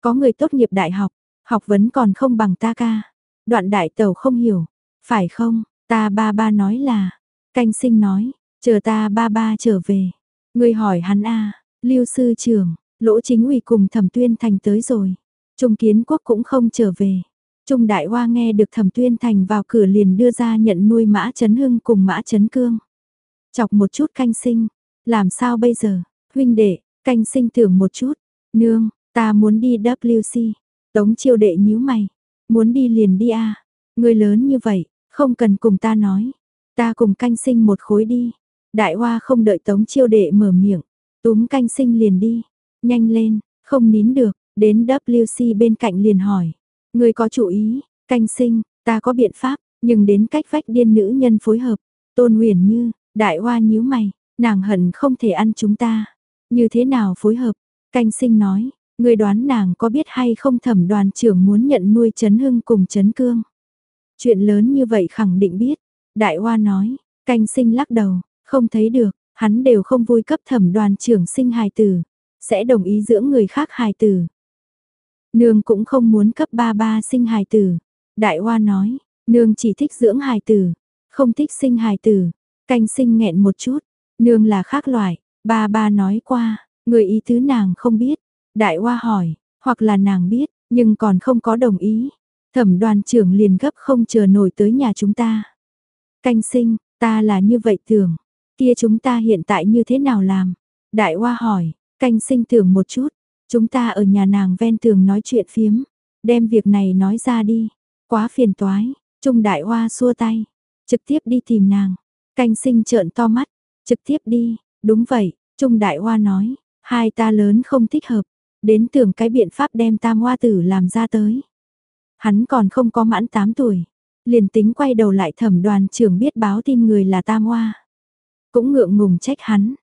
Có người tốt nghiệp đại học, Học vấn còn không bằng ta ca. Đoạn đại tàu không hiểu. Phải không, ta ba ba nói là. Canh sinh nói, chờ ta ba ba trở về. Người hỏi hắn a lưu sư trưởng, lỗ chính ủy cùng thẩm tuyên thành tới rồi. Trung kiến quốc cũng không trở về. Trung đại hoa nghe được thẩm tuyên thành vào cửa liền đưa ra nhận nuôi mã chấn hưng cùng mã chấn cương. Chọc một chút canh sinh, làm sao bây giờ, huynh đệ, canh sinh tưởng một chút, nương, ta muốn đi WC, tống chiêu đệ nhíu mày, muốn đi liền đi a người lớn như vậy, không cần cùng ta nói, ta cùng canh sinh một khối đi, đại hoa không đợi tống chiêu đệ mở miệng, túm canh sinh liền đi, nhanh lên, không nín được, đến WC bên cạnh liền hỏi, người có chủ ý, canh sinh, ta có biện pháp, nhưng đến cách vách điên nữ nhân phối hợp, tôn huyền như, đại hoa nhíu mày, nàng hận không thể ăn chúng ta, như thế nào phối hợp, canh sinh nói, người đoán nàng có biết hay không thẩm đoàn trưởng muốn nhận nuôi Trấn Hưng cùng Trấn Cương. Chuyện lớn như vậy khẳng định biết, đại hoa nói, canh sinh lắc đầu, không thấy được, hắn đều không vui cấp thẩm đoàn trưởng sinh hài tử, sẽ đồng ý dưỡng người khác hài tử. Nương cũng không muốn cấp ba ba sinh hài tử. Đại Hoa nói, nương chỉ thích dưỡng hài tử, không thích sinh hài tử. Canh sinh nghẹn một chút, nương là khác loại, ba ba nói qua, người ý tứ nàng không biết. Đại Hoa hỏi, hoặc là nàng biết, nhưng còn không có đồng ý. Thẩm đoàn trưởng liền gấp không chờ nổi tới nhà chúng ta. Canh sinh, ta là như vậy tưởng, kia chúng ta hiện tại như thế nào làm? Đại Hoa hỏi, canh sinh tưởng một chút, chúng ta ở nhà nàng ven tường nói chuyện phiếm, đem việc này nói ra đi, quá phiền toái, Trung Đại Hoa xua tay, trực tiếp đi tìm nàng, canh sinh trợn to mắt, trực tiếp đi, đúng vậy, Trung Đại Hoa nói, hai ta lớn không thích hợp, đến tưởng cái biện pháp đem tam hoa tử làm ra tới. Hắn còn không có mãn 8 tuổi, liền tính quay đầu lại thẩm đoàn trưởng biết báo tin người là tam hoa. Cũng ngượng ngùng trách hắn,